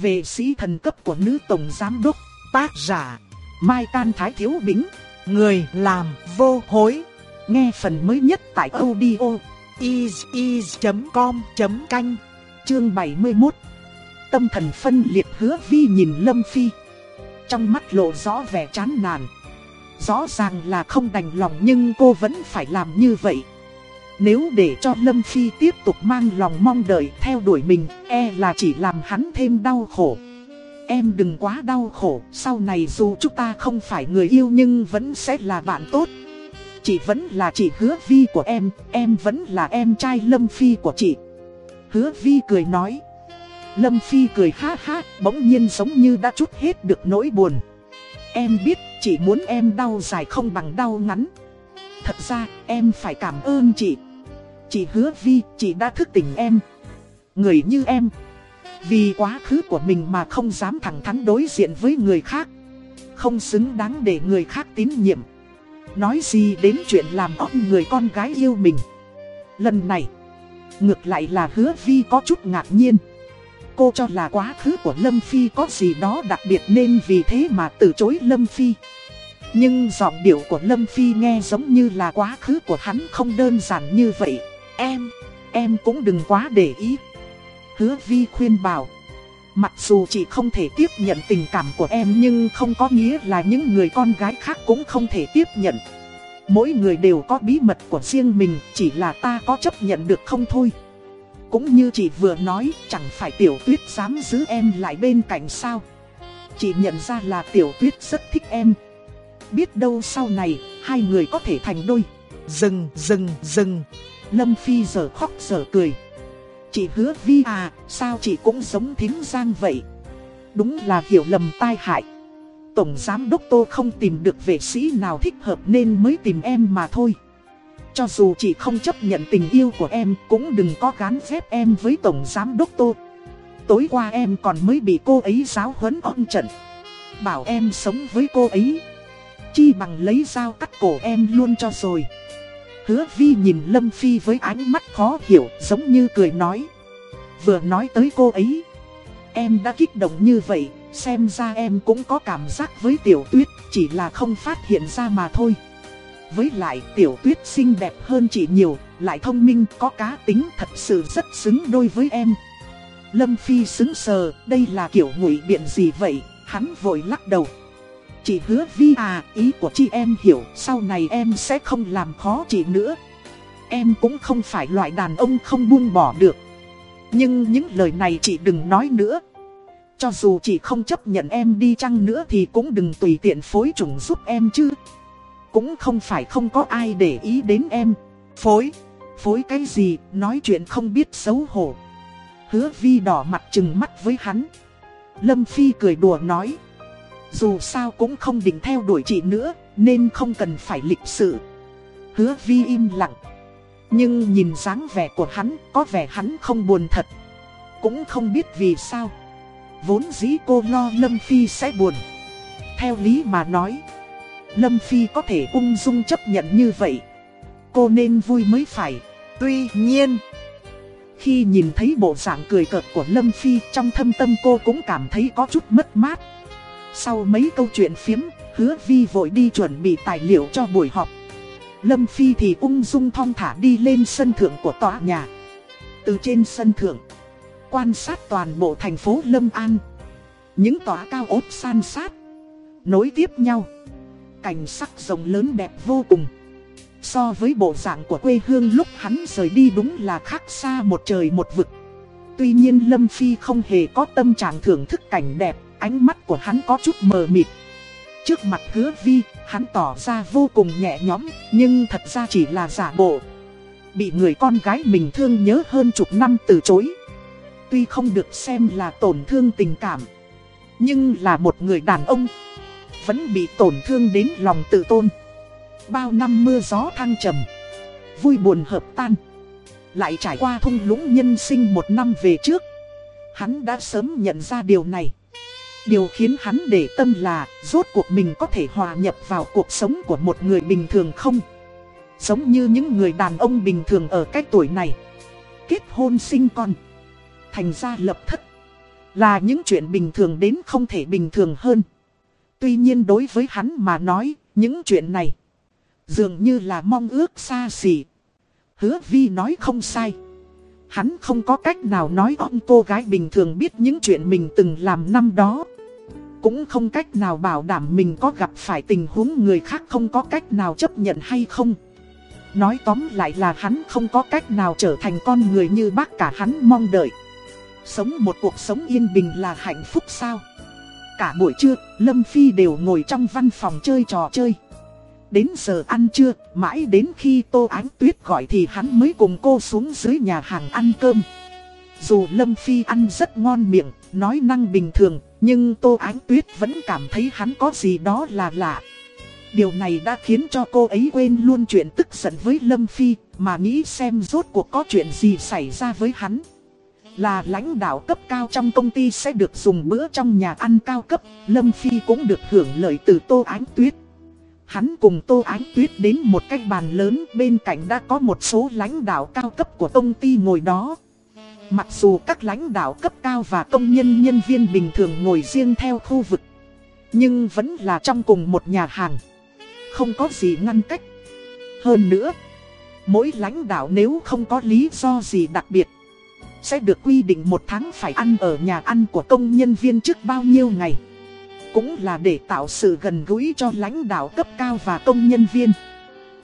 Về sĩ thần cấp của nữ tổng giám đốc, tác giả, Mai Can Thái Thiếu Bính, người làm vô hối. Nghe phần mới nhất tại audio is.com.canh, chương 71. Tâm thần phân liệt hứa vi nhìn Lâm Phi. Trong mắt lộ rõ vẻ chán nản. Rõ ràng là không đành lòng nhưng cô vẫn phải làm như vậy. Nếu để cho Lâm Phi tiếp tục mang lòng mong đợi theo đuổi mình, e là chỉ làm hắn thêm đau khổ. Em đừng quá đau khổ, sau này dù chúng ta không phải người yêu nhưng vẫn sẽ là bạn tốt. Chị vẫn là chị hứa vi của em, em vẫn là em trai Lâm Phi của chị. Hứa vi cười nói. Lâm Phi cười ha ha, bỗng nhiên giống như đã chút hết được nỗi buồn. Em biết, chị muốn em đau dài không bằng đau ngắn. Thật ra, em phải cảm ơn chị. Chị hứa vi, chị đã thức tỉnh em. Người như em. Vì quá khứ của mình mà không dám thẳng thắn đối diện với người khác. Không xứng đáng để người khác tín nhiệm. Nói gì đến chuyện làm óc người con gái yêu mình. Lần này, ngược lại là hứa vi có chút ngạc nhiên. Cô cho là quá khứ của Lâm Phi có gì đó đặc biệt nên vì thế mà từ chối Lâm Phi. Nhưng giọng điệu của Lâm Phi nghe giống như là quá khứ của hắn không đơn giản như vậy. Em, em cũng đừng quá để ý. Hứa Vi khuyên bảo. Mặc dù chị không thể tiếp nhận tình cảm của em nhưng không có nghĩa là những người con gái khác cũng không thể tiếp nhận. Mỗi người đều có bí mật của riêng mình, chỉ là ta có chấp nhận được không thôi. Cũng như chị vừa nói, chẳng phải tiểu tuyết dám giữ em lại bên cạnh sao. Chị nhận ra là tiểu tuyết rất thích em. Biết đâu sau này, hai người có thể thành đôi. Dừng, dừng, dừng. Lâm Phi giờ khóc giờ cười. Chị hứa Vi à, sao chị cũng giống thím Giang vậy? Đúng là hiểu lầm tai hại. Tổng giám đốc Tô không tìm được vệ sĩ nào thích hợp nên mới tìm em mà thôi. Cho dù chị không chấp nhận tình yêu của em cũng đừng có gán phép em với Tổng giám đốc Tô. Tối qua em còn mới bị cô ấy giáo huấn ông trận. Bảo em sống với cô ấy. Chi bằng lấy dao cắt cổ em luôn cho rồi. Hứa vi nhìn Lâm Phi với ánh mắt khó hiểu giống như cười nói. Vừa nói tới cô ấy. Em đã kích động như vậy, xem ra em cũng có cảm giác với tiểu tuyết, chỉ là không phát hiện ra mà thôi. Với lại tiểu tuyết xinh đẹp hơn chị nhiều, lại thông minh có cá tính thật sự rất xứng đôi với em. Lâm Phi xứng sờ, đây là kiểu ngụy biện gì vậy, hắn vội lắc đầu. Chị hứa Vi à, ý của chị em hiểu, sau này em sẽ không làm khó chị nữa. Em cũng không phải loại đàn ông không buông bỏ được. Nhưng những lời này chị đừng nói nữa. Cho dù chị không chấp nhận em đi chăng nữa thì cũng đừng tùy tiện phối trùng giúp em chứ. Cũng không phải không có ai để ý đến em. Phối, phối cái gì, nói chuyện không biết xấu hổ. Hứa Vi đỏ mặt trừng mắt với hắn. Lâm Phi cười đùa nói. Dù sao cũng không định theo đuổi chị nữa, nên không cần phải lịch sự. Hứa vi im lặng. Nhưng nhìn dáng vẻ của hắn, có vẻ hắn không buồn thật. Cũng không biết vì sao. Vốn dĩ cô lo Lâm Phi sẽ buồn. Theo lý mà nói, Lâm Phi có thể ung dung chấp nhận như vậy. Cô nên vui mới phải. Tuy nhiên, khi nhìn thấy bộ dạng cười cợt của Lâm Phi trong thâm tâm cô cũng cảm thấy có chút mất mát. Sau mấy câu chuyện phiếm, hứa vi vội đi chuẩn bị tài liệu cho buổi họp. Lâm Phi thì ung dung thong thả đi lên sân thượng của tòa nhà. Từ trên sân thượng, quan sát toàn bộ thành phố Lâm An. Những tòa cao ốt san sát, nối tiếp nhau. Cảnh sắc rồng lớn đẹp vô cùng. So với bộ dạng của quê hương lúc hắn rời đi đúng là khác xa một trời một vực. Tuy nhiên Lâm Phi không hề có tâm trạng thưởng thức cảnh đẹp ánh mắt của hắn có chút mờ mịt. Trước mặt hứa vi, hắn tỏ ra vô cùng nhẹ nhõm, nhưng thật ra chỉ là giả bộ. Bị người con gái mình thương nhớ hơn chục năm từ chối. Tuy không được xem là tổn thương tình cảm, nhưng là một người đàn ông, vẫn bị tổn thương đến lòng tự tôn. Bao năm mưa gió thăng trầm, vui buồn hợp tan. Lại trải qua thung lũng nhân sinh một năm về trước, hắn đã sớm nhận ra điều này. Điều khiến hắn để tâm là rốt cuộc mình có thể hòa nhập vào cuộc sống của một người bình thường không? Giống như những người đàn ông bình thường ở cái tuổi này. Kết hôn sinh con. Thành ra lập thất. Là những chuyện bình thường đến không thể bình thường hơn. Tuy nhiên đối với hắn mà nói, những chuyện này dường như là mong ước xa xỉ. Hứa Vi nói không sai. Hắn không có cách nào nói ông cô gái bình thường biết những chuyện mình từng làm năm đó. Cũng không cách nào bảo đảm mình có gặp phải tình huống người khác không có cách nào chấp nhận hay không. Nói tóm lại là hắn không có cách nào trở thành con người như bác cả hắn mong đợi. Sống một cuộc sống yên bình là hạnh phúc sao? Cả buổi trưa, Lâm Phi đều ngồi trong văn phòng chơi trò chơi. Đến giờ ăn trưa, mãi đến khi Tô Ánh Tuyết gọi thì hắn mới cùng cô xuống dưới nhà hàng ăn cơm. Dù Lâm Phi ăn rất ngon miệng, nói năng bình thường, nhưng Tô Ánh Tuyết vẫn cảm thấy hắn có gì đó là lạ. Điều này đã khiến cho cô ấy quên luôn chuyện tức giận với Lâm Phi, mà nghĩ xem rốt cuộc có chuyện gì xảy ra với hắn. Là lãnh đạo cấp cao trong công ty sẽ được dùng bữa trong nhà ăn cao cấp, Lâm Phi cũng được hưởng lợi từ Tô Ánh Tuyết. Hắn cùng Tô Ánh Tuyết đến một cái bàn lớn bên cạnh đã có một số lãnh đạo cao cấp của công ty ngồi đó. Mặc dù các lãnh đạo cấp cao và công nhân nhân viên bình thường ngồi riêng theo khu vực, nhưng vẫn là trong cùng một nhà hàng. Không có gì ngăn cách. Hơn nữa, mỗi lãnh đạo nếu không có lý do gì đặc biệt, sẽ được quy định một tháng phải ăn ở nhà ăn của công nhân viên trước bao nhiêu ngày. Cũng là để tạo sự gần gũi cho lãnh đạo cấp cao và công nhân viên.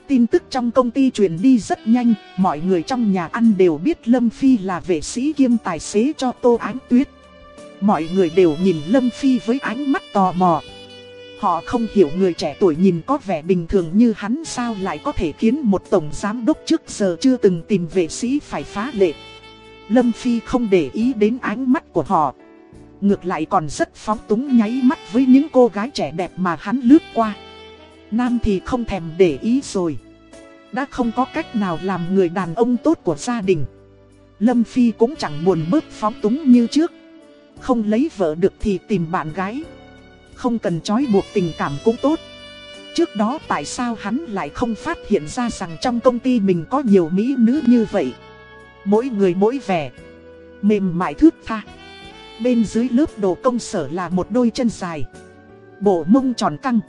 Tin tức trong công ty truyền đi rất nhanh, mọi người trong nhà ăn đều biết Lâm Phi là vệ sĩ kiêm tài xế cho Tô Ánh Tuyết. Mọi người đều nhìn Lâm Phi với ánh mắt tò mò. Họ không hiểu người trẻ tuổi nhìn có vẻ bình thường như hắn sao lại có thể khiến một tổng giám đốc trước giờ chưa từng tìm vệ sĩ phải phá lệ. Lâm Phi không để ý đến ánh mắt của họ. Ngược lại còn rất phóng túng nháy mắt với những cô gái trẻ đẹp mà hắn lướt qua. Nam thì không thèm để ý rồi. Đã không có cách nào làm người đàn ông tốt của gia đình. Lâm Phi cũng chẳng buồn bớt phóng túng như trước. Không lấy vợ được thì tìm bạn gái. Không cần trói buộc tình cảm cũng tốt. Trước đó tại sao hắn lại không phát hiện ra rằng trong công ty mình có nhiều mỹ nữ như vậy. Mỗi người mỗi vẻ. Mềm mại thước tha. Bên dưới lớp đồ công sở là một đôi chân dài. Bộ mông tròn căng.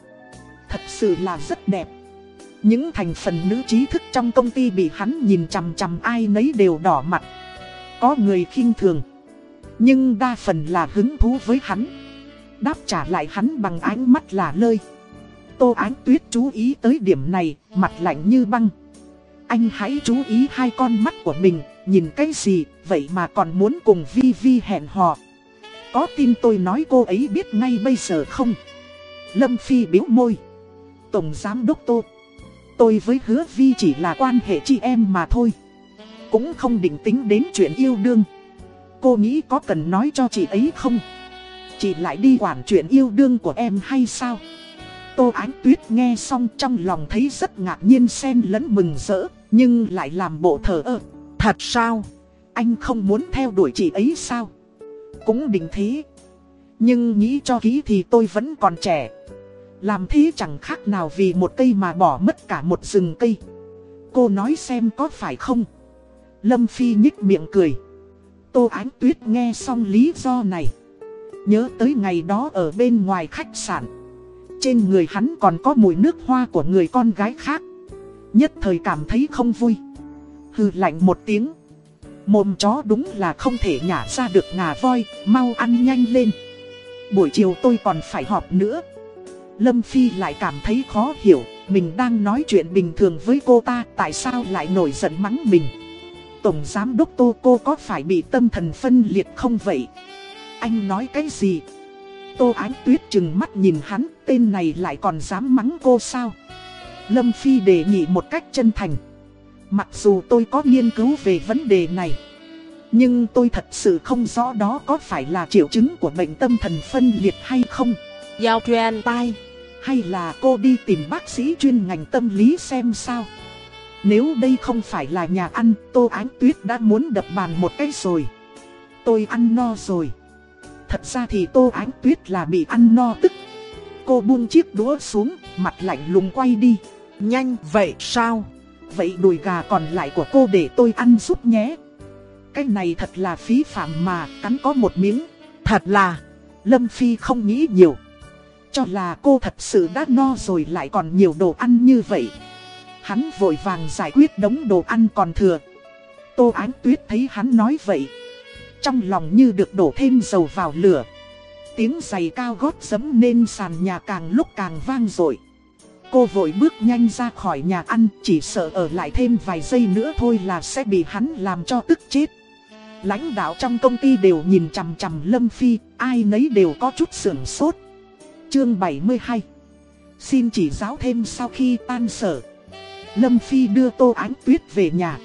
Thật sự là rất đẹp. Những thành phần nữ trí thức trong công ty bị hắn nhìn chằm chằm ai nấy đều đỏ mặt. Có người khinh thường. Nhưng đa phần là hứng thú với hắn. Đáp trả lại hắn bằng ánh mắt là lơi. Tô Ánh Tuyết chú ý tới điểm này, mặt lạnh như băng. Anh hãy chú ý hai con mắt của mình, nhìn cái gì, vậy mà còn muốn cùng Vi Vi hẹn hò. Có tin tôi nói cô ấy biết ngay bây giờ không? Lâm Phi biếu môi. Tổng Giám Đốc Tô. Tôi với hứa Vi chỉ là quan hệ chị em mà thôi. Cũng không định tính đến chuyện yêu đương. Cô nghĩ có cần nói cho chị ấy không? Chị lại đi quản chuyện yêu đương của em hay sao? Tô Ánh Tuyết nghe xong trong lòng thấy rất ngạc nhiên xen lẫn mừng rỡ, nhưng lại làm bộ thờ ơ. Thật sao? Anh không muốn theo đuổi chị ấy sao? Cũng định thế. Nhưng nghĩ cho kỹ thì tôi vẫn còn trẻ. Làm thế chẳng khác nào vì một cây mà bỏ mất cả một rừng cây. Cô nói xem có phải không? Lâm Phi nhích miệng cười. Tô Ánh Tuyết nghe xong lý do này. Nhớ tới ngày đó ở bên ngoài khách sạn. Trên người hắn còn có mùi nước hoa của người con gái khác. Nhất thời cảm thấy không vui. Hừ lạnh một tiếng. Mồm chó đúng là không thể nhả ra được ngà voi, mau ăn nhanh lên. Buổi chiều tôi còn phải họp nữa. Lâm Phi lại cảm thấy khó hiểu, mình đang nói chuyện bình thường với cô ta, tại sao lại nổi giận mắng mình. Tổng Giám Đốc Tô cô có phải bị tâm thần phân liệt không vậy? Anh nói cái gì? Tô Ánh Tuyết chừng mắt nhìn hắn, tên này lại còn dám mắng cô sao? Lâm Phi đề nghị một cách chân thành. Mặc dù tôi có nghiên cứu về vấn đề này Nhưng tôi thật sự không rõ đó có phải là triệu chứng của bệnh tâm thần phân liệt hay không. Giao truyền tai Hay là cô đi tìm bác sĩ chuyên ngành tâm lý xem sao? Nếu đây không phải là nhà ăn Tô Ánh Tuyết đã muốn đập bàn một cái rồi. Tôi ăn no rồi. Thật ra thì Tô Ánh Tuyết là bị ăn no tức. Cô buông chiếc đũa xuống Mặt lạnh lùng quay đi. Nhanh vậy sao Vậy đùi gà còn lại của cô để tôi ăn giúp nhé Cái này thật là phí phạm mà Cắn có một miếng thật là, Lâm Phi không nghĩ nhiều. Cho là cô thật sự đã no rồi lại còn nhiều đồ ăn như vậy. Hắn vội vàng giải quyết đống đồ ăn còn thừa. Tô Ánh Tuyết thấy hắn nói vậy. Trong lòng như được đổ thêm dầu vào lửa. Tiếng giày cao gót giấm nên sàn nhà càng lúc càng vang rồi. Cô vội bước nhanh ra khỏi nhà ăn, chỉ sợ ở lại thêm vài giây nữa thôi là sẽ bị hắn làm cho tức chết. Lãnh đạo trong công ty đều nhìn chằm chằm Lâm Phi, ai nấy đều có chút sưởng sốt. Chương 72 Xin chỉ giáo thêm sau khi tan sở. Lâm Phi đưa Tô Ánh Tuyết về nhà.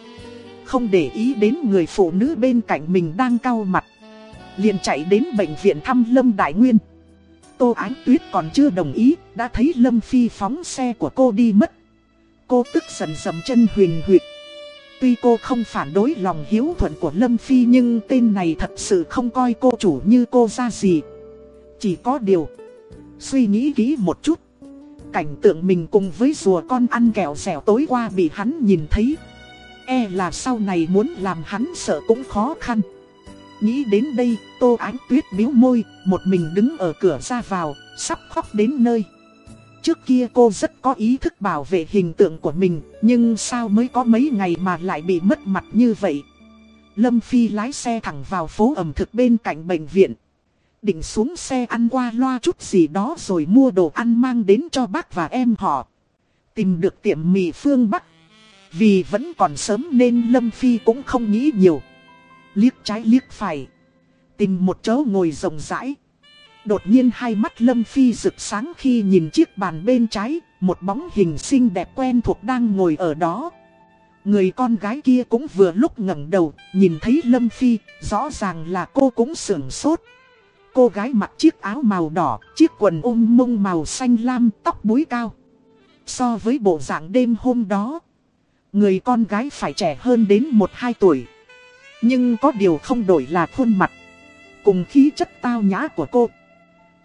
Không để ý đến người phụ nữ bên cạnh mình đang cau mặt. liền chạy đến bệnh viện thăm Lâm Đại Nguyên. Tô Ánh Tuyết còn chưa đồng ý, đã thấy Lâm Phi phóng xe của cô đi mất. Cô tức giận dầm chân huyền huyệt. Tuy cô không phản đối lòng hiếu thuận của Lâm Phi nhưng tên này thật sự không coi cô chủ như cô ra gì. Chỉ có điều, suy nghĩ kỹ một chút. Cảnh tượng mình cùng với rùa con ăn kẹo dẻo tối qua bị hắn nhìn thấy. E là sau này muốn làm hắn sợ cũng khó khăn. Nghĩ đến đây, Tô Ánh Tuyết biếu môi, một mình đứng ở cửa ra vào, sắp khóc đến nơi. Trước kia cô rất có ý thức bảo vệ hình tượng của mình, nhưng sao mới có mấy ngày mà lại bị mất mặt như vậy. Lâm Phi lái xe thẳng vào phố ẩm thực bên cạnh bệnh viện. Định xuống xe ăn qua loa chút gì đó rồi mua đồ ăn mang đến cho bác và em họ. Tìm được tiệm mì phương Bắc. Vì vẫn còn sớm nên Lâm Phi cũng không nghĩ nhiều. Liếc trái liếc phải. Tìm một chỗ ngồi rộng rãi. Đột nhiên hai mắt Lâm Phi rực sáng khi nhìn chiếc bàn bên trái, một bóng hình xinh đẹp quen thuộc đang ngồi ở đó. Người con gái kia cũng vừa lúc ngẩng đầu, nhìn thấy Lâm Phi, rõ ràng là cô cũng sưởng sốt. Cô gái mặc chiếc áo màu đỏ, chiếc quần ôm mông màu xanh lam, tóc búi cao. So với bộ dạng đêm hôm đó, người con gái phải trẻ hơn đến 1-2 tuổi. Nhưng có điều không đổi là khuôn mặt, cùng khí chất tao nhã của cô.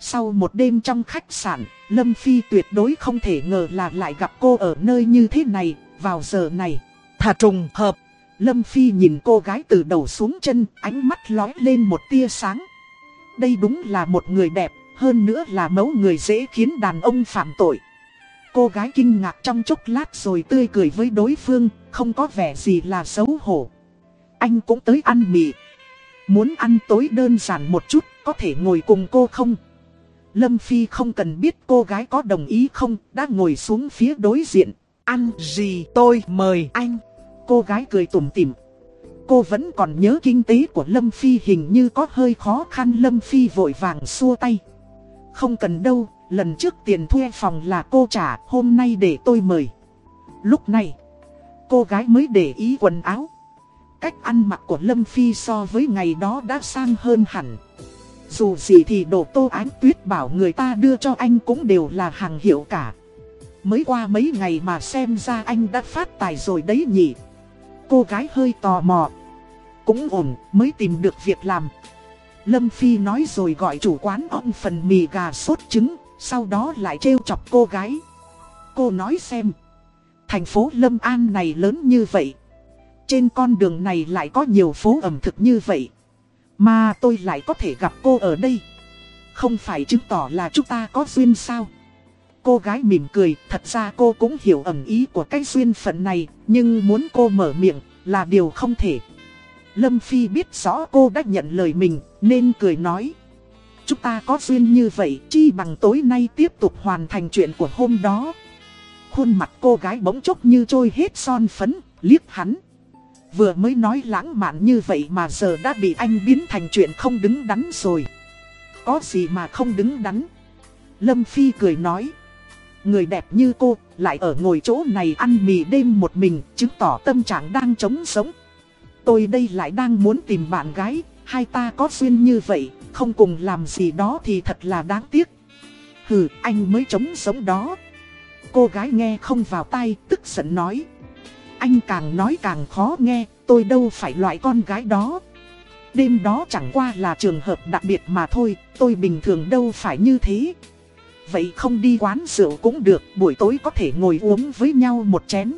Sau một đêm trong khách sạn, Lâm Phi tuyệt đối không thể ngờ là lại gặp cô ở nơi như thế này, vào giờ này. thà trùng hợp. Lâm Phi nhìn cô gái từ đầu xuống chân, ánh mắt lói lên một tia sáng. Đây đúng là một người đẹp, hơn nữa là mẫu người dễ khiến đàn ông phạm tội. Cô gái kinh ngạc trong chốc lát rồi tươi cười với đối phương, không có vẻ gì là xấu hổ. Anh cũng tới ăn mì. Muốn ăn tối đơn giản một chút, có thể ngồi cùng cô không? Lâm Phi không cần biết cô gái có đồng ý không, đã ngồi xuống phía đối diện. Ăn gì tôi mời anh. Cô gái cười tủm tỉm. Cô vẫn còn nhớ kinh tế của Lâm Phi hình như có hơi khó khăn Lâm Phi vội vàng xua tay. Không cần đâu, lần trước tiền thuê phòng là cô trả, hôm nay để tôi mời. Lúc này, cô gái mới để ý quần áo. Cách ăn mặc của Lâm Phi so với ngày đó đã sang hơn hẳn. Dù gì thì đồ tô ánh tuyết bảo người ta đưa cho anh cũng đều là hàng hiệu cả. Mới qua mấy ngày mà xem ra anh đã phát tài rồi đấy nhỉ. Cô gái hơi tò mò. Cũng ổn, mới tìm được việc làm. Lâm Phi nói rồi gọi chủ quán ông phần mì gà sốt trứng, sau đó lại trêu chọc cô gái. Cô nói xem, thành phố Lâm An này lớn như vậy. Trên con đường này lại có nhiều phố ẩm thực như vậy. Mà tôi lại có thể gặp cô ở đây. Không phải chứng tỏ là chúng ta có duyên sao. Cô gái mỉm cười, thật ra cô cũng hiểu ẩm ý của cái duyên phận này, nhưng muốn cô mở miệng là điều không thể. Lâm Phi biết rõ cô đã nhận lời mình, nên cười nói. Chúng ta có duyên như vậy, chi bằng tối nay tiếp tục hoàn thành chuyện của hôm đó. Khuôn mặt cô gái bỗng chốc như trôi hết son phấn, liếc hắn. Vừa mới nói lãng mạn như vậy mà giờ đã bị anh biến thành chuyện không đứng đắn rồi. Có gì mà không đứng đắn? Lâm Phi cười nói. Người đẹp như cô lại ở ngồi chỗ này ăn mì đêm một mình chứng tỏ tâm trạng đang trống sống. Tôi đây lại đang muốn tìm bạn gái, hai ta có duyên như vậy, không cùng làm gì đó thì thật là đáng tiếc. Hừ, anh mới trống sống đó. Cô gái nghe không vào tay, tức giận nói. Anh càng nói càng khó nghe, tôi đâu phải loại con gái đó. Đêm đó chẳng qua là trường hợp đặc biệt mà thôi, tôi bình thường đâu phải như thế. Vậy không đi quán rượu cũng được, buổi tối có thể ngồi uống với nhau một chén.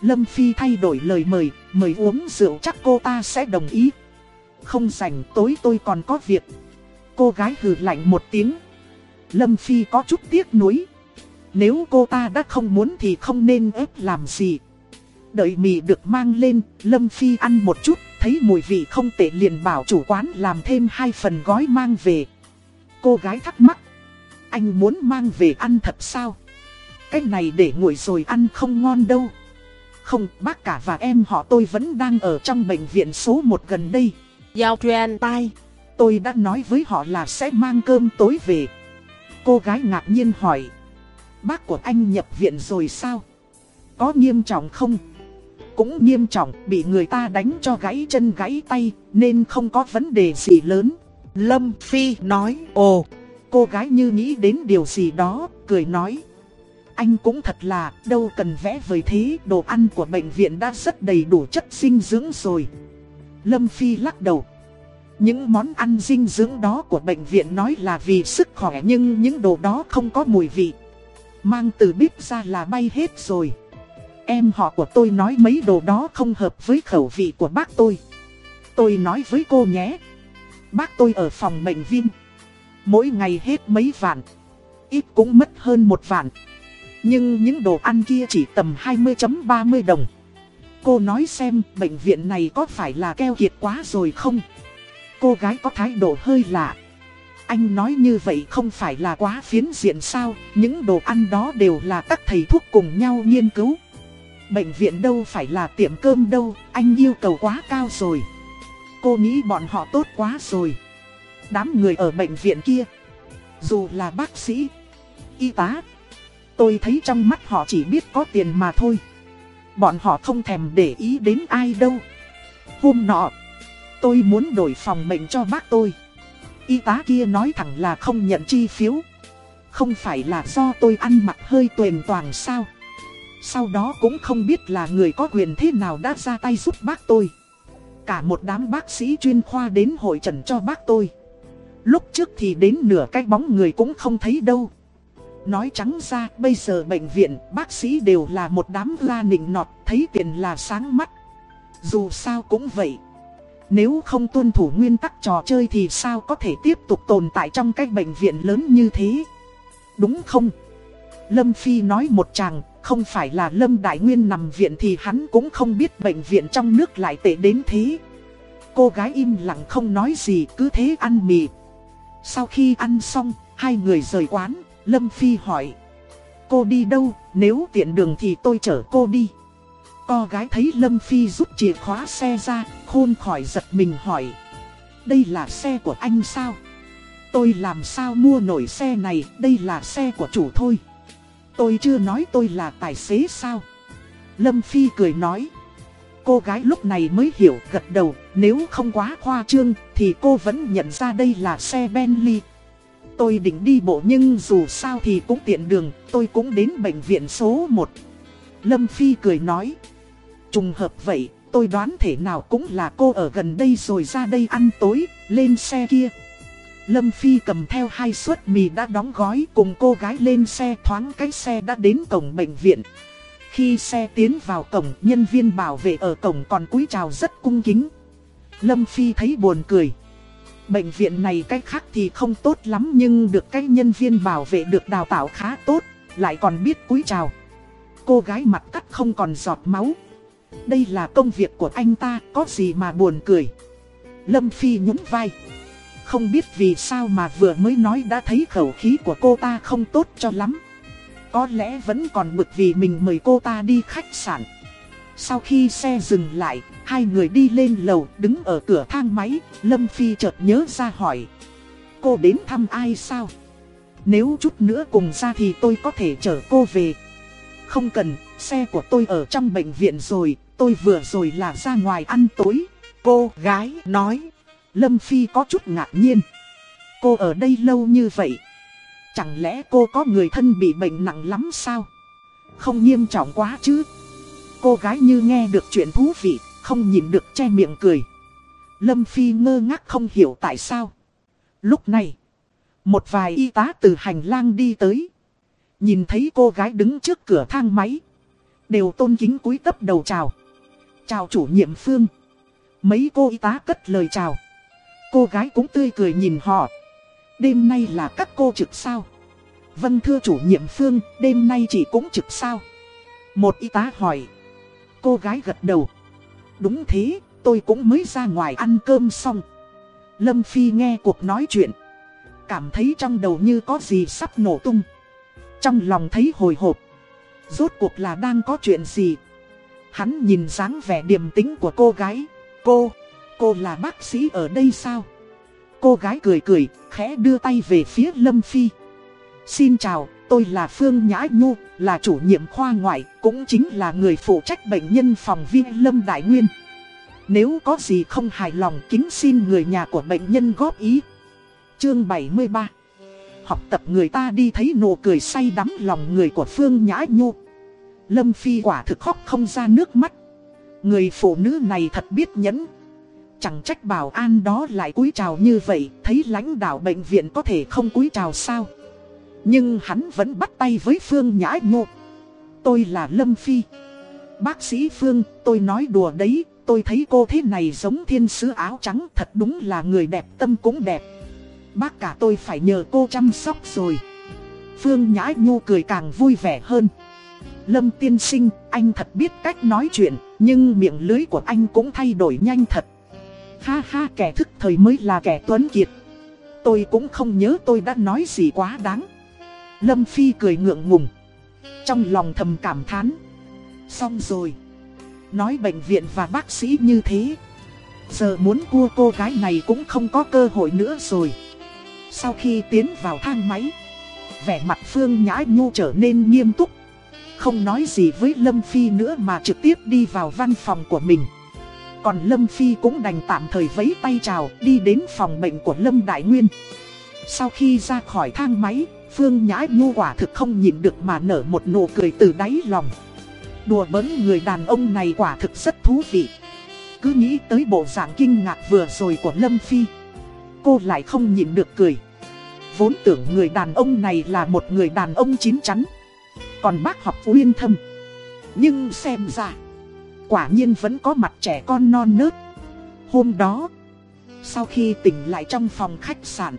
Lâm Phi thay đổi lời mời, mời uống rượu chắc cô ta sẽ đồng ý. Không rảnh tối tôi còn có việc. Cô gái hừ lạnh một tiếng. Lâm Phi có chút tiếc nuối. Nếu cô ta đã không muốn thì không nên ép làm gì. Đợi mì được mang lên, Lâm Phi ăn một chút, thấy mùi vị không tệ liền bảo chủ quán làm thêm hai phần gói mang về. Cô gái thắc mắc, anh muốn mang về ăn thật sao? Cái này để nguội rồi ăn không ngon đâu. Không, bác cả và em họ tôi vẫn đang ở trong bệnh viện số 1 gần đây. Giao truyền tai. Tôi đã nói với họ là sẽ mang cơm tối về. Cô gái ngạc nhiên hỏi. Bác của anh nhập viện rồi sao? Có nghiêm trọng không? Cũng nghiêm trọng, bị người ta đánh cho gãy chân gãy tay, nên không có vấn đề gì lớn. Lâm Phi nói, ồ, cô gái như nghĩ đến điều gì đó, cười nói. Anh cũng thật là, đâu cần vẽ vời thế, đồ ăn của bệnh viện đã rất đầy đủ chất dinh dưỡng rồi. Lâm Phi lắc đầu. Những món ăn dinh dưỡng đó của bệnh viện nói là vì sức khỏe nhưng những đồ đó không có mùi vị. Mang từ bếp ra là bay hết rồi. Em họ của tôi nói mấy đồ đó không hợp với khẩu vị của bác tôi. Tôi nói với cô nhé. Bác tôi ở phòng bệnh viên Mỗi ngày hết mấy vạn. Ít cũng mất hơn một vạn. Nhưng những đồ ăn kia chỉ tầm 20.30 đồng. Cô nói xem bệnh viện này có phải là keo kiệt quá rồi không? Cô gái có thái độ hơi lạ. Anh nói như vậy không phải là quá phiến diện sao, những đồ ăn đó đều là các thầy thuốc cùng nhau nghiên cứu. Bệnh viện đâu phải là tiệm cơm đâu, anh yêu cầu quá cao rồi. Cô nghĩ bọn họ tốt quá rồi. Đám người ở bệnh viện kia, dù là bác sĩ, y tá, tôi thấy trong mắt họ chỉ biết có tiền mà thôi. Bọn họ không thèm để ý đến ai đâu. Hôm nọ, tôi muốn đổi phòng bệnh cho bác tôi. Y tá kia nói thẳng là không nhận chi phiếu. Không phải là do tôi ăn mặc hơi tuyền toàn sao. Sau đó cũng không biết là người có quyền thế nào đã ra tay giúp bác tôi. Cả một đám bác sĩ chuyên khoa đến hội trần cho bác tôi. Lúc trước thì đến nửa cái bóng người cũng không thấy đâu. Nói trắng ra, bây giờ bệnh viện, bác sĩ đều là một đám la nịnh nọt, thấy tiền là sáng mắt. Dù sao cũng vậy. Nếu không tuân thủ nguyên tắc trò chơi thì sao có thể tiếp tục tồn tại trong cái bệnh viện lớn như thế? Đúng không? Lâm Phi nói một chàng, không phải là Lâm Đại Nguyên nằm viện thì hắn cũng không biết bệnh viện trong nước lại tệ đến thế. Cô gái im lặng không nói gì cứ thế ăn mì. Sau khi ăn xong, hai người rời quán, Lâm Phi hỏi. Cô đi đâu, nếu tiện đường thì tôi chở cô đi. Co gái thấy Lâm Phi rút chìa khóa xe ra, khôn khỏi giật mình hỏi. Đây là xe của anh sao? Tôi làm sao mua nổi xe này, đây là xe của chủ thôi. Tôi chưa nói tôi là tài xế sao? Lâm Phi cười nói. Cô gái lúc này mới hiểu gật đầu, nếu không quá khoa trương thì cô vẫn nhận ra đây là xe Bentley. Tôi định đi bộ nhưng dù sao thì cũng tiện đường, tôi cũng đến bệnh viện số 1. Lâm Phi cười nói. Trùng hợp vậy, tôi đoán thể nào cũng là cô ở gần đây rồi ra đây ăn tối, lên xe kia. Lâm Phi cầm theo hai suất mì đã đóng gói cùng cô gái lên xe thoáng cái xe đã đến cổng bệnh viện. Khi xe tiến vào cổng, nhân viên bảo vệ ở cổng còn cúi chào rất cung kính. Lâm Phi thấy buồn cười. Bệnh viện này cách khác thì không tốt lắm nhưng được cái nhân viên bảo vệ được đào tạo khá tốt, lại còn biết cúi chào. Cô gái mặt cắt không còn giọt máu. Đây là công việc của anh ta, có gì mà buồn cười. Lâm Phi nhún vai. Không biết vì sao mà vừa mới nói đã thấy khẩu khí của cô ta không tốt cho lắm. Có lẽ vẫn còn bực vì mình mời cô ta đi khách sạn. Sau khi xe dừng lại, hai người đi lên lầu đứng ở cửa thang máy, Lâm Phi chợt nhớ ra hỏi. Cô đến thăm ai sao? Nếu chút nữa cùng ra thì tôi có thể chở cô về. Không cần, xe của tôi ở trong bệnh viện rồi, tôi vừa rồi là ra ngoài ăn tối. Cô gái nói, Lâm Phi có chút ngạc nhiên. Cô ở đây lâu như vậy. Chẳng lẽ cô có người thân bị bệnh nặng lắm sao? Không nghiêm trọng quá chứ. Cô gái như nghe được chuyện thú vị, không nhìn được che miệng cười. Lâm Phi ngơ ngác không hiểu tại sao. Lúc này, một vài y tá từ hành lang đi tới. Nhìn thấy cô gái đứng trước cửa thang máy. Đều tôn kính cúi tấp đầu chào. Chào chủ nhiệm Phương. Mấy cô y tá cất lời chào. Cô gái cũng tươi cười nhìn họ. Đêm nay là các cô trực sao? vân thưa chủ nhiệm Phương, đêm nay chị cũng trực sao? Một y tá hỏi. Cô gái gật đầu. Đúng thế, tôi cũng mới ra ngoài ăn cơm xong. Lâm Phi nghe cuộc nói chuyện. Cảm thấy trong đầu như có gì sắp nổ tung. Trong lòng thấy hồi hộp. Rốt cuộc là đang có chuyện gì? Hắn nhìn dáng vẻ điềm tĩnh của cô gái. Cô, cô là bác sĩ ở đây sao? Cô gái cười cười, khẽ đưa tay về phía Lâm Phi. Xin chào, tôi là Phương Nhã Nhu, là chủ nhiệm khoa ngoại, cũng chính là người phụ trách bệnh nhân phòng viên Lâm Đại Nguyên. Nếu có gì không hài lòng kính xin người nhà của bệnh nhân góp ý. Chương 73 Học tập người ta đi thấy nụ cười say đắm lòng người của Phương Nhã Nhu. Lâm Phi quả thực khóc không ra nước mắt. Người phụ nữ này thật biết nhẫn. Chẳng trách bảo an đó lại cúi chào như vậy, thấy lãnh đạo bệnh viện có thể không cúi chào sao. Nhưng hắn vẫn bắt tay với Phương Nhã Nhô. Tôi là Lâm Phi. Bác sĩ Phương, tôi nói đùa đấy, tôi thấy cô thế này giống thiên sứ áo trắng thật đúng là người đẹp tâm cũng đẹp. Bác cả tôi phải nhờ cô chăm sóc rồi. Phương Nhã Nhu cười càng vui vẻ hơn. Lâm tiên sinh, anh thật biết cách nói chuyện, nhưng miệng lưới của anh cũng thay đổi nhanh thật. Ha ha, kẻ thức thời mới là kẻ tuấn kiệt. Tôi cũng không nhớ tôi đã nói gì quá đáng. Lâm Phi cười ngượng ngùng. Trong lòng thầm cảm thán. Xong rồi. Nói bệnh viện và bác sĩ như thế. Giờ muốn cua cô gái này cũng không có cơ hội nữa rồi. Sau khi tiến vào thang máy. Vẻ mặt Phương Nhã Nhu trở nên nghiêm túc. Không nói gì với Lâm Phi nữa mà trực tiếp đi vào văn phòng của mình. Còn Lâm Phi cũng đành tạm thời vấy tay chào đi đến phòng bệnh của Lâm Đại Nguyên. Sau khi ra khỏi thang máy, Phương Nhã Nhu quả thực không nhìn được mà nở một nụ cười từ đáy lòng. Đùa bỡn người đàn ông này quả thực rất thú vị. Cứ nghĩ tới bộ dạng kinh ngạc vừa rồi của Lâm Phi. Cô lại không nhìn được cười. Vốn tưởng người đàn ông này là một người đàn ông chín chắn. Còn bác học uyên thâm. Nhưng xem ra, quả nhiên vẫn có mặt trẻ con non nớt. Hôm đó, sau khi tỉnh lại trong phòng khách sạn,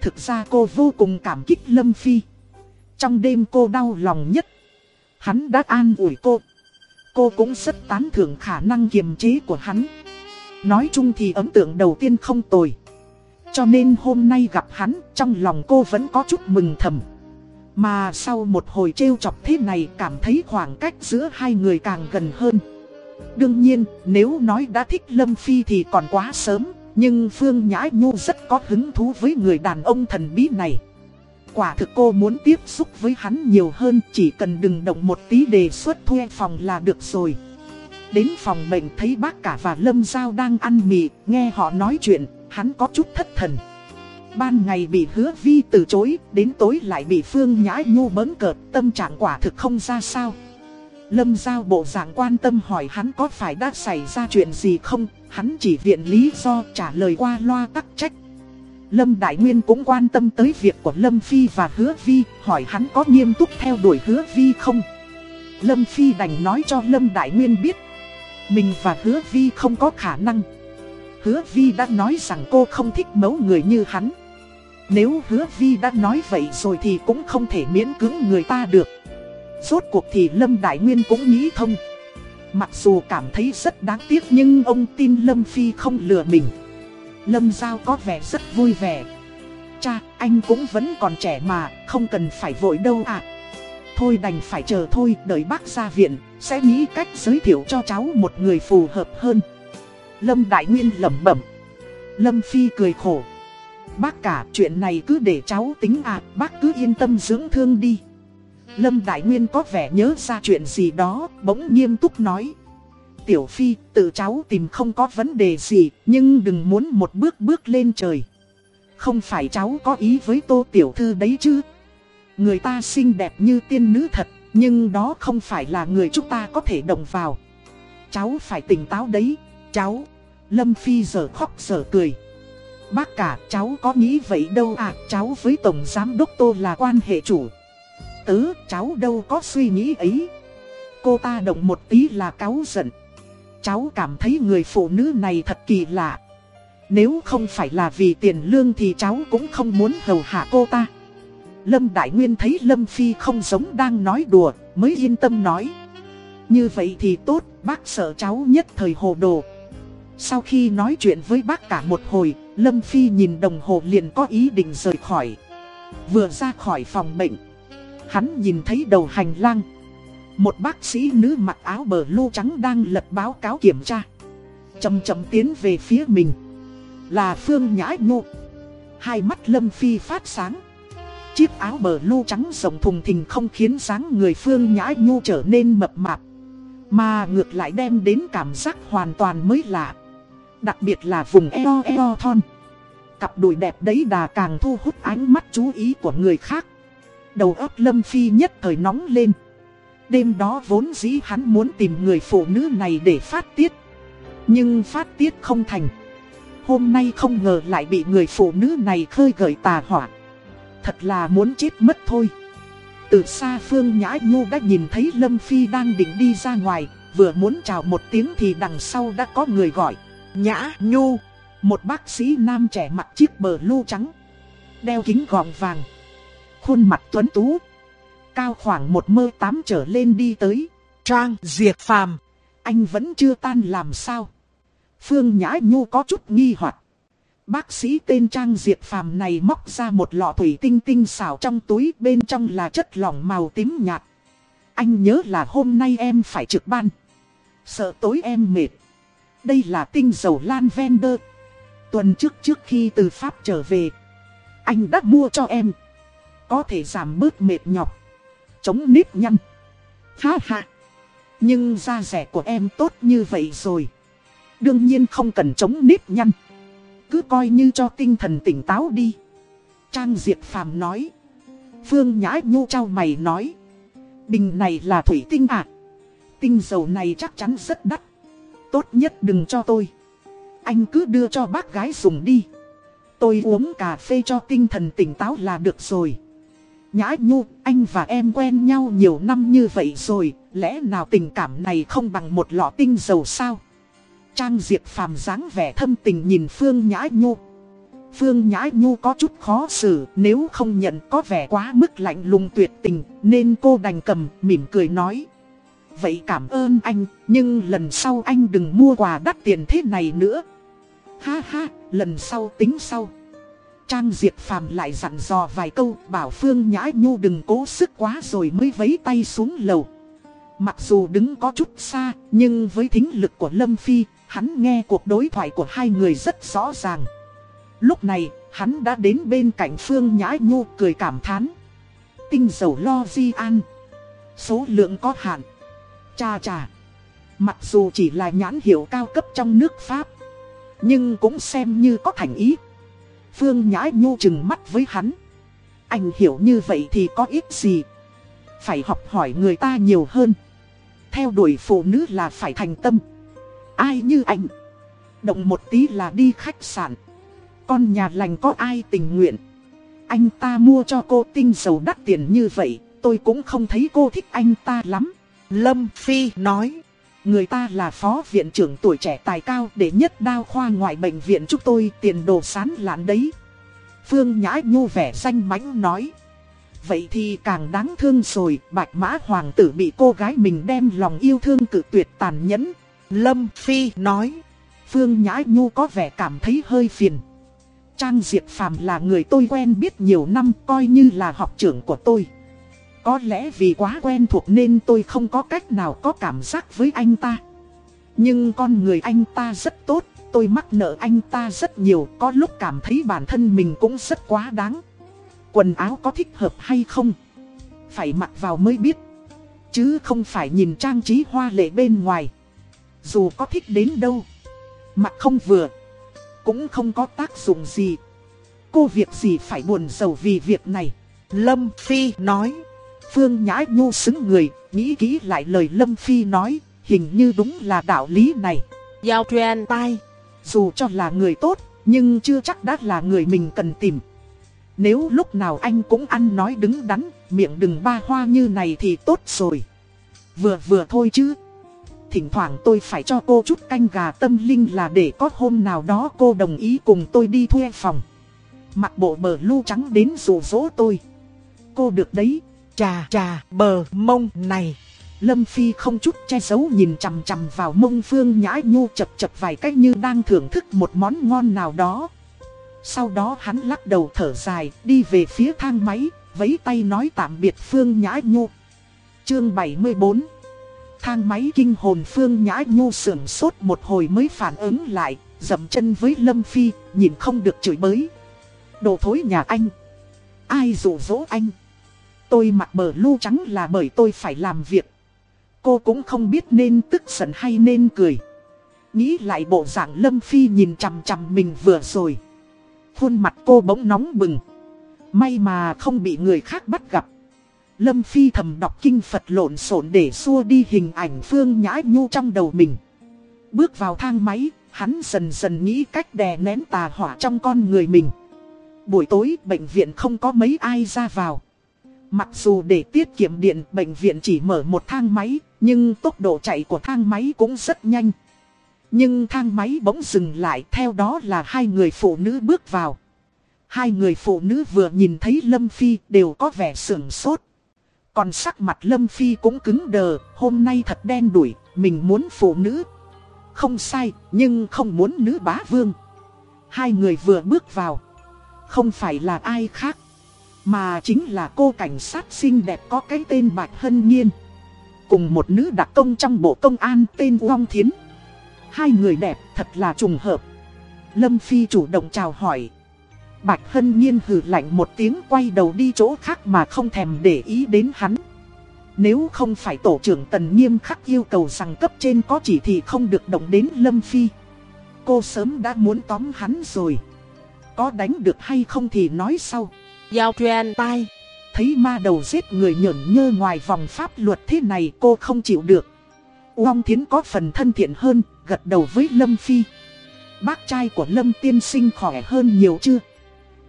thực ra cô vô cùng cảm kích Lâm Phi. Trong đêm cô đau lòng nhất, hắn đã an ủi cô. Cô cũng rất tán thưởng khả năng kiềm chế của hắn. Nói chung thì ấn tượng đầu tiên không tồi. Cho nên hôm nay gặp hắn, trong lòng cô vẫn có chút mừng thầm. Mà sau một hồi trêu chọc thế này cảm thấy khoảng cách giữa hai người càng gần hơn. Đương nhiên, nếu nói đã thích Lâm Phi thì còn quá sớm, nhưng Phương Nhã Nhu rất có hứng thú với người đàn ông thần bí này. Quả thực cô muốn tiếp xúc với hắn nhiều hơn, chỉ cần đừng động một tí đề xuất thuê phòng là được rồi. Đến phòng bệnh thấy bác cả và Lâm Giao đang ăn mì, nghe họ nói chuyện, hắn có chút thất thần. Ban ngày bị hứa vi từ chối, đến tối lại bị Phương Nhã Nhu bấn cợt, tâm trạng quả thực không ra sao. Lâm Giao bộ dạng quan tâm hỏi hắn có phải đã xảy ra chuyện gì không, hắn chỉ viện lý do trả lời qua loa tắc trách. Lâm Đại Nguyên cũng quan tâm tới việc của Lâm Phi và Hứa Vi, hỏi hắn có nghiêm túc theo đuổi Hứa Vi không. Lâm Phi đành nói cho Lâm Đại Nguyên biết, mình và Hứa Vi không có khả năng. Hứa Vi đã nói rằng cô không thích mẫu người như hắn. Nếu hứa Vi đã nói vậy rồi thì cũng không thể miễn cưỡng người ta được. Rốt cuộc thì Lâm Đại Nguyên cũng nghĩ thông. Mặc dù cảm thấy rất đáng tiếc nhưng ông tin Lâm Phi không lừa mình. Lâm Giao có vẻ rất vui vẻ. Cha, anh cũng vẫn còn trẻ mà, không cần phải vội đâu à. Thôi đành phải chờ thôi, đợi bác ra viện, sẽ nghĩ cách giới thiệu cho cháu một người phù hợp hơn. Lâm Đại Nguyên lẩm bẩm. Lâm Phi cười khổ. Bác cả chuyện này cứ để cháu tính à, bác cứ yên tâm dưỡng thương đi. Lâm Đại Nguyên có vẻ nhớ ra chuyện gì đó, bỗng nghiêm túc nói. Tiểu Phi, tự cháu tìm không có vấn đề gì, nhưng đừng muốn một bước bước lên trời. Không phải cháu có ý với Tô Tiểu Thư đấy chứ. Người ta xinh đẹp như tiên nữ thật, nhưng đó không phải là người chúng ta có thể động vào. Cháu phải tỉnh táo đấy, cháu. Lâm Phi giờ khóc giờ cười. Bác cả cháu có nghĩ vậy đâu à cháu với Tổng Giám Đốc Tô là quan hệ chủ Tớ cháu đâu có suy nghĩ ấy. Cô ta động một tí là cáu giận. Cháu cảm thấy người phụ nữ này thật kỳ lạ. Nếu không phải là vì tiền lương thì cháu cũng không muốn hầu hạ cô ta. Lâm Đại Nguyên thấy Lâm Phi không giống đang nói đùa mới yên tâm nói. Như vậy thì tốt, bác sợ cháu nhất thời hồ đồ. Sau khi nói chuyện với bác cả một hồi, Lâm Phi nhìn đồng hồ liền có ý định rời khỏi. Vừa ra khỏi phòng bệnh Hắn nhìn thấy đầu hành lang. Một bác sĩ nữ mặc áo bờ lô trắng đang lật báo cáo kiểm tra. Chầm chậm tiến về phía mình. Là Phương Nhã Nhô Hai mắt Lâm Phi phát sáng. Chiếc áo bờ lô trắng rộng thùng thình không khiến dáng người Phương Nhã Nhu trở nên mập mạp. Mà ngược lại đem đến cảm giác hoàn toàn mới lạ. Đặc biệt là vùng eo eo thon. Cặp đùi đẹp đấy đà càng thu hút ánh mắt chú ý của người khác. Đầu óc Lâm Phi nhất thời nóng lên. Đêm đó vốn dĩ hắn muốn tìm người phụ nữ này để phát tiết. Nhưng phát tiết không thành. Hôm nay không ngờ lại bị người phụ nữ này khơi gợi tà hỏa. Thật là muốn chết mất thôi. Từ xa Phương Nhã Nhu đã nhìn thấy Lâm Phi đang định đi ra ngoài, Vừa muốn chào một tiếng thì đằng sau đã có người gọi. Nhã Nhu. Một bác sĩ nam trẻ mặc chiếc bờ lô trắng, Đeo kính gọng vàng. Khuôn mặt tuấn tú Cao khoảng một mơ tám trở lên đi tới Trang Diệt Phàm, Anh vẫn chưa tan làm sao Phương Nhã Nhu có chút nghi hoặc Bác sĩ tên Trang Diệp Phàm này móc ra một lọ thủy tinh tinh xảo trong túi, bên trong là chất lỏng màu tím nhạt. Anh nhớ là hôm nay em phải trực ban. Sợ tối em mệt. Đây là tinh dầu Lan Vender. Tuần trước trước khi từ Pháp trở về. Anh đã mua cho em. Có thể giảm bớt mệt nhọc. Chống nếp nhăn. Ha ha. Nhưng da rẻ của em tốt như vậy rồi. Đương nhiên không cần chống nếp nhăn cứ coi như cho tinh thần tỉnh táo đi. Trang Diệp Phàm nói. Phương Nhã Nhu trao mày nói. Bình này là thủy tinh à? Tinh dầu này chắc chắn rất đắt. Tốt nhất đừng cho tôi. Anh cứ đưa cho bác gái dùng đi. Tôi uống cà phê cho tinh thần tỉnh táo là được rồi. Nhã Nhu, anh và em quen nhau nhiều năm như vậy rồi, lẽ nào tình cảm này không bằng một lọ tinh dầu sao? Trang Diệp Phàm dáng vẻ thâm tình nhìn Phương Nhã Nhu. Phương Nhã Nhu có chút khó xử, nếu không nhận có vẻ quá mức lạnh lùng tuyệt tình, nên cô đành cầm, mỉm cười nói. Vậy cảm ơn anh, nhưng lần sau anh đừng mua quà đắt tiền thế này nữa. Ha ha, lần sau tính sau. Trang Diệp Phàm lại dặn dò vài câu, bảo Phương Nhã Nhu đừng cố sức quá rồi mới vấy tay xuống lầu. Mặc dù đứng có chút xa, nhưng với thính lực của Lâm Phi, Hắn nghe cuộc đối thoại của hai người rất rõ ràng. Lúc này, hắn đã đến bên cạnh Phương Nhã Nhu cười cảm thán. Tinh dầu lo di an. Số lượng có hạn. Cha cha. Mặc dù chỉ là nhãn hiệu cao cấp trong nước Pháp. Nhưng cũng xem như có thành ý. Phương Nhã Nhu chừng mắt với hắn. Anh hiểu như vậy thì có ít gì. Phải học hỏi người ta nhiều hơn. Theo đuổi phụ nữ là phải thành tâm. Ai như anh Động một tí là đi khách sạn Con nhà lành có ai tình nguyện Anh ta mua cho cô tinh dầu đắt tiền như vậy, Tôi cũng không thấy cô thích anh ta lắm Lâm Phi nói Người ta là phó viện trưởng tuổi trẻ tài cao để nhất đao khoa ngoại bệnh viện chúng tôi tiền đồ sán lạn đấy. Phương Nhã Nhu vẻ xanh mánh nói. Vậy thì càng đáng thương rồi, bạch mã hoàng tử bị cô gái mình đem lòng yêu thương cự tuyệt tàn nhẫn, Lâm Phi nói. Phương Nhã Nhu có vẻ cảm thấy hơi phiền. Trang Diệp Phàm là người tôi quen biết nhiều năm coi như là học trưởng của tôi. Có lẽ vì quá quen thuộc nên tôi không có cách nào có cảm giác với anh ta. Nhưng con người anh ta rất tốt, tôi mắc nợ anh ta rất nhiều, có lúc cảm thấy bản thân mình cũng rất quá đáng. Quần áo có thích hợp hay không? Phải mặc vào mới biết. Chứ không phải nhìn trang trí hoa lệ bên ngoài. Dù có thích đến đâu mặc không vừa Cũng không có tác dụng gì Cô việc gì phải buồn sầu vì việc này Lâm Phi nói Phương Nhã Nhu xứng người Nghĩ kỹ lại lời Lâm Phi nói Hình như đúng là đạo lý này Giao truyền tai Dù cho là người tốt Nhưng chưa chắc đã là người mình cần tìm Nếu lúc nào anh cũng ăn nói đứng đắn Miệng đừng ba hoa như này thì tốt rồi Vừa vừa thôi chứ thỉnh thoảng tôi phải cho cô chút canh gà tâm linh là để có hôm nào đó cô đồng ý cùng tôi đi thuê phòng. Mặc bộ bờ lu trắng đến rủ rỗ tôi. Cô được đấy. Chà chà bờ mông này. Lâm Phi không chút che giấu nhìn chằm chằm vào mông Phương Nhã Nhu chập chập vài cách như đang thưởng thức một món ngon nào đó. Sau đó hắn lắc đầu thở dài, đi về phía thang máy, vấy tay nói tạm biệt Phương Nhã Nhu. Chương 74 Thang máy kinh hồn Phương Nhã Nhu sưởng sốt một hồi mới phản ứng lại, dậm chân với Lâm Phi, nhìn không được chửi bới. Đồ thối nhà anh. Ai dụ dỗ anh? Tôi mặc bờ lu trắng là bởi tôi phải làm việc. Cô cũng không biết nên tức giận hay nên cười. Nghĩ lại bộ dạng Lâm Phi nhìn chằm chằm mình vừa rồi. Khuôn mặt cô bỗng nóng bừng. May mà không bị người khác bắt gặp. Lâm Phi thầm đọc kinh Phật lộn xộn để xua đi hình ảnh Phương Nhã Nhu trong đầu mình. Bước vào thang máy, hắn dần dần nghĩ cách đè nén tà hỏa trong con người mình. Buổi tối bệnh viện không có mấy ai ra vào. Mặc dù để tiết kiệm điện bệnh viện chỉ mở một thang máy, nhưng tốc độ chạy của thang máy cũng rất nhanh. Nhưng thang máy bỗng dừng lại theo đó là hai người phụ nữ bước vào. Hai người phụ nữ vừa nhìn thấy Lâm Phi đều có vẻ sưởng sốt. Còn sắc mặt Lâm Phi cũng cứng đờ, hôm nay thật đen đuổi, mình muốn phụ nữ. Không sai, nhưng không muốn nữ bá vương. Hai người vừa bước vào. Không phải là ai khác. Mà chính là cô cảnh sát xinh đẹp có cái tên Bạch Hân Nhiên. Cùng một nữ đặc công trong bộ công an tên Uông Thiến. Hai người đẹp thật là trùng hợp. Lâm Phi chủ động chào hỏi. Bạch Hân Nhiên hừ lạnh một tiếng quay đầu đi chỗ khác mà không thèm để ý đến hắn. Nếu không phải tổ trưởng Tần nghiêm khắc yêu cầu rằng cấp trên có chỉ thị không được động đến Lâm Phi. Cô sớm đã muốn tóm hắn rồi. Có đánh được hay không thì nói sau. Giao truyền tai. Thấy ma đầu giết người nhởn nhơ ngoài vòng pháp luật thế này cô không chịu được. Uông Thiến có phần thân thiện hơn, gật đầu với Lâm Phi. Bác trai của Lâm tiên sinh khỏe hơn nhiều chưa?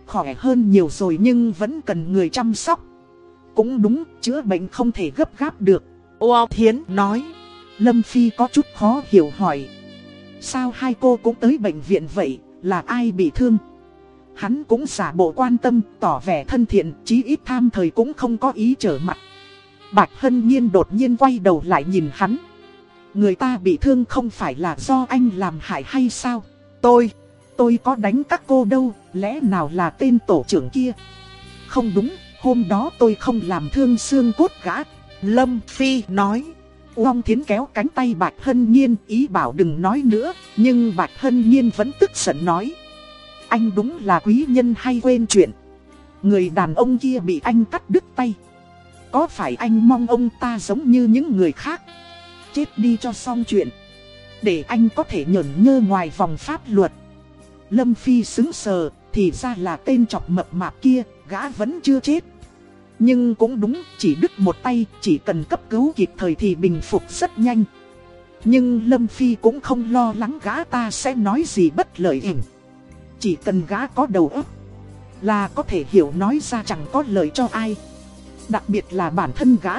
Khỏe hơn nhiều rồi nhưng vẫn cần người chăm sóc. Cũng đúng, chữa bệnh không thể gấp gáp được. Uông Thiến nói. Lâm Phi có chút khó hiểu hỏi. Sao hai cô cũng tới bệnh viện vậy, là ai bị thương? Hắn cũng giả bộ quan tâm, tỏ vẻ thân thiện, chí ít tham thời cũng không có ý trở mặt. Bạch Hân Nhiên đột nhiên quay đầu lại nhìn hắn. Người ta bị thương không phải là do anh làm hại hay sao? Tôi, tôi có đánh các cô đâu, lẽ nào là tên tổ trưởng kia? Không đúng, hôm đó tôi không làm thương xương cốt gã. Lâm Phi nói. Uông Thiến kéo cánh tay Bạch Hân Nhiên ý bảo đừng nói nữa, nhưng Bạch Hân Nhiên vẫn tức giận nói. Anh đúng là quý nhân hay quên chuyện. Người đàn ông kia bị anh cắt đứt tay. Có phải anh mong ông ta giống như những người khác? Chết đi cho xong chuyện. Để anh có thể nhởn nhơ ngoài vòng pháp luật. Lâm Phi xứng sờ, thì ra là tên chọc mập mạp kia, gã vẫn chưa chết. Nhưng cũng đúng, chỉ đứt một tay, chỉ cần cấp cứu kịp thời thì bình phục rất nhanh. Nhưng Lâm Phi cũng không lo lắng gã ta sẽ nói gì bất lợi hình chỉ cần gã có đầu óc, Là có thể hiểu nói ra chẳng có lợi cho ai. Đặc biệt là bản thân gã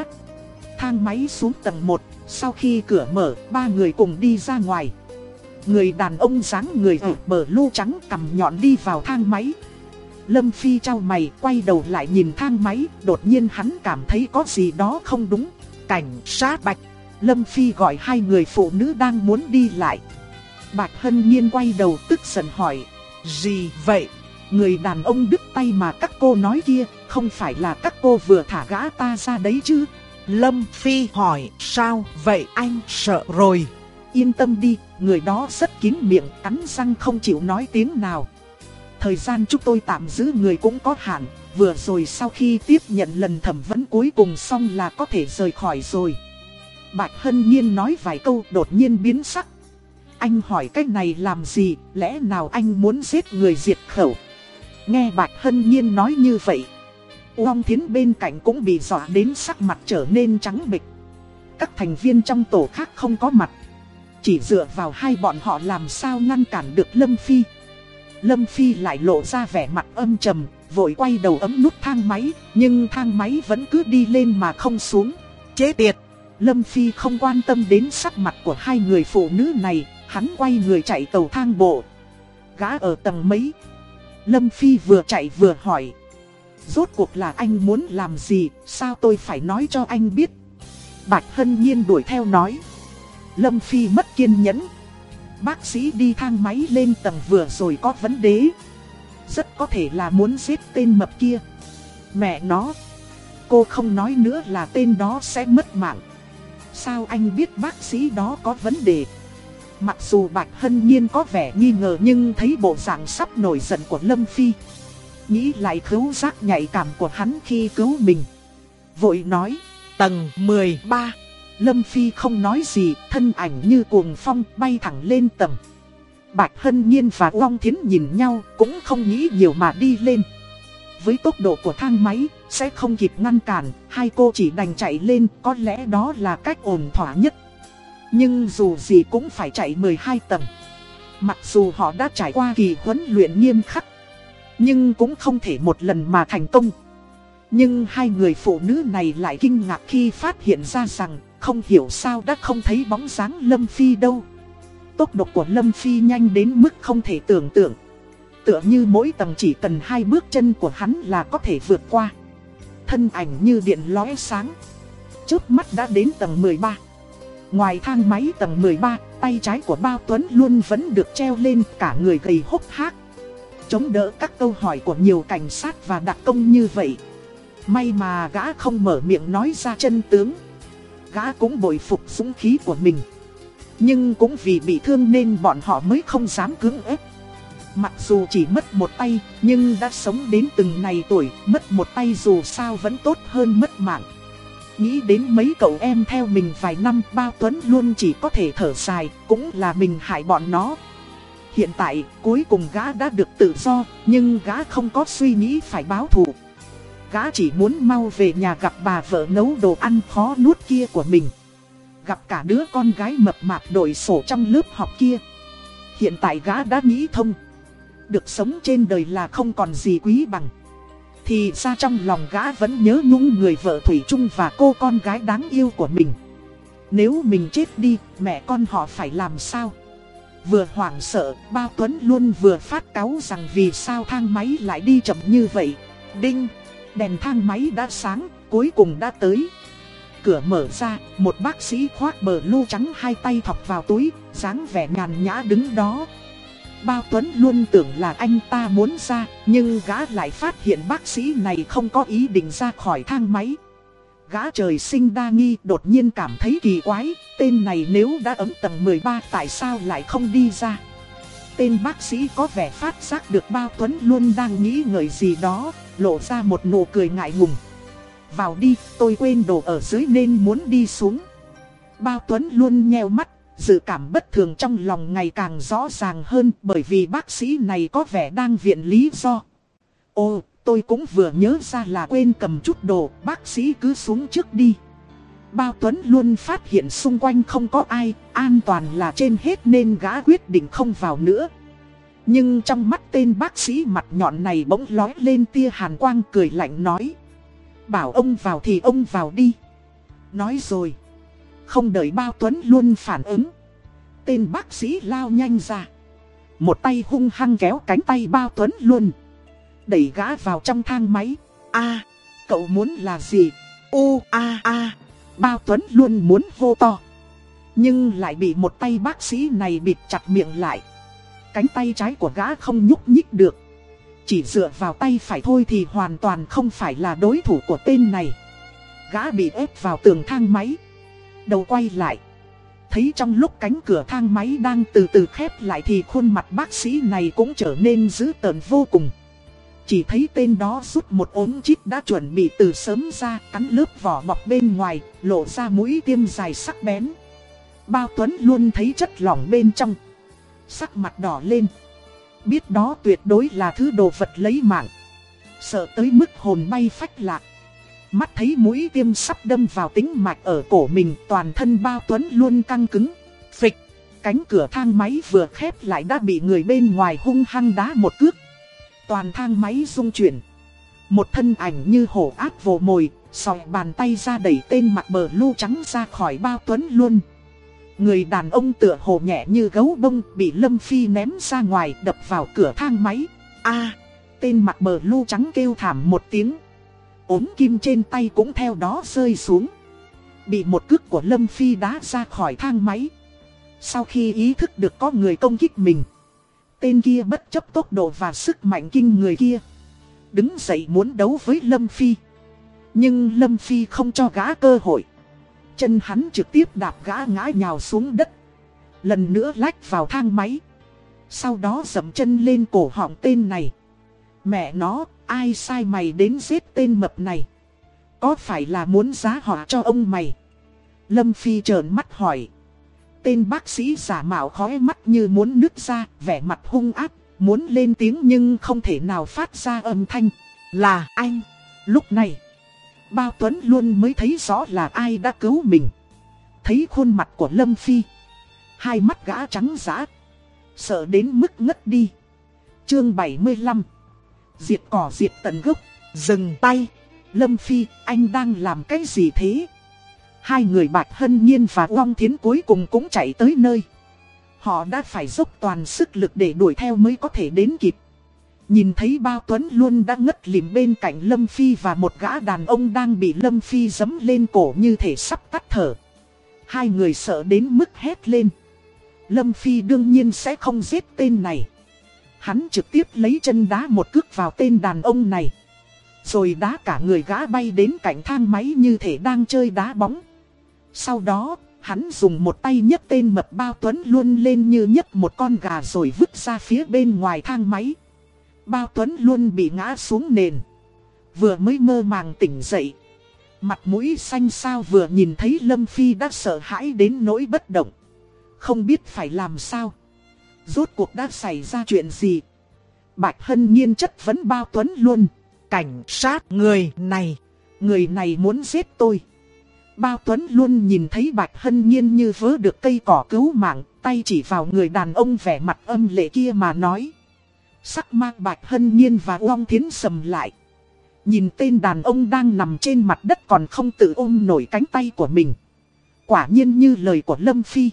Thang máy xuống tầng 1 Sau khi cửa mở, Ba người cùng đi ra ngoài. Người đàn ông dáng người ở bờ lô trắng cầm nhọn đi vào thang máy. Lâm Phi trao mày, quay đầu lại nhìn thang máy, Đột nhiên hắn cảm thấy có gì đó không đúng. Cảnh sát bạch. Lâm Phi gọi hai người phụ nữ đang muốn đi lại. Bạch Hân Nhiên quay đầu tức giận hỏi gì vậy? Người đàn ông đứt tay mà các cô nói kia, không phải là các cô vừa thả gã ta ra đấy chứ? Lâm Phi hỏi, sao vậy anh sợ rồi? Yên tâm đi, người đó rất kín miệng, cắn răng không chịu nói tiếng nào. Thời gian chúng tôi tạm giữ người cũng có hạn, vừa rồi sau khi tiếp nhận lần thẩm vấn cuối cùng xong là có thể rời khỏi rồi. Bạch Hân Nhiên nói vài câu đột nhiên biến sắc, anh hỏi cách này làm gì, lẽ nào anh muốn giết người diệt khẩu? Nghe Bạch Hân Nhiên nói như vậy. Uông Thiến bên cạnh cũng bị dọa đến sắc mặt trở nên trắng bịch. Các thành viên trong tổ khác không có mặt. Chỉ dựa vào hai bọn họ làm sao ngăn cản được Lâm Phi. Lâm Phi lại lộ ra vẻ mặt âm trầm, vội quay đầu ấm nút thang máy, nhưng thang máy vẫn cứ đi lên mà không xuống. Chế tiệt! Lâm Phi không quan tâm đến sắc mặt của hai người phụ nữ này, hắn quay người chạy cầu thang bộ. Gã ở tầng mấy? Lâm Phi vừa chạy vừa hỏi. Rốt cuộc là anh muốn làm gì, sao tôi phải nói cho anh biết? Bạch Hân Nhiên đuổi theo nói. Lâm Phi mất kiên nhẫn. Bác sĩ đi thang máy lên tầng vừa rồi có vấn đề. Rất có thể là muốn giết tên mập kia. Mẹ nó. Cô không nói nữa là tên đó sẽ mất mạng. Sao anh biết bác sĩ đó có vấn đề? Mặc dù Bạch Hân Nhiên có vẻ nghi ngờ nhưng thấy bộ dạng sắp nổi giận của Lâm Phi. Nghĩ lại khứu giác nhạy cảm của hắn khi cứu mình. Vội nói, tầng 13. Lâm Phi không nói gì, thân ảnh như cuồng phong bay thẳng lên tầng. Bạch Hân Nhiên và Long Thiến nhìn nhau cũng không nghĩ nhiều mà đi lên. Với tốc độ của thang máy, sẽ không kịp ngăn cản, hai cô chỉ đành chạy lên, có lẽ đó là cách ổn thỏa nhất. Nhưng dù gì cũng phải chạy 12 tầng. Mặc dù họ đã trải qua kỳ huấn luyện nghiêm khắc, nhưng cũng không thể một lần mà thành công. Nhưng hai người phụ nữ này lại kinh ngạc khi phát hiện ra rằng không hiểu sao đã không thấy bóng dáng Lâm Phi đâu. Tốc độ của Lâm Phi nhanh đến mức không thể tưởng tượng. Tựa như mỗi tầng chỉ cần hai bước chân của hắn là có thể vượt qua. Thân ảnh như điện lóe sáng. Trước mắt đã đến tầng 13. Ngoài thang máy tầng 13, tay trái của Bao Tuấn luôn vẫn được treo lên cả người gầy hốc hác. Chống đỡ các câu hỏi của nhiều cảnh sát và đặc công như vậy. May mà gã không mở miệng nói ra chân tướng. Gã cũng bội phục dũng khí của mình. Nhưng cũng vì bị thương nên bọn họ mới không dám cưỡng ép. Mặc dù chỉ mất một tay, nhưng đã sống đến từng này tuổi, mất một tay dù sao vẫn tốt hơn mất mạng. Nghĩ đến mấy cậu em theo mình vài năm, Bao Tuấn luôn chỉ có thể thở dài, cũng là mình hại bọn nó. Hiện tại, cuối cùng gã đã được tự do, nhưng gã không có suy nghĩ phải báo thù. Gã chỉ muốn mau về nhà gặp bà vợ nấu đồ ăn khó nuốt kia của mình. Gặp cả đứa con gái mập mạp đổi sổ trong lớp học kia. Hiện tại gã đã nghĩ thông. Được sống trên đời là không còn gì quý bằng. Thì ra trong lòng gã vẫn nhớ nhung người vợ Thủy chung và cô con gái đáng yêu của mình. Nếu mình chết đi, mẹ con họ phải làm sao? Vừa hoảng sợ, Bao Tuấn luôn vừa phát cáu rằng vì sao thang máy lại đi chậm như vậy. Đinh, đèn thang máy đã sáng, cuối cùng đã tới. Cửa mở ra, một bác sĩ khoác bờ lô trắng hai tay thọc vào túi, dáng vẻ nhàn nhã đứng đó. Bao Tuấn luôn tưởng là anh ta muốn ra, nhưng gã lại phát hiện bác sĩ này không có ý định ra khỏi thang máy. Gã trời sinh đa nghi đột nhiên cảm thấy kỳ quái, tên này nếu đã ấm tầng 13 tại sao lại không đi ra. Tên bác sĩ có vẻ phát giác được Bao Tuấn luôn đang nghĩ ngợi gì đó, lộ ra một nụ cười ngại ngùng. Vào đi, tôi quên đồ ở dưới nên muốn đi xuống. Bao Tuấn luôn nheo mắt, dự cảm bất thường trong lòng ngày càng rõ ràng hơn bởi vì bác sĩ này có vẻ đang viện lý do. Ô, tôi cũng vừa nhớ ra là quên cầm chút đồ, bác sĩ cứ xuống trước đi. Bao Tuấn luôn phát hiện xung quanh không có ai, an toàn là trên hết nên gã quyết định không vào nữa. Nhưng trong mắt tên bác sĩ mặt nhọn này bỗng lói lên tia hàn quang cười lạnh nói. Bảo ông vào thì ông vào đi. Nói rồi. Không đợi bao Tuấn luôn phản ứng. Tên bác sĩ lao nhanh ra. Một tay hung hăng kéo cánh tay bao Tuấn luôn. Đẩy gã vào trong thang máy. a, cậu muốn là gì? U, a a Bao Tuấn luôn muốn hô to. Nhưng lại bị một tay bác sĩ này bịt chặt miệng lại. Cánh tay trái của gã không nhúc nhích được. Chỉ dựa vào tay phải thôi thì hoàn toàn không phải là đối thủ của tên này. Gã bị ép vào tường thang máy. Đầu quay lại. Thấy trong lúc cánh cửa thang máy đang từ từ khép lại thì khuôn mặt bác sĩ này cũng trở nên dữ tợn vô cùng. Chỉ thấy tên đó rút một ống chít đã chuẩn bị từ sớm ra cắn lớp vỏ bọc bên ngoài, lộ ra mũi tiêm dài sắc bén. Bao Tuấn luôn thấy chất lỏng bên trong. Sắc mặt đỏ lên. Biết đó tuyệt đối là thứ đồ vật lấy mạng. Sợ tới mức hồn bay phách lạc. Mắt thấy mũi tiêm sắp đâm vào tính mạch ở cổ mình toàn thân bao tuấn luôn căng cứng. Phịch, cánh cửa thang máy vừa khép lại đã bị người bên ngoài hung hăng đá một cước. Toàn thang máy rung chuyển. Một thân ảnh như hổ ác vồ mồi, sòi bàn tay ra đẩy tên mặt bờ lu trắng ra khỏi bao tuấn luôn. Người đàn ông tựa hồ nhẹ như gấu bông bị Lâm Phi ném ra ngoài đập vào cửa thang máy. a tên mặt bờ lu trắng kêu thảm một tiếng ốm kim trên tay cũng theo đó rơi xuống. Bị một cước của Lâm Phi đá ra khỏi thang máy. Sau khi ý thức được có người công kích mình. Tên kia bất chấp tốc độ và sức mạnh kinh người kia. Đứng dậy muốn đấu với Lâm Phi. Nhưng Lâm Phi không cho gã cơ hội. Chân hắn trực tiếp đạp gã ngã nhào xuống đất. Lần nữa lách vào thang máy. Sau đó dậm chân lên cổ họng tên này. Mẹ nó, ai sai mày đến giết tên mập này? Có phải là muốn giá họa cho ông mày? Lâm Phi trợn mắt hỏi. Tên bác sĩ giả mạo khói mắt như muốn nứt ra, vẻ mặt hung ác, muốn lên tiếng nhưng không thể nào phát ra âm thanh. Là anh. Lúc này, Bao Tuấn luôn mới thấy rõ là ai đã cứu mình. Thấy khuôn mặt của Lâm Phi. Hai mắt gã trắng giã. Sợ đến mức ngất đi. Chương 75 Diệt cỏ diệt tận gốc. Dừng tay. Lâm Phi, anh đang làm cái gì thế? Hai người Bạch Hân Nhiên và Long Thiến cuối cùng cũng chạy tới nơi. Họ đã phải dốc toàn sức lực để đuổi theo mới có thể đến kịp. Nhìn thấy bao tuấn luôn đã ngất lìm bên cạnh Lâm Phi và một gã đàn ông đang bị Lâm Phi dấm lên cổ như thể sắp tắt thở. Hai người sợ đến mức hét lên. Lâm Phi đương nhiên sẽ không giết tên này. Hắn trực tiếp lấy chân đá một cước vào tên đàn ông này. Rồi đá cả người gã bay đến cạnh thang máy như thể đang chơi đá bóng. Sau đó, hắn dùng một tay nhấc tên mập bao tuấn luôn lên như nhấc một con gà rồi vứt ra phía bên ngoài thang máy. Bao tuấn luôn bị ngã xuống nền. Vừa mới mơ màng tỉnh dậy. Mặt mũi xanh sao vừa nhìn thấy Lâm Phi đã sợ hãi đến nỗi bất động. Không biết phải làm sao. Rốt cuộc đã xảy ra chuyện gì. Bạch Hân nhiên chất vấn bao tuấn luôn. Cảnh sát người này. Người này muốn giết tôi. Bao Tuấn luôn nhìn thấy Bạch Hân Nhiên như vớ được cây cỏ cứu mạng, tay chỉ vào người đàn ông vẻ mặt âm lệ kia mà nói. Sắc mang Bạch Hân Nhiên và Uông Thiến sầm lại. Nhìn tên đàn ông đang nằm trên mặt đất còn không tự ôm nổi cánh tay của mình. Quả nhiên như lời của Lâm Phi.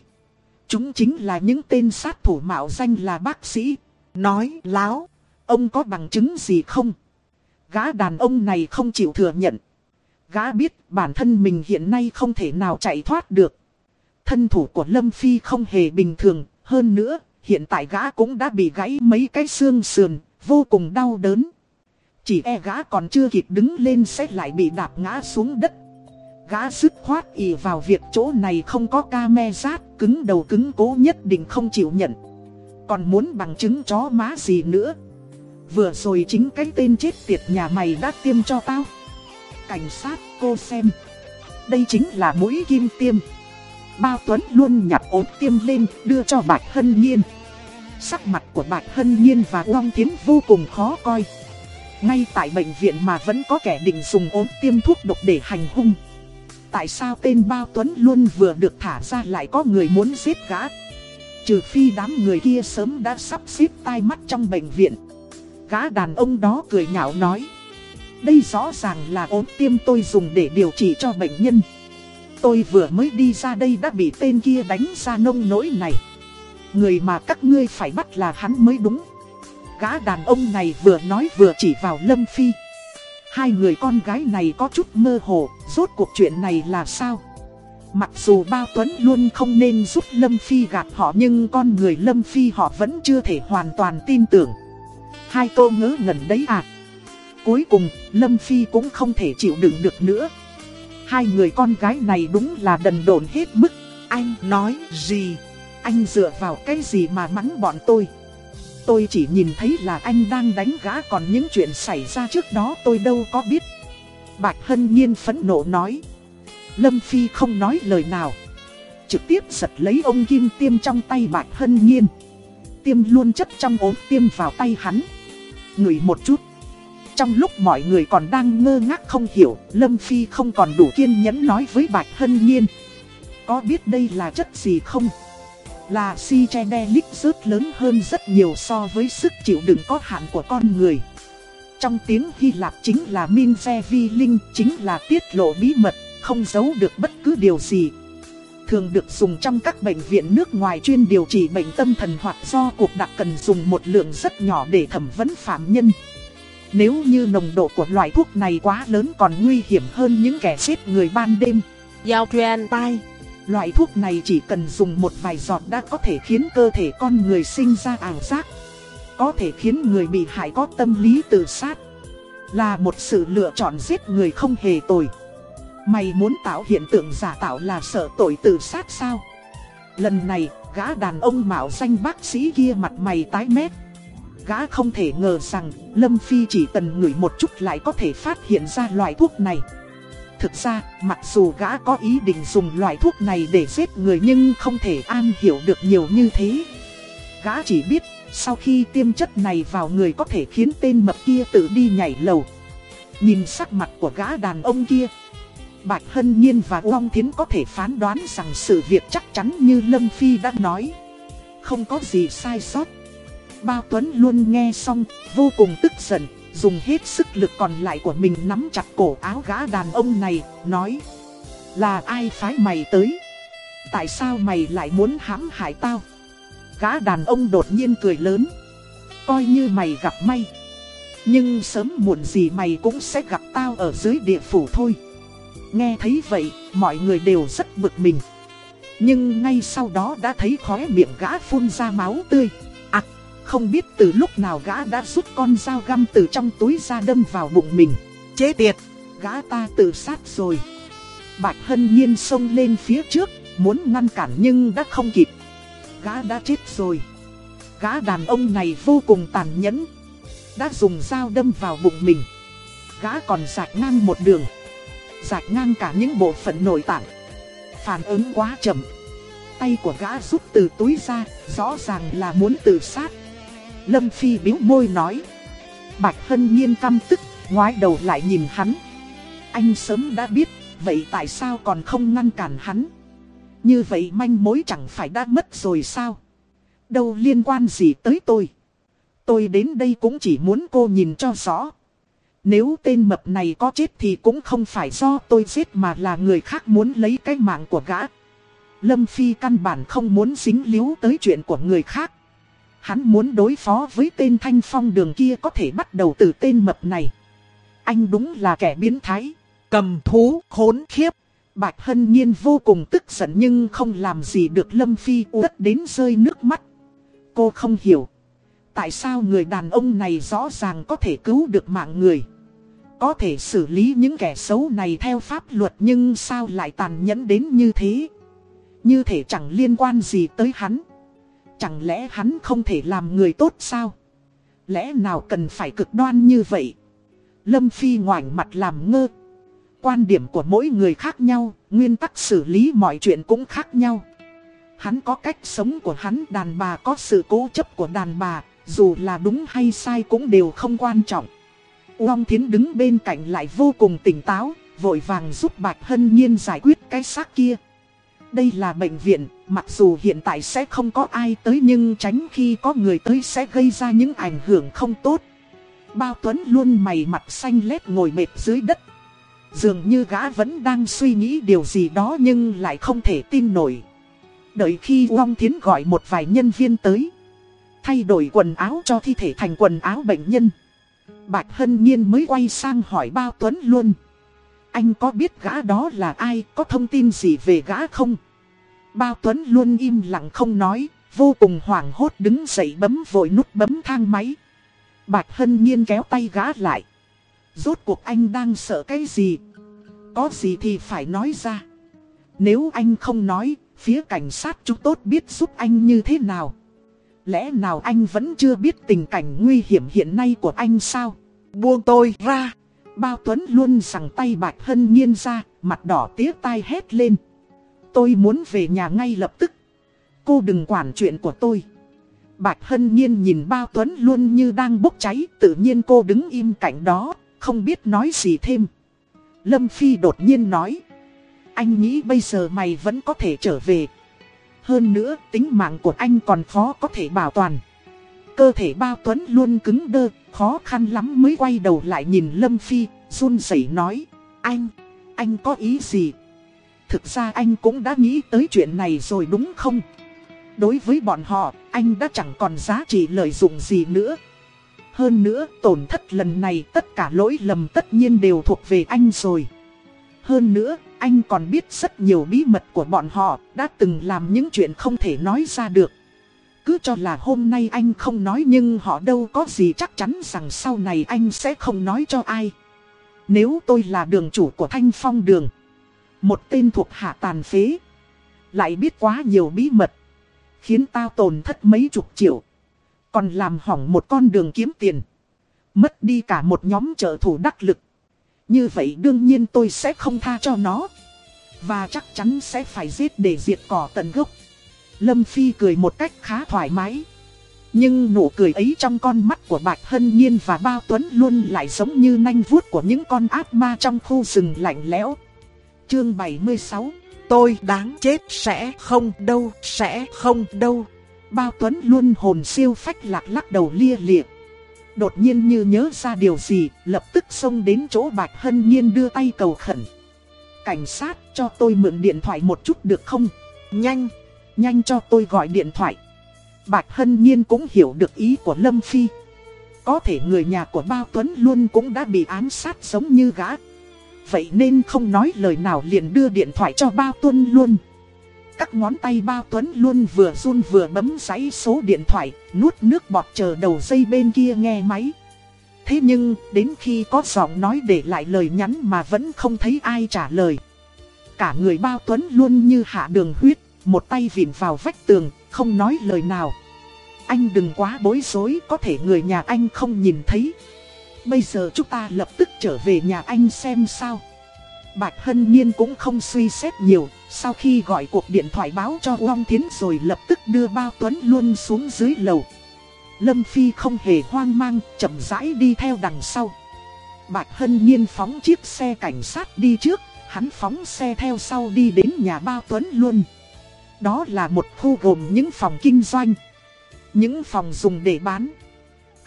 Chúng chính là những tên sát thủ mạo danh là bác sĩ. Nói láo, ông có bằng chứng gì không? Gã đàn ông này không chịu thừa nhận. Gã biết bản thân mình hiện nay không thể nào chạy thoát được. Thân thủ của Lâm Phi không hề bình thường, hơn nữa, hiện tại gã cũng đã bị gãy mấy cái xương sườn, vô cùng đau đớn. Chỉ e gã còn chưa kịp đứng lên sẽ lại bị đạp ngã xuống đất. Gã dứt khoát ỉ vào việc chỗ này không có ca me rát, cứng đầu cứng cố nhất định không chịu nhận. Còn muốn bằng chứng chó má gì nữa. Vừa rồi chính cái tên chết tiệt nhà mày đã tiêm cho tao. Cảnh sát cô xem. Đây chính là mũi kim tiêm. Bao Tuấn luôn nhặt ốm tiêm lên đưa cho Bạch Hân Nhiên. Sắc mặt của Bạch Hân Nhiên và Long Tiến vô cùng khó coi. Ngay tại bệnh viện mà vẫn có kẻ định dùng ốm tiêm thuốc độc để hành hung. Tại sao tên Bao Tuấn luôn vừa được thả ra lại có người muốn giết gã? Trừ phi đám người kia sớm đã sắp xếp tai mắt trong bệnh viện. Gã đàn ông đó cười nhạo nói. Đây rõ ràng là ốm tiêm tôi dùng để điều trị cho bệnh nhân. Tôi vừa mới đi ra đây đã bị tên kia đánh ra nông nỗi này. Người mà các ngươi phải bắt là hắn mới đúng. Gã đàn ông này vừa nói vừa chỉ vào Lâm Phi. Hai người con gái này có chút mơ hồ, rốt cuộc chuyện này là sao? Mặc dù Bao Tuấn luôn không nên giúp Lâm Phi gạt họ nhưng con người Lâm Phi họ vẫn chưa thể hoàn toàn tin tưởng. Hai cô ngớ ngẩn đấy à? Cuối cùng, Lâm Phi cũng không thể chịu đựng được nữa. Hai người con gái này đúng là đần độn hết mức. Anh nói gì? Anh dựa vào cái gì mà mắng bọn tôi? Tôi chỉ nhìn thấy là anh đang đánh gã còn những chuyện xảy ra trước đó tôi đâu có biết. Bạch Hân Nhiên phẫn nộ nói. Lâm Phi không nói lời nào. Trực tiếp giật lấy ông Kim tiêm trong tay Bạch Hân Nhiên. Tiêm luôn chất trong ốm tiêm vào tay hắn. Ngửi một chút. Trong lúc mọi người còn đang ngơ ngác không hiểu, Lâm Phi không còn đủ kiên nhẫn nói với Bạch Hân Nhiên. Có biết đây là chất gì không? Là si che đe lít rớt lớn hơn rất nhiều so với sức chịu đựng có hạn của con người. Trong tiếng Hy Lạp chính là Minze Vi Linh, chính là tiết lộ bí mật, không giấu được bất cứ điều gì. Thường được dùng trong các bệnh viện nước ngoài chuyên điều trị bệnh tâm thần hoặc do cuộc đặc cần dùng một lượng rất nhỏ để thẩm vấn phạm nhân. Nếu như nồng độ của loại thuốc này quá lớn còn nguy hiểm hơn những kẻ giết người ban đêm. Giao truyền tai. Loại thuốc này chỉ cần dùng một vài giọt đã có thể khiến cơ thể con người sinh ra ảo giác. Có thể khiến người bị hại có tâm lý tự sát. Là một sự lựa chọn giết người không hề tồi. Mày muốn tạo hiện tượng giả tạo là sợ tội tự sát sao? Lần này, gã đàn ông mạo danh bác sĩ kia mặt mày tái mét. Gã không thể ngờ rằng Lâm Phi chỉ cần ngửi một chút lại có thể phát hiện ra loại thuốc này. Thực ra, mặc dù gã có ý định dùng loại thuốc này để giết người nhưng không thể an hiểu được nhiều như thế. Gã chỉ biết, sau khi tiêm chất này vào người có thể khiến tên mập kia tự đi nhảy lầu. Nhìn sắc mặt của gã đàn ông kia, Bạch Hân Nhiên và Uông Thiến có thể phán đoán rằng sự việc chắc chắn như Lâm Phi đã nói. Không có gì sai sót. Bao Tuấn luôn nghe xong, vô cùng tức giận, dùng hết sức lực còn lại của mình nắm chặt cổ áo gã đàn ông này, nói Là ai phái mày tới? Tại sao mày lại muốn hãm hại tao? Gã đàn ông đột nhiên cười lớn Coi như mày gặp may Nhưng sớm muộn gì mày cũng sẽ gặp tao ở dưới địa phủ thôi Nghe thấy vậy, mọi người đều rất bực mình Nhưng ngay sau đó đã thấy khóe miệng gã phun ra máu tươi không biết từ lúc nào gã đã rút con dao găm từ trong túi ra đâm vào bụng mình. Chế tiệt, gã ta tự sát rồi. Bạch Hân Nhiên xông lên phía trước, muốn ngăn cản nhưng đã không kịp. Gã đã chết rồi. Gã đàn ông này vô cùng tàn nhẫn Đã dùng dao đâm vào bụng mình. Gã còn rạch ngang một đường Rạch ngang cả những bộ phận nội tạng. Phản ứng quá chậm. Tay của gã rút từ túi ra Rõ ràng là muốn tự sát. Lâm Phi biếu môi nói. Bạch Hân Nhiên căm tức, Ngoái đầu lại nhìn hắn. Anh sớm đã biết, Vậy tại sao còn không ngăn cản hắn? Như vậy manh mối chẳng phải đã mất rồi sao? Đâu liên quan gì tới tôi? Tôi đến đây cũng chỉ muốn cô nhìn cho rõ. Nếu tên mập này có chết thì cũng không phải do tôi giết mà là người khác muốn lấy cái mạng của gã. Lâm Phi căn bản không muốn dính líu tới chuyện của người khác. Hắn muốn đối phó với tên thanh phong đường kia có thể bắt đầu từ tên mập này. Anh đúng là kẻ biến thái. Cầm thú, khốn khiếp. Bạch Hân Nhiên vô cùng tức giận nhưng không làm gì được Lâm Phi uất đến rơi nước mắt. Cô không hiểu. Tại sao người đàn ông này rõ ràng có thể cứu được mạng người. Có thể xử lý những kẻ xấu này theo pháp luật nhưng sao lại tàn nhẫn đến như thế? Như thể chẳng liên quan gì tới hắn. Chẳng lẽ hắn không thể làm người tốt sao? Lẽ nào cần phải cực đoan như vậy? Lâm Phi ngoảnh mặt làm ngơ. Quan điểm của mỗi người khác nhau, nguyên tắc xử lý mọi chuyện cũng khác nhau. Hắn có cách sống của hắn, đàn bà có sự cố chấp của đàn bà, dù là đúng hay sai cũng đều không quan trọng. Uông Thiến đứng bên cạnh lại vô cùng tỉnh táo, vội vàng giúp Bạch Hân Nhiên giải quyết cái xác kia. Đây là bệnh viện, mặc dù hiện tại sẽ không có ai tới nhưng tránh khi có người tới sẽ gây ra những ảnh hưởng không tốt. Bao Tuấn luôn mày mặt xanh lét ngồi mệt dưới đất. Dường như gã vẫn đang suy nghĩ điều gì đó nhưng lại không thể tin nổi. Đợi khi Uông Thiến gọi một vài nhân viên tới. Thay đổi quần áo cho thi thể thành quần áo bệnh nhân. Bạch Hân Nhiên mới quay sang hỏi Bao Tuấn luôn. Anh có biết gã đó là ai, có thông tin gì về gã không? Bao Tuấn luôn im lặng không nói, vô cùng hoảng hốt đứng dậy bấm vội nút bấm thang máy. Bạch Hân Nhiên kéo tay gã lại. Rốt cuộc anh đang sợ cái gì? Có gì thì phải nói ra. Nếu anh không nói, phía cảnh sát chúng tốt biết giúp anh như thế nào? Lẽ nào anh vẫn chưa biết tình cảnh nguy hiểm hiện nay của anh sao? Buông tôi ra. Bao Tuấn luôn sẵn tay Bạch Hân Nhiên ra, mặt đỏ tía tai hét lên. Tôi muốn về nhà ngay lập tức. Cô đừng quản chuyện của tôi. Bạch Hân Nhiên nhìn Bao Tuấn luôn như đang bốc cháy, tự nhiên cô đứng im cạnh đó, không biết nói gì thêm. Lâm Phi đột nhiên nói. Anh nghĩ bây giờ mày vẫn có thể trở về. Hơn nữa, tính mạng của anh còn khó có thể bảo toàn. cơ thể bao tuấn luôn cứng đơ, khó khăn lắm mới quay đầu lại nhìn Lâm Phi, run rẩy nói. Anh, anh có ý gì? Thực ra anh cũng đã nghĩ tới chuyện này rồi đúng không? Đối với bọn họ, anh đã chẳng còn giá trị lợi dụng gì nữa. Hơn nữa, tổn thất lần này tất cả lỗi lầm tất nhiên đều thuộc về anh rồi. Hơn nữa, anh còn biết rất nhiều bí mật của bọn họ, đã từng làm những chuyện không thể nói ra được. Cứ cho là hôm nay anh không nói nhưng họ đâu có gì chắc chắn rằng sau này anh sẽ không nói cho ai. Nếu tôi là đường chủ của Thanh Phong Đường, một tên thuộc hạ tàn phế, lại biết quá nhiều bí mật, khiến tao tổn thất mấy chục triệu, còn làm hỏng một con đường kiếm tiền, mất đi cả một nhóm trợ thủ đắc lực. Như vậy đương nhiên tôi sẽ không tha cho nó. Và chắc chắn sẽ phải giết để diệt cỏ tận gốc. Lâm Phi cười một cách khá thoải mái. Nhưng nụ cười ấy trong con mắt của Bạch Hân Nhiên và Bao Tuấn luôn lại giống như nanh vuốt của những con ác ma trong khu rừng lạnh lẽo. Chương 76 Tôi đáng chết sẽ không đâu, sẽ không đâu. Bao Tuấn luôn hồn siêu phách lạc lắc đầu lia lịa. Đột nhiên như nhớ ra điều gì, lập tức xông đến chỗ Bạch Hân Nhiên đưa tay cầu khẩn. Cảnh sát cho tôi mượn điện thoại một chút được không? Nhanh, nhanh cho tôi gọi điện thoại. Bạch Hân Nhiên cũng hiểu được ý của Lâm Phi. Có thể người nhà của Bao Tuấn luôn cũng đã bị ám sát giống như gã. Vậy nên không nói lời nào liền đưa điện thoại cho Bao Tuấn luôn. Các ngón tay Bao Tuấn luôn vừa run vừa bấm giấy số điện thoại, nuốt nước bọt chờ đầu dây bên kia nghe máy. Thế nhưng, đến khi có giọng nói để lại lời nhắn mà vẫn không thấy ai trả lời. Cả người Bao Tuấn luôn như hạ đường huyết, một tay vịn vào vách tường, không nói lời nào. Anh đừng quá bối rối, có thể người nhà anh không nhìn thấy. Bây giờ chúng ta lập tức trở về nhà anh xem sao. Bạch Hân Nhiên cũng không suy xét nhiều, sau khi gọi cuộc điện thoại báo cho Long Thiến rồi lập tức đưa Bao Tuấn luôn xuống dưới lầu. Lâm Phi không hề hoang mang, chậm rãi đi theo đằng sau. Bạch Hân Nhiên phóng chiếc xe cảnh sát đi trước, hắn phóng xe theo sau đi đến nhà Bao Tuấn luôn. Đó là một khu gồm những phòng kinh doanh, những phòng dùng để bán.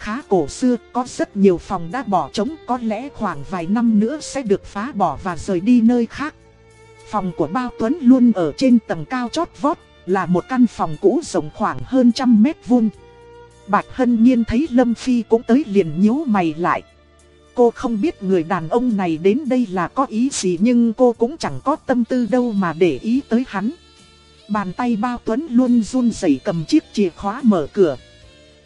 Khá cổ xưa, có rất nhiều phòng đã bỏ trống, có lẽ khoảng vài năm nữa sẽ được phá bỏ và rời đi nơi khác. Phòng của Bao Tuấn luôn ở trên tầng cao chót vót, là một căn phòng cũ rộng khoảng hơn trăm mét vuông. Bạch Hân Nhiên thấy Lâm Phi cũng tới liền nhíu mày lại. Cô không biết người đàn ông này đến đây là có ý gì nhưng cô cũng chẳng có tâm tư đâu mà để ý tới hắn. Bàn tay bao tuấn luôn run rẩy cầm chiếc chìa khóa mở cửa.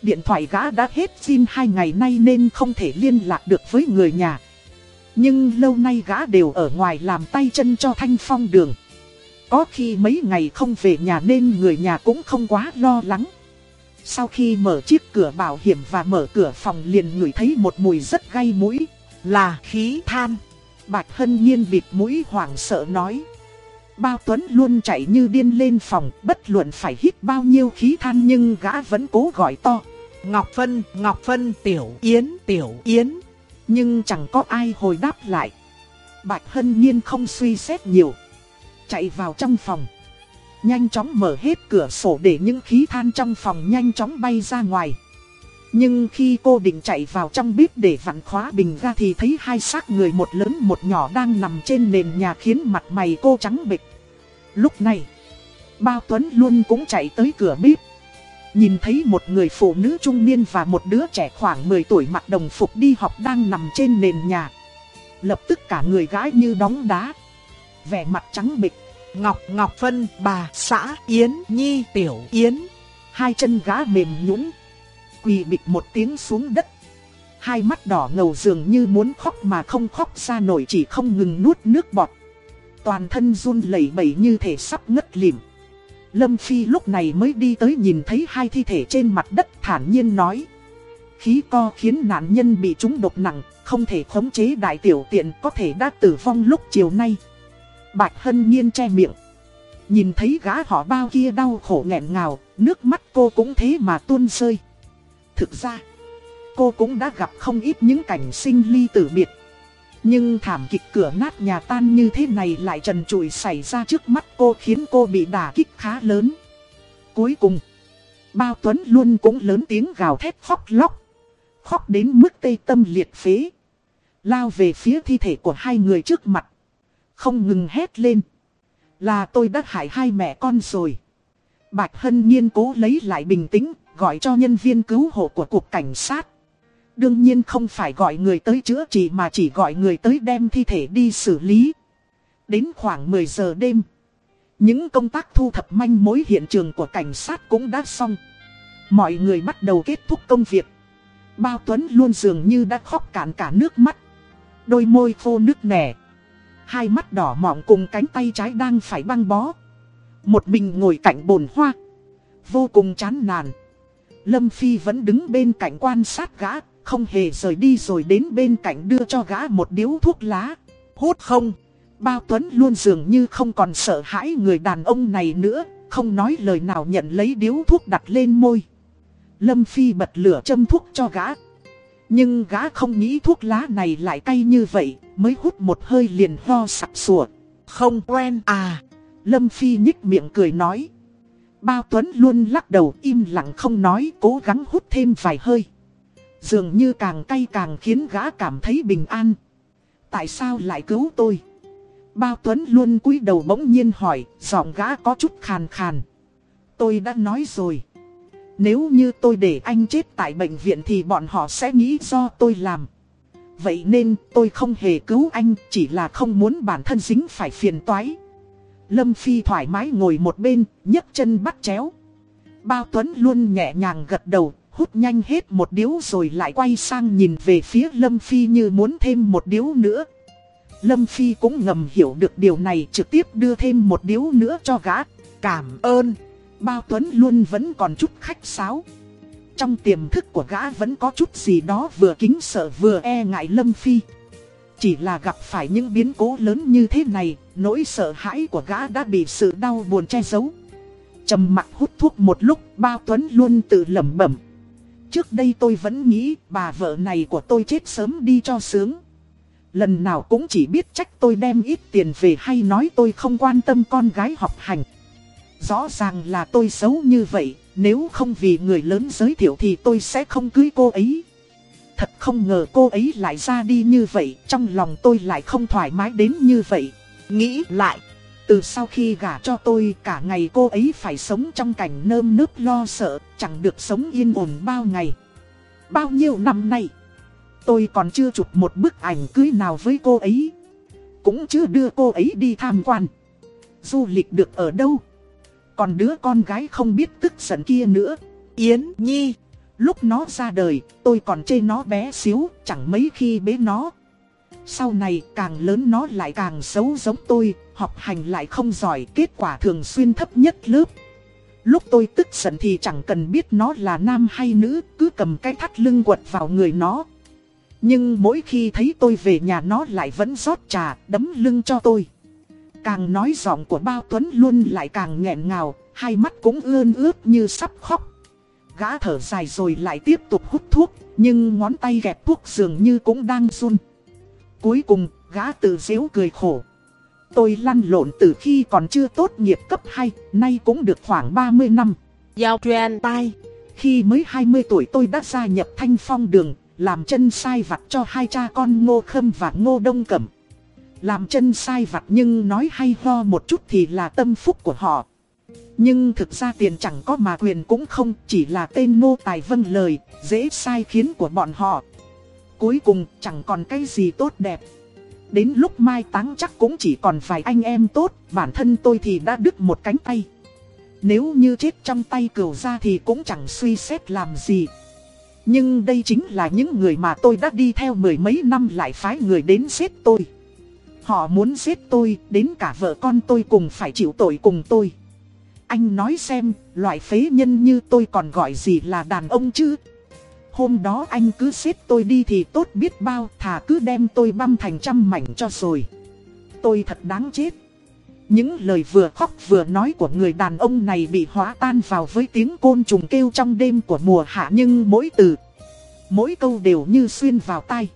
Điện thoại gã đã hết sim hai ngày nay nên không thể liên lạc được với người nhà. Nhưng lâu nay gã đều ở ngoài làm tay chân cho Thanh Phong đường. Có khi mấy ngày không về nhà nên người nhà cũng không quá lo lắng. Sau khi mở chiếc cửa bảo hiểm và mở cửa phòng liền ngửi thấy một mùi rất gay mũi, là khí than. Bạch Hân Nhiên bịt mũi hoảng sợ nói. Bao Tuấn luôn chạy như điên lên phòng, bất luận phải hít bao nhiêu khí than nhưng gã vẫn cố gọi to. Ngọc Phân, Ngọc Phân, Tiểu Yến, Tiểu Yến. Nhưng chẳng có ai hồi đáp lại. Bạch Hân Nhiên không suy xét nhiều. Chạy vào trong phòng. Nhanh chóng mở hết cửa sổ để những khí than trong phòng nhanh chóng bay ra ngoài. Nhưng khi cô định chạy vào trong bếp để vặn khóa bình ga thì thấy hai xác người một lớn một nhỏ đang nằm trên nền nhà khiến mặt mày cô trắng bệch. Lúc này, Bao Tuấn luôn cũng chạy tới cửa bếp. Nhìn thấy một người phụ nữ trung niên và một đứa trẻ khoảng 10 tuổi mặc đồng phục đi học đang nằm trên nền nhà. Lập tức cả người gái như đóng đá. Vẻ mặt trắng bệch. Ngọc Ngọc Phân, bà, xã, Yến, Nhi, Tiểu, Yến. Hai chân gã mềm nhũn quỳ bịch một tiếng xuống đất. Hai mắt đỏ ngầu dường như muốn khóc mà không khóc ra nổi chỉ không ngừng nuốt nước bọt. Toàn thân run lẩy bẩy như thể sắp ngất lìm. Lâm Phi lúc này mới đi tới nhìn thấy hai thi thể trên mặt đất thản nhiên nói. Khí co khiến nạn nhân bị trúng độc nặng, không thể khống chế đại tiểu tiện có thể đã tử vong lúc chiều nay. Bạch Hân Nhiên che miệng. Nhìn thấy gã họ bao kia đau khổ nghẹn ngào, nước mắt cô cũng thế mà tuôn rơi. Thực ra, cô cũng đã gặp không ít những cảnh sinh ly tử biệt. Nhưng thảm kịch cửa nát nhà tan như thế này lại trần trụi xảy ra trước mắt cô khiến cô bị đả kích khá lớn. Cuối cùng, Bao Tuấn luôn cũng lớn tiếng gào thét khóc lóc. Khóc đến mức tê tâm liệt phế. Lao về phía thi thể của hai người trước mặt. Không ngừng hét lên. Là tôi đã hại hai mẹ con rồi. Bạch Hân Nhiên cố lấy lại bình tĩnh, gọi cho nhân viên cứu hộ của cục cảnh sát. Đương nhiên không phải gọi người tới chữa trị mà chỉ gọi người tới đem thi thể đi xử lý. Đến khoảng 10 giờ đêm, những công tác thu thập manh mối hiện trường của cảnh sát cũng đã xong. Mọi người bắt đầu kết thúc công việc. Bao Tuấn luôn dường như đã khóc cạn cả nước mắt. Đôi môi khô nước nẻ. Hai mắt đỏ mọng cùng cánh tay trái đang phải băng bó. Một mình ngồi cạnh bồn hoa. Vô cùng chán nản. Lâm Phi vẫn đứng bên cạnh quan sát gã, không hề rời đi rồi đến bên cạnh đưa cho gã một điếu thuốc lá. Hút không? Bao Tuấn luôn dường như không còn sợ hãi người đàn ông này nữa, không nói lời nào nhận lấy điếu thuốc đặt lên môi. Lâm Phi bật lửa châm thuốc cho gã. Nhưng gã không nghĩ thuốc lá này lại cay như vậy, mới hút một hơi liền ho sặc sủa. Không quen à. Lâm Phi nhích miệng cười nói. Bao Tuấn luôn lắc đầu im lặng không nói cố gắng hút thêm vài hơi. Dường như càng cay càng khiến gã cảm thấy bình an. Tại sao lại cứu tôi? Bao Tuấn luôn cúi đầu bỗng nhiên hỏi, giọng gã có chút khàn khàn. Tôi đã nói rồi. Nếu như tôi để anh chết tại bệnh viện thì bọn họ sẽ nghĩ do tôi làm. Vậy nên tôi không hề cứu anh, chỉ là không muốn bản thân dính phải phiền toái. Lâm Phi thoải mái ngồi một bên, nhấc chân bắt chéo. Bao Tuấn luôn nhẹ nhàng gật đầu, hút nhanh hết một điếu rồi lại quay sang nhìn về phía Lâm Phi như muốn thêm một điếu nữa. Lâm Phi cũng ngầm hiểu được điều này trực tiếp đưa thêm một điếu nữa cho gã. Cảm ơn. Bao Tuấn luôn vẫn còn chút khách sáo. Trong tiềm thức của gã vẫn có chút gì đó vừa kính sợ vừa e ngại Lâm Phi. Chỉ là gặp phải những biến cố lớn như thế này, nỗi sợ hãi của gã đã bị sự đau buồn che giấu. trầm mặt hút thuốc một lúc, Bao Tuấn luôn tự lẩm bẩm. Trước đây tôi vẫn nghĩ bà vợ này của tôi chết sớm đi cho sướng. Lần nào cũng chỉ biết trách tôi đem ít tiền về hay nói tôi không quan tâm con gái học hành. Rõ ràng là tôi xấu như vậy, nếu không vì người lớn giới thiệu thì tôi sẽ không cưới cô ấy. Thật không ngờ cô ấy lại ra đi như vậy, trong lòng tôi lại không thoải mái đến như vậy. Nghĩ lại, từ sau khi gả cho tôi cả ngày cô ấy phải sống trong cảnh nơm nớp lo sợ, chẳng được sống yên ổn bao ngày. Bao nhiêu năm nay, tôi còn chưa chụp một bức ảnh cưới nào với cô ấy. Cũng chưa đưa cô ấy đi tham quan. Du lịch được ở đâu? Còn đứa con gái không biết tức giận kia nữa. Yến Nhi. Lúc nó ra đời, tôi còn chê nó bé xíu, chẳng mấy khi bế nó. Sau này càng lớn nó lại càng xấu giống tôi, học hành lại không giỏi, kết quả thường xuyên thấp nhất lớp. Lúc tôi tức giận thì chẳng cần biết nó là nam hay nữ, cứ cầm cái thắt lưng quật vào người nó. Nhưng mỗi khi thấy tôi về nhà nó lại vẫn rót trà, đấm lưng cho tôi. Càng nói giọng của bao tuấn luôn lại càng nghẹn ngào, hai mắt cũng ươn ướt như sắp khóc. Gã thở dài rồi lại tiếp tục hút thuốc, nhưng ngón tay gẹp thuốc dường như cũng đang run. Cuối cùng, gã tự dễu cười khổ. Tôi lăn lộn từ khi còn chưa tốt nghiệp cấp 2, nay cũng được khoảng 30 năm. Giao truyền tai. Khi mới 20 tuổi tôi đã gia nhập thanh phong đường, làm chân sai vặt cho hai cha con Ngô Khâm và Ngô Đông Cẩm. Làm chân sai vặt nhưng nói hay ho một chút thì là tâm phúc của họ. Nhưng thực ra tiền chẳng có mà quyền cũng không, chỉ là tên nô tài vâng lời, dễ sai khiến của bọn họ. Cuối cùng chẳng còn cái gì tốt đẹp. Đến lúc mai táng chắc cũng chỉ còn vài anh em tốt, bản thân tôi thì đã đứt một cánh tay. Nếu như chết trong tay cửu ra thì cũng chẳng suy xét làm gì. Nhưng đây chính là những người mà tôi đã đi theo mười mấy năm lại phái người đến giết tôi. Họ muốn giết tôi, đến cả vợ con tôi cùng phải chịu tội cùng tôi. Anh nói xem, loại phế nhân như tôi còn gọi gì là đàn ông chứ? Hôm đó anh cứ xếp tôi đi thì tốt biết bao, thà cứ đem tôi băm thành trăm mảnh cho rồi. Tôi thật đáng chết. Những lời vừa khóc vừa nói của người đàn ông này bị hóa tan vào với tiếng côn trùng kêu trong đêm của mùa hạ nhưng mỗi từ, mỗi câu đều như xuyên vào tai,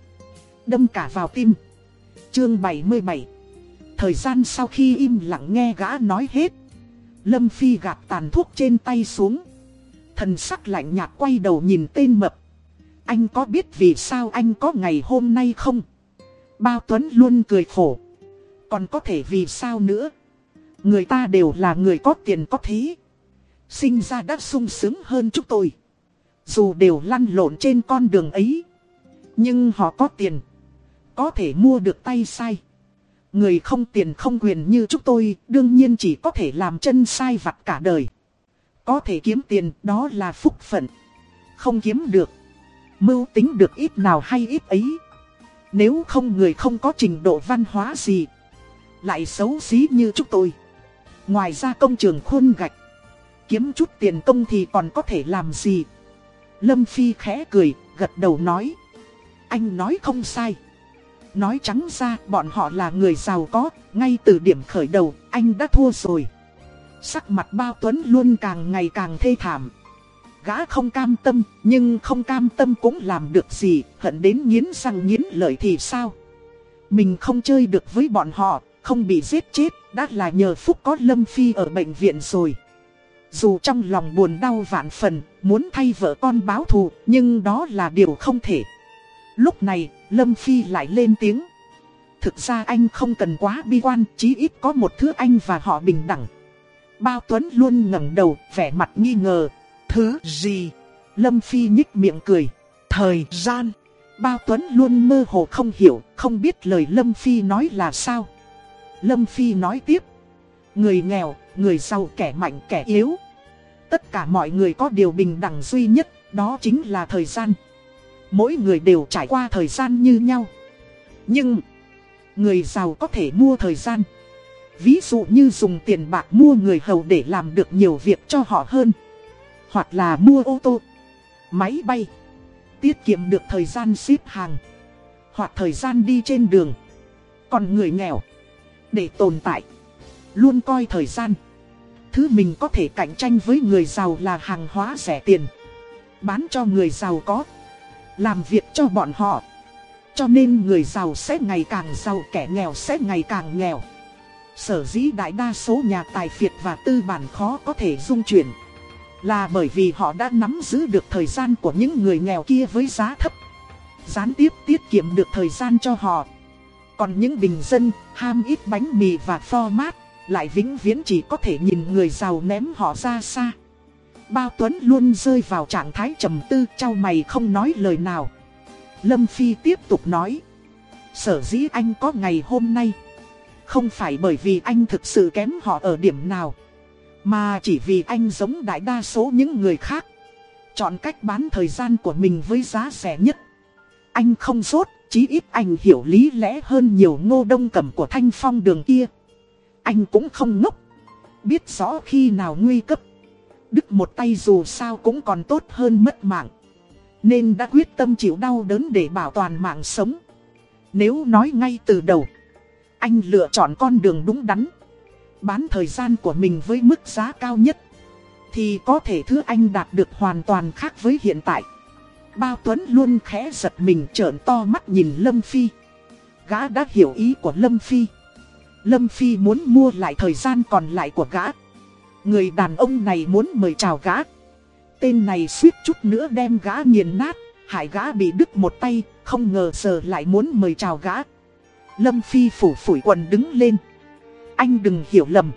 đâm cả vào tim. Chương 77 Thời gian sau khi im lặng nghe gã nói hết, Lâm Phi gạt tàn thuốc trên tay xuống. Thần sắc lạnh nhạt quay đầu nhìn tên mập. Anh có biết vì sao anh có ngày hôm nay không? Bao Tuấn luôn cười khổ. Còn có thể vì sao nữa? Người ta đều là người có tiền có thế. Sinh ra đã sung sướng hơn chúng tôi. Dù đều lăn lộn trên con đường ấy. Nhưng họ có tiền. Có thể mua được tay sai. Người không tiền không quyền như chúng tôi đương nhiên chỉ có thể làm chân sai vặt cả đời. Có thể kiếm tiền đó là phúc phận. Không kiếm được. Mưu tính được ít nào hay ít ấy. Nếu không người không có trình độ văn hóa gì. Lại xấu xí như chúng tôi. Ngoài ra công trường khuôn gạch. Kiếm chút tiền công thì còn có thể làm gì. Lâm Phi khẽ cười, gật đầu nói. Anh nói không sai. Nói trắng ra bọn họ là người giàu có, ngay từ điểm khởi đầu, anh đã thua rồi. Sắc mặt bao tuấn luôn càng ngày càng thê thảm. Gã không cam tâm, nhưng không cam tâm cũng làm được gì, hận đến nghiến răng nghiến lợi thì sao? Mình không chơi được với bọn họ, không bị giết chết, đã là nhờ phúc có Lâm Phi ở bệnh viện rồi. Dù trong lòng buồn đau vạn phần, muốn thay vợ con báo thù, nhưng đó là điều không thể. Lúc này, Lâm Phi lại lên tiếng. Thực ra anh không cần quá bi quan, chí ít có một thứ anh và họ bình đẳng. Bao Tuấn luôn ngẩng đầu, vẻ mặt nghi ngờ. Thứ gì? Lâm Phi nhích miệng cười. Thời gian. Bao Tuấn luôn mơ hồ không hiểu, không biết lời Lâm Phi nói là sao. Lâm Phi nói tiếp. Người nghèo, người giàu kẻ mạnh kẻ yếu. Tất cả mọi người có điều bình đẳng duy nhất, đó chính là thời gian. Mỗi người đều trải qua thời gian như nhau. Nhưng, người giàu có thể mua thời gian. Ví dụ như dùng tiền bạc mua người hầu để làm được nhiều việc cho họ hơn. Hoặc là mua ô tô, máy bay, tiết kiệm được thời gian xếp hàng. Hoặc thời gian đi trên đường. Còn người nghèo, để tồn tại, luôn coi thời gian. Thứ mình có thể cạnh tranh với người giàu là hàng hóa rẻ tiền. Bán cho người giàu có. Làm việc cho bọn họ. Cho nên người giàu sẽ ngày càng giàu kẻ nghèo sẽ ngày càng nghèo. Sở dĩ đại đa số nhà tài phiệt và tư bản khó có thể dung chuyển. Là bởi vì họ đã nắm giữ được thời gian của những người nghèo kia với giá thấp. Gián tiếp tiết kiệm được thời gian cho họ. Còn những bình dân, ham ít bánh mì và format, lại vĩnh viễn chỉ có thể nhìn người giàu ném họ ra xa. Bao Tuấn luôn rơi vào trạng thái trầm tư, trao mày không nói lời nào. Lâm Phi tiếp tục nói. Sở dĩ anh có ngày hôm nay. Không phải bởi vì anh thực sự kém họ ở điểm nào. Mà chỉ vì anh giống đại đa số những người khác. Chọn cách bán thời gian của mình với giá rẻ nhất. Anh không rốt, chí ít anh hiểu lý lẽ hơn nhiều ngô đông cẩm của thanh phong đường kia. Anh cũng không ngốc. Biết rõ khi nào nguy cấp. Đứt một tay dù sao cũng còn tốt hơn mất mạng. Nên đã quyết tâm chịu đau đớn để bảo toàn mạng sống. Nếu nói ngay từ đầu, anh lựa chọn con đường đúng đắn. Bán thời gian của mình với mức giá cao nhất. Thì có thể thứ anh đạt được hoàn toàn khác với hiện tại. Bao Tuấn luôn khẽ giật mình trợn to mắt nhìn Lâm Phi. Gã đã hiểu ý của Lâm Phi. Lâm Phi muốn mua lại thời gian còn lại của gã. Người đàn ông này muốn mời chào gã. Tên này suýt chút nữa đem gã nghiền nát, hại gã bị đứt một tay, không ngờ giờ lại muốn mời chào gã. Lâm Phi phủ phủi quần đứng lên. Anh đừng hiểu lầm.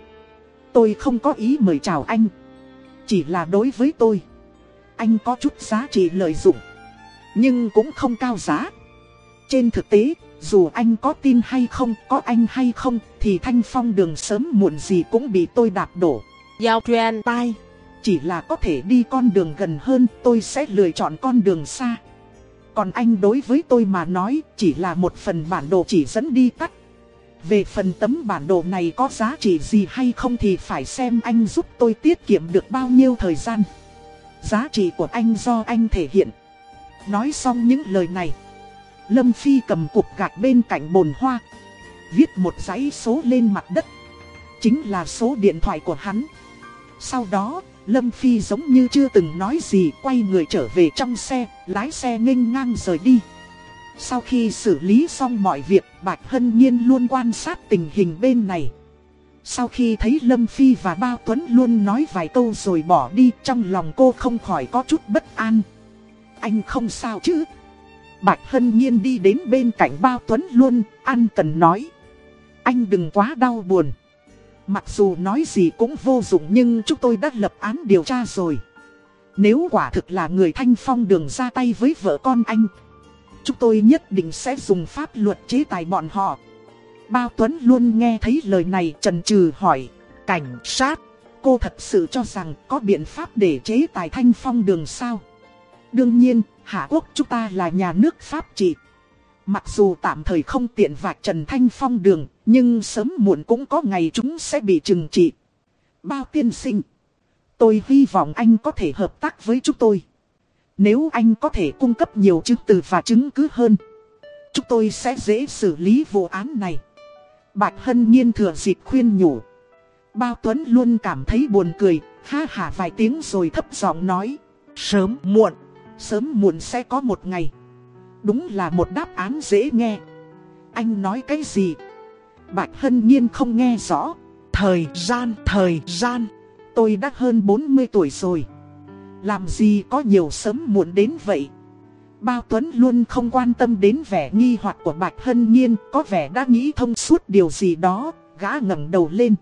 Tôi không có ý mời chào anh. Chỉ là đối với tôi. Anh có chút giá trị lợi dụng. Nhưng cũng không cao giá. Trên thực tế, dù anh có tin hay không, có anh hay không, thì thanh phong đường sớm muộn gì cũng bị tôi đạp đổ. Giao truyền tai. Chỉ là có thể đi con đường gần hơn, tôi sẽ lựa chọn con đường xa. Còn anh đối với tôi mà nói, chỉ là một phần bản đồ chỉ dẫn đi tắt. Về phần tấm bản đồ này có giá trị gì hay không thì phải xem anh giúp tôi tiết kiệm được bao nhiêu thời gian. Giá trị của anh do anh thể hiện. Nói xong những lời này. Lâm Phi cầm cục gạch bên cạnh bồn hoa. Viết một dãy số lên mặt đất. Chính là số điện thoại của hắn. Sau đó, Lâm Phi giống như chưa từng nói gì quay người trở về trong xe, lái xe nghênh ngang rời đi. Sau khi xử lý xong mọi việc, Bạch Hân Nhiên luôn quan sát tình hình bên này. Sau khi thấy Lâm Phi và Bao Tuấn luôn nói vài câu rồi bỏ đi Trong lòng cô không khỏi có chút bất an Anh không sao chứ Bạch Hân Nhiên đi đến bên cạnh Bao Tuấn luôn Ăn cần nói Anh đừng quá đau buồn Mặc dù nói gì cũng vô dụng nhưng chúng tôi đã lập án điều tra rồi. Nếu quả thực là người thanh phong đường ra tay với vợ con anh, Chúng tôi nhất định sẽ dùng pháp luật chế tài bọn họ. Bao Tuấn luôn nghe thấy lời này trần trừ hỏi, Cảnh sát, Cô thật sự cho rằng có biện pháp để chế tài thanh phong đường sao? Đương nhiên, Hạ Quốc chúng ta là nhà nước Pháp trị Mặc dù tạm thời không tiện vạch Trần Thanh Phong đường, nhưng sớm muộn cũng có ngày chúng sẽ bị trừng trị. Bao tiên sinh. Tôi hy vọng anh có thể hợp tác với chúng tôi. Nếu anh có thể cung cấp nhiều chứng từ và chứng cứ hơn, chúng tôi sẽ dễ xử lý vụ án này. Bạch Hân Nhiên thừa dịp khuyên nhủ. Bao Tuấn luôn cảm thấy buồn cười, ha hả vài tiếng rồi thấp giọng nói. Sớm muộn, sớm muộn sẽ có một ngày. Đúng là một đáp án dễ nghe. Anh nói cái gì? Bạch Hân Nhiên không nghe rõ. Thời gian, thời gian. Tôi đã hơn 40 tuổi rồi. Làm gì có nhiều sớm muộn đến vậy? Bao Tuấn luôn không quan tâm đến vẻ nghi hoặc của Bạch Hân Nhiên Có vẻ đã nghĩ thông suốt điều gì đó Gã ngẩng đầu lên.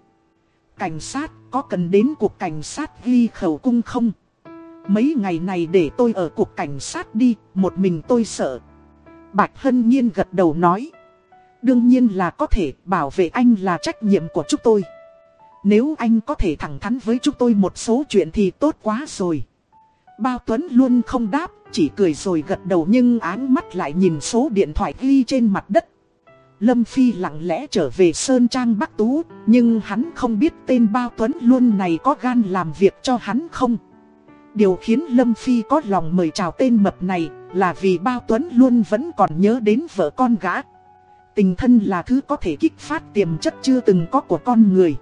Cảnh sát có cần đến cuộc cảnh sát ghi khẩu cung không? Mấy ngày này để tôi ở cuộc cảnh sát đi Một mình tôi sợ. Bạch Hân Nhiên gật đầu nói. Đương nhiên là có thể bảo vệ anh là trách nhiệm của chúng tôi. Nếu anh có thể thẳng thắn với chúng tôi một số chuyện thì tốt quá rồi. Bao Tuấn luôn không đáp, chỉ cười rồi gật đầu nhưng áng mắt lại nhìn số điện thoại ghi trên mặt đất. Lâm Phi lặng lẽ trở về Sơn Trang Bắc Tú, nhưng hắn không biết tên Bao Tuấn luôn này có gan làm việc cho hắn không. Điều khiến Lâm Phi có lòng mời chào tên mập này là vì Bao Tuấn luôn vẫn còn nhớ đến vợ con gã. Tình thân là thứ có thể kích phát tiềm chất chưa từng có của con người.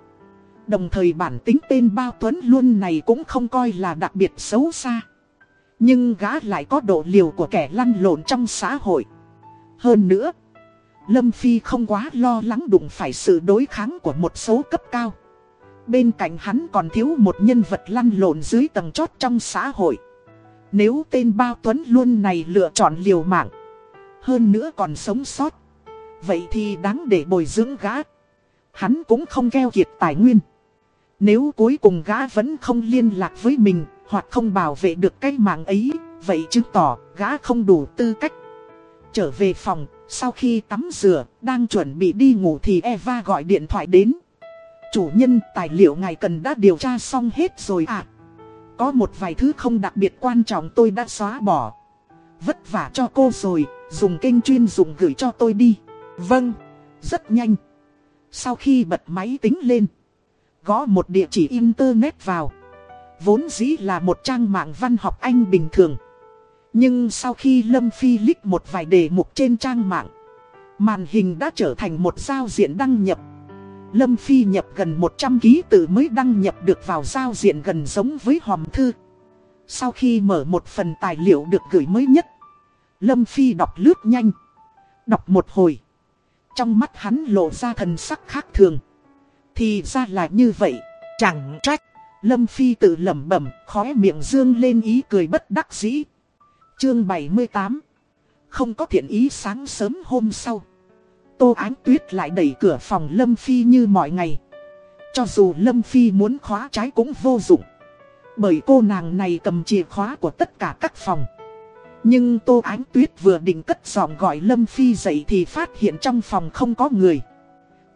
Đồng thời bản tính tên Bao Tuấn luôn này cũng không coi là đặc biệt xấu xa. Nhưng gã lại có độ liều của kẻ lăn lộn trong xã hội. Hơn nữa, Lâm Phi không quá lo lắng đụng phải sự đối kháng của một số cấp cao. Bên cạnh hắn còn thiếu một nhân vật lăn lộn dưới tầng chót trong xã hội. Nếu tên Bao Tuấn luôn này lựa chọn liều mạng, hơn nữa còn sống sót, vậy thì đáng để bồi dưỡng gã. Hắn cũng không keo kiệt tài nguyên. Nếu cuối cùng gã vẫn không liên lạc với mình, hoặc không bảo vệ được cái mạng ấy, vậy chứng tỏ gã không đủ tư cách. Trở về phòng, sau khi tắm rửa, đang chuẩn bị đi ngủ thì Eva gọi điện thoại đến. Chủ nhân, tài liệu ngài cần đã điều tra xong hết rồi à? Có một vài thứ không đặc biệt quan trọng tôi đã xóa bỏ. Vất vả cho cô rồi, dùng kênh chuyên dùng gửi cho tôi đi. Vâng, rất nhanh. Sau khi bật máy tính lên, gõ một địa chỉ internet vào. Vốn dĩ là một trang mạng văn học Anh bình thường. Nhưng sau khi Lâm Phi lích một vài đề mục trên trang mạng, màn hình đã trở thành một giao diện đăng nhập. Lâm Phi nhập gần 100 ký tự mới đăng nhập được vào giao diện gần giống với hòm thư. Sau khi mở một phần tài liệu được gửi mới nhất, Lâm Phi đọc lướt nhanh. Đọc một hồi. Trong mắt hắn lộ ra thần sắc khác thường. Thì ra là như vậy. Chẳng trách. Lâm Phi tự lẩm bẩm, khóe miệng dương lên ý cười bất đắc dĩ. Chương 78 Không có thiện ý sáng sớm hôm sau. Tô Ánh Tuyết lại đẩy cửa phòng Lâm Phi như mọi ngày. Cho dù Lâm Phi muốn khóa trái cũng vô dụng. Bởi cô nàng này cầm chìa khóa của tất cả các phòng. Nhưng Tô Ánh Tuyết vừa định cất giọng gọi Lâm Phi dậy thì phát hiện trong phòng không có người.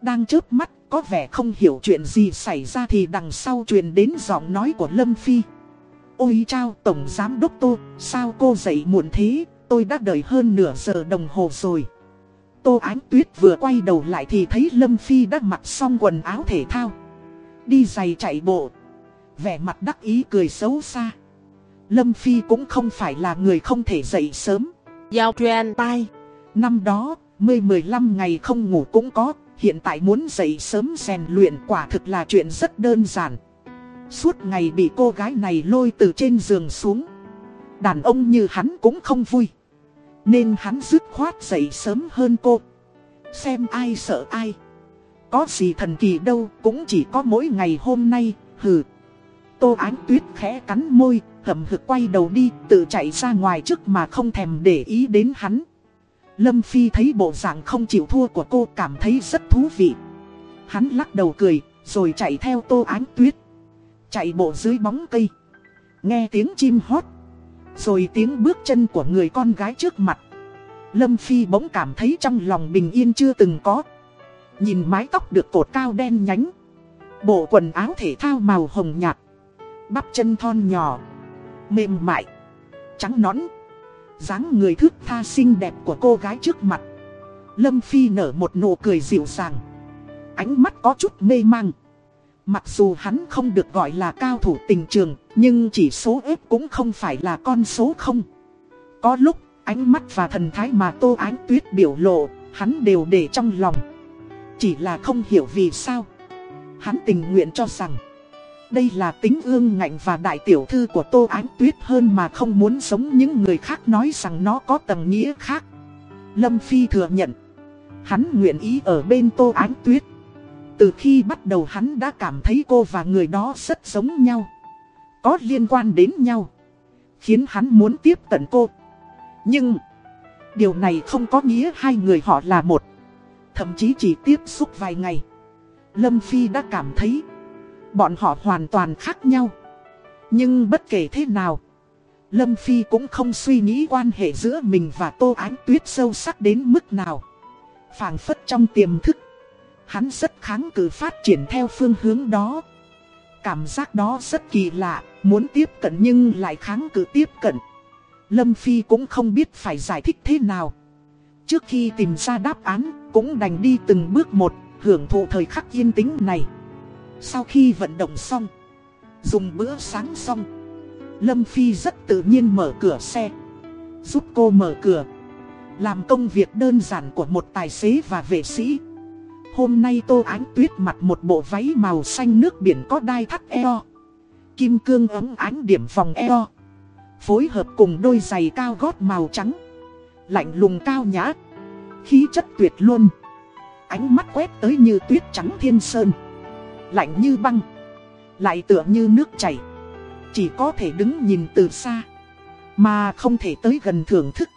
Đang chớp mắt, có vẻ không hiểu chuyện gì xảy ra thì đằng sau truyền đến giọng nói của Lâm Phi. Ôi chao Tổng Giám Đốc Tô, sao cô dậy muộn thế, tôi đã đợi hơn nửa giờ đồng hồ rồi. Tô Ánh Tuyết vừa quay đầu lại thì thấy Lâm Phi đã mặc xong quần áo thể thao. Đi giày chạy bộ. Vẻ mặt đắc ý cười xấu xa. Lâm Phi cũng không phải là người không thể dậy sớm. Giao truyền tai. Năm đó, 10-15 ngày không ngủ cũng có. Hiện tại muốn dậy sớm rèn luyện quả thực là chuyện rất đơn giản. Suốt ngày bị cô gái này lôi từ trên giường xuống. Đàn ông như hắn cũng không vui. Nên hắn dứt khoát dậy sớm hơn cô Xem ai sợ ai Có gì thần kỳ đâu, cũng chỉ có mỗi ngày hôm nay, hừ. Tô Ánh Tuyết khẽ cắn môi, hậm hực quay đầu đi, tự chạy ra ngoài trước mà không thèm để ý đến hắn. Lâm Phi thấy bộ dạng không chịu thua của cô cảm thấy rất thú vị. Hắn lắc đầu cười, rồi chạy theo Tô Ánh Tuyết. Chạy bộ dưới bóng cây. Nghe tiếng chim hót. Rồi tiếng bước chân của người con gái trước mặt. Lâm Phi bỗng cảm thấy trong lòng bình yên chưa từng có. Nhìn mái tóc được cột cao đen nhánh. Bộ quần áo thể thao màu hồng nhạt. Bắp chân thon nhỏ. Mềm mại. Trắng nõn. dáng người thước tha xinh đẹp của cô gái trước mặt. Lâm Phi nở một nụ cười dịu dàng. Ánh mắt có chút mê mang. Mặc dù hắn không được gọi là cao thủ tình trường, nhưng chỉ số ếp cũng không phải là con số không. Có lúc, ánh mắt và thần thái mà Tô Ánh Tuyết biểu lộ, hắn đều để trong lòng. Chỉ là không hiểu vì sao. Hắn tình nguyện cho rằng, đây là tính ương ngạnh và đại tiểu thư của Tô Ánh Tuyết hơn mà không muốn giống những người khác nói rằng nó có tầng nghĩa khác. Lâm Phi thừa nhận, hắn nguyện ý ở bên Tô Ánh Tuyết. Từ khi bắt đầu hắn đã cảm thấy cô và người đó rất giống nhau. Có liên quan đến nhau. Khiến hắn muốn tiếp cận cô. Nhưng, điều này không có nghĩa hai người họ là một. Thậm chí chỉ tiếp xúc vài ngày. Lâm Phi đã cảm thấy, bọn họ hoàn toàn khác nhau. Nhưng bất kể thế nào, Lâm Phi cũng không suy nghĩ quan hệ giữa mình và Tô Ánh Tuyết sâu sắc đến mức nào. phảng phất trong tiềm thức. Hắn rất kháng cự phát triển theo phương hướng đó. Cảm giác đó rất kỳ lạ, muốn tiếp cận nhưng lại kháng cự tiếp cận. Lâm Phi cũng không biết phải giải thích thế nào. Trước khi tìm ra đáp án, cũng đành đi từng bước một, hưởng thụ thời khắc yên tĩnh này. Sau khi vận động xong, dùng bữa sáng xong, Lâm Phi rất tự nhiên mở cửa xe. Giúp cô mở cửa. Làm công việc đơn giản của một tài xế và vệ sĩ. Hôm nay Tô Ánh Tuyết mặc một bộ váy màu xanh nước biển có đai thắt eo. Kim cương ấm ánh điểm vòng eo. Phối hợp cùng đôi giày cao gót màu trắng. Lạnh lùng cao nhã. Khí chất tuyệt luôn. Ánh mắt quét tới như tuyết trắng thiên sơn. Lạnh như băng. Lại tựa như nước chảy. Chỉ có thể đứng nhìn từ xa. Mà không thể tới gần thưởng thức.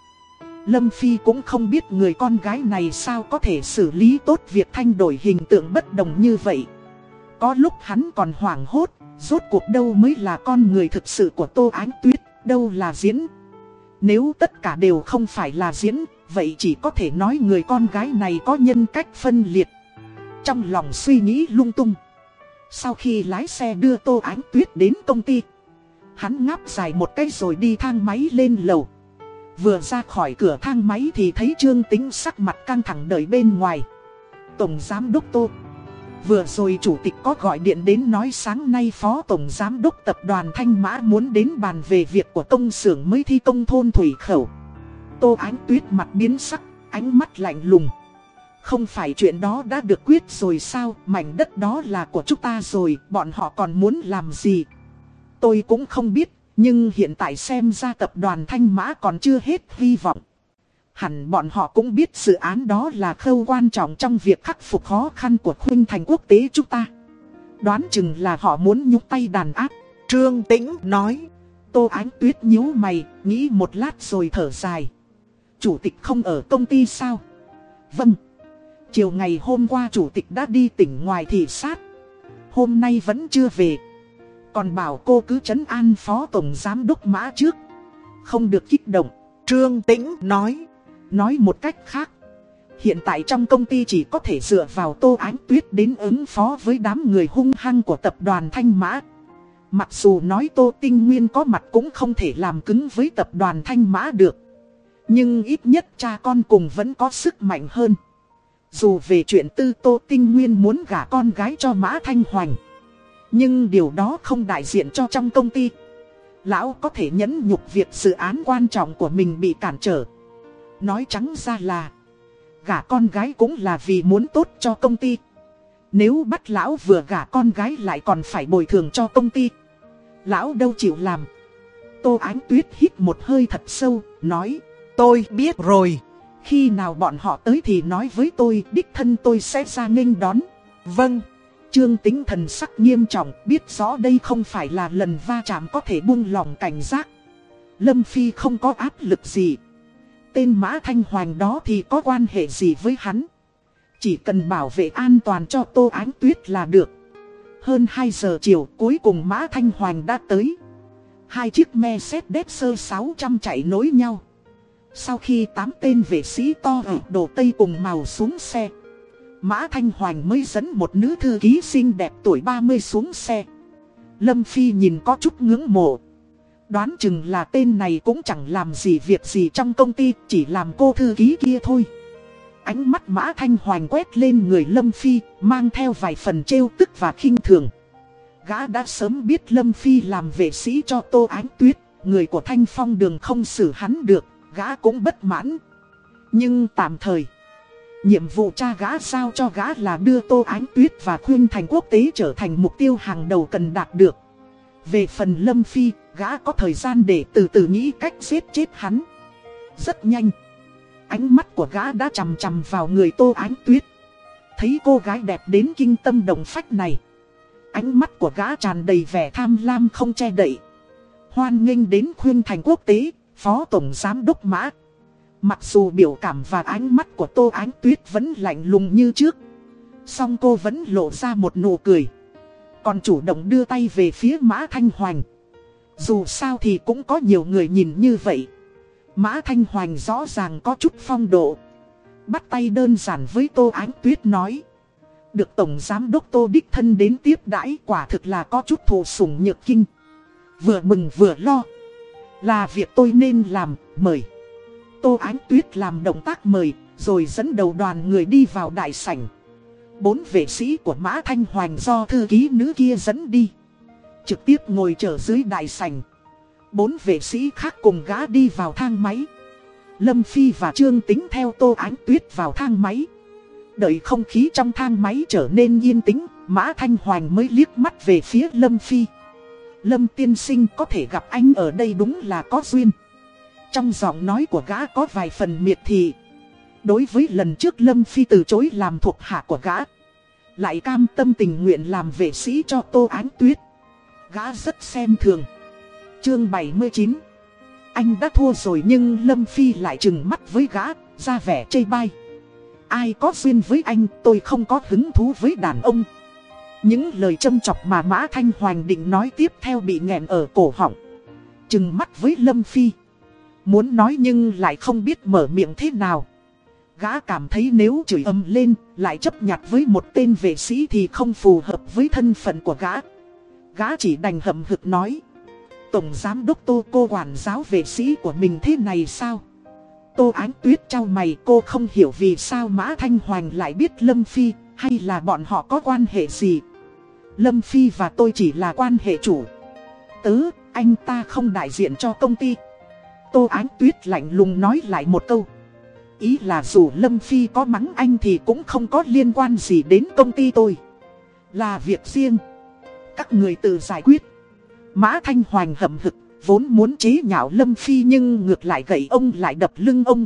Lâm Phi cũng không biết người con gái này sao có thể xử lý tốt việc thay đổi hình tượng bất đồng như vậy. Có lúc hắn còn hoảng hốt, rốt cuộc đâu mới là con người thực sự của Tô Ánh Tuyết, đâu là diễn. Nếu tất cả đều không phải là diễn, vậy chỉ có thể nói người con gái này có nhân cách phân liệt. Trong lòng suy nghĩ lung tung. Sau khi lái xe đưa Tô Ánh Tuyết đến công ty, hắn ngáp dài một cái rồi đi thang máy lên lầu. Vừa ra khỏi cửa thang máy thì thấy Trương Tính sắc mặt căng thẳng đợi bên ngoài. Tổng Giám Đốc Tô. Vừa rồi Chủ tịch có gọi điện đến nói sáng nay Phó Tổng Giám Đốc Tập đoàn Thanh Mã muốn đến bàn về việc của công xưởng mới thi công thôn Thủy Khẩu. Tô Ánh Tuyết mặt biến sắc, ánh mắt lạnh lùng. Không phải chuyện đó đã được quyết rồi sao, mảnh đất đó là của chúng ta rồi, bọn họ còn muốn làm gì? Tôi cũng không biết, nhưng hiện tại xem ra tập đoàn Thanh Mã còn chưa hết hy vọng. Hẳn bọn họ cũng biết dự án đó là khâu quan trọng trong việc khắc phục khó khăn của khuynh thành quốc tế chúng ta. Đoán chừng là họ muốn nhúc tay đàn áp. Trương Tĩnh nói. Tô Ánh Tuyết nhíu mày, nghĩ một lát rồi thở dài. Chủ tịch không ở công ty sao? Vâng. Chiều ngày hôm qua chủ tịch đã đi tỉnh ngoài thị sát. Hôm nay vẫn chưa về. Còn bảo cô cứ chấn an phó tổng giám đốc mã trước. Không được kích động. Trương Tĩnh nói. Nói một cách khác. Hiện tại trong công ty chỉ có thể dựa vào Tô Ánh Tuyết đến ứng phó với đám người hung hăng của tập đoàn Thanh Mã. Mặc dù nói Tô Tinh Nguyên có mặt cũng không thể làm cứng với tập đoàn Thanh Mã được. Nhưng ít nhất cha con cùng vẫn có sức mạnh hơn. Dù về chuyện tư Tô Tinh Nguyên muốn gả con gái cho Mã Thanh Hoành. Nhưng điều đó không đại diện cho trong công ty. Lão có thể nhẫn nhục việc dự án quan trọng của mình bị cản trở. Nói trắng ra là, Gả con gái cũng là vì muốn tốt cho công ty Nếu bắt lão vừa gả con gái lại còn phải bồi thường cho công ty Lão đâu chịu làm Tô Ánh Tuyết hít một hơi thật sâu, Nói, Tôi biết rồi Khi nào bọn họ tới thì nói với tôi, Đích thân tôi sẽ ra nghênh đón Vâng. Trương tính thần sắc nghiêm trọng, biết rõ đây không phải là lần va chạm có thể buông lòng cảnh giác. Lâm Phi không có áp lực gì. Tên Mã Thanh Hoàng đó thì có quan hệ gì với hắn. Chỉ cần bảo vệ an toàn cho Tô Ánh Tuyết là được. Hơn 2 giờ chiều cuối cùng Mã Thanh Hoàng đã tới. Hai chiếc Mercedes 600 chạy nối nhau. Sau khi tám tên vệ sĩ to ở đồ Tây cùng màu xuống xe. Mã Thanh Hoành mới dẫn một nữ thư ký xinh đẹp tuổi 30 xuống xe. Lâm Phi nhìn có chút ngưỡng mộ. Đoán chừng là tên này cũng chẳng làm gì việc gì trong công ty, chỉ làm cô thư ký kia thôi. Ánh mắt Mã Thanh Hoành quét lên người Lâm Phi, mang theo vài phần trêu tức và khinh thường. Gã đã sớm biết Lâm Phi làm vệ sĩ cho Tô Ánh Tuyết, người của Thanh Phong đường không xử hắn được, gã cũng bất mãn. Nhưng tạm thời, nhiệm vụ cha gã sao cho gã là đưa Tô Ánh Tuyết và Khuyên Thành quốc tế trở thành mục tiêu hàng đầu cần đạt được. Về phần Lâm Phi, gã có thời gian để từ từ nghĩ cách giết chết hắn. Rất nhanh. Ánh mắt của gã đã chầm chầm vào người Tô Ánh Tuyết. Thấy cô gái đẹp đến kinh tâm đồng phách này. Ánh mắt của gã tràn đầy vẻ tham lam không che đậy. Hoan nghênh đến khuyên thành quốc tế, phó tổng giám đốc mã. Mặc dù biểu cảm và ánh mắt của Tô Ánh Tuyết vẫn lạnh lùng như trước. Song cô vẫn lộ ra một nụ cười. Còn chủ động đưa tay về phía Mã Thanh Hoành. Dù sao thì cũng có nhiều người nhìn như vậy. Mã Thanh Hoành rõ ràng có chút phong độ. Bắt tay đơn giản với Tô Ánh Tuyết nói. Được Tổng Giám Đốc Tô Đích Thân đến tiếp đãi quả thực là có chút thù sủng nhược kinh. Vừa mừng vừa lo. Là việc tôi nên làm, mời. Tô Ánh Tuyết làm động tác mời, rồi dẫn đầu đoàn người đi vào đại sảnh. Bốn vệ sĩ của Mã Thanh Hoành do thư ký nữ kia dẫn đi. Trực tiếp ngồi chờ dưới đại sảnh. Bốn vệ sĩ khác cùng gã đi vào thang máy. Lâm Phi và Trương Tính theo Tô Ánh Tuyết vào thang máy. Đợi không khí trong thang máy trở nên yên tĩnh, Mã Thanh Hoành mới liếc mắt về phía Lâm Phi. Lâm tiên sinh có thể gặp anh ở đây đúng là có duyên. Trong giọng nói của gã có vài phần miệt thị. Đối với lần trước Lâm Phi từ chối làm thuộc hạ của gã. Lại cam tâm tình nguyện làm vệ sĩ cho Tô Ánh Tuyết. Gã rất xem thường. Chương 79 Anh đã thua rồi nhưng Lâm Phi lại trừng mắt với gã, ra vẻ chây bai. Ai có duyên với anh tôi không có hứng thú với đàn ông. Những lời châm chọc mà Mã Thanh hoàng định nói tiếp theo bị nghẹn ở cổ họng. Trừng mắt với Lâm Phi. Muốn nói nhưng lại không biết mở miệng thế nào. Gã cảm thấy nếu chửi âm lên, lại chấp nhặt với một tên vệ sĩ thì không phù hợp với thân phận của gã. Gã chỉ đành hậm hực nói. Tổng giám đốc tô cô quản giáo vệ sĩ của mình thế này sao? Tô Ánh Tuyết trao mày cô không hiểu vì sao Mã Thanh Hoành lại biết Lâm Phi, hay là bọn họ có quan hệ gì. Lâm Phi và tôi chỉ là quan hệ chủ. Tớ, anh ta không đại diện cho công ty. Tô Ánh Tuyết lạnh lùng nói lại một câu. Ý là dù Lâm Phi có mắng anh thì cũng không có liên quan gì đến công ty tôi. Là việc riêng. Các người tự giải quyết. Mã Thanh Hoành hậm hực, vốn muốn chế nhạo Lâm Phi nhưng ngược lại gậy ông lại đập lưng ông.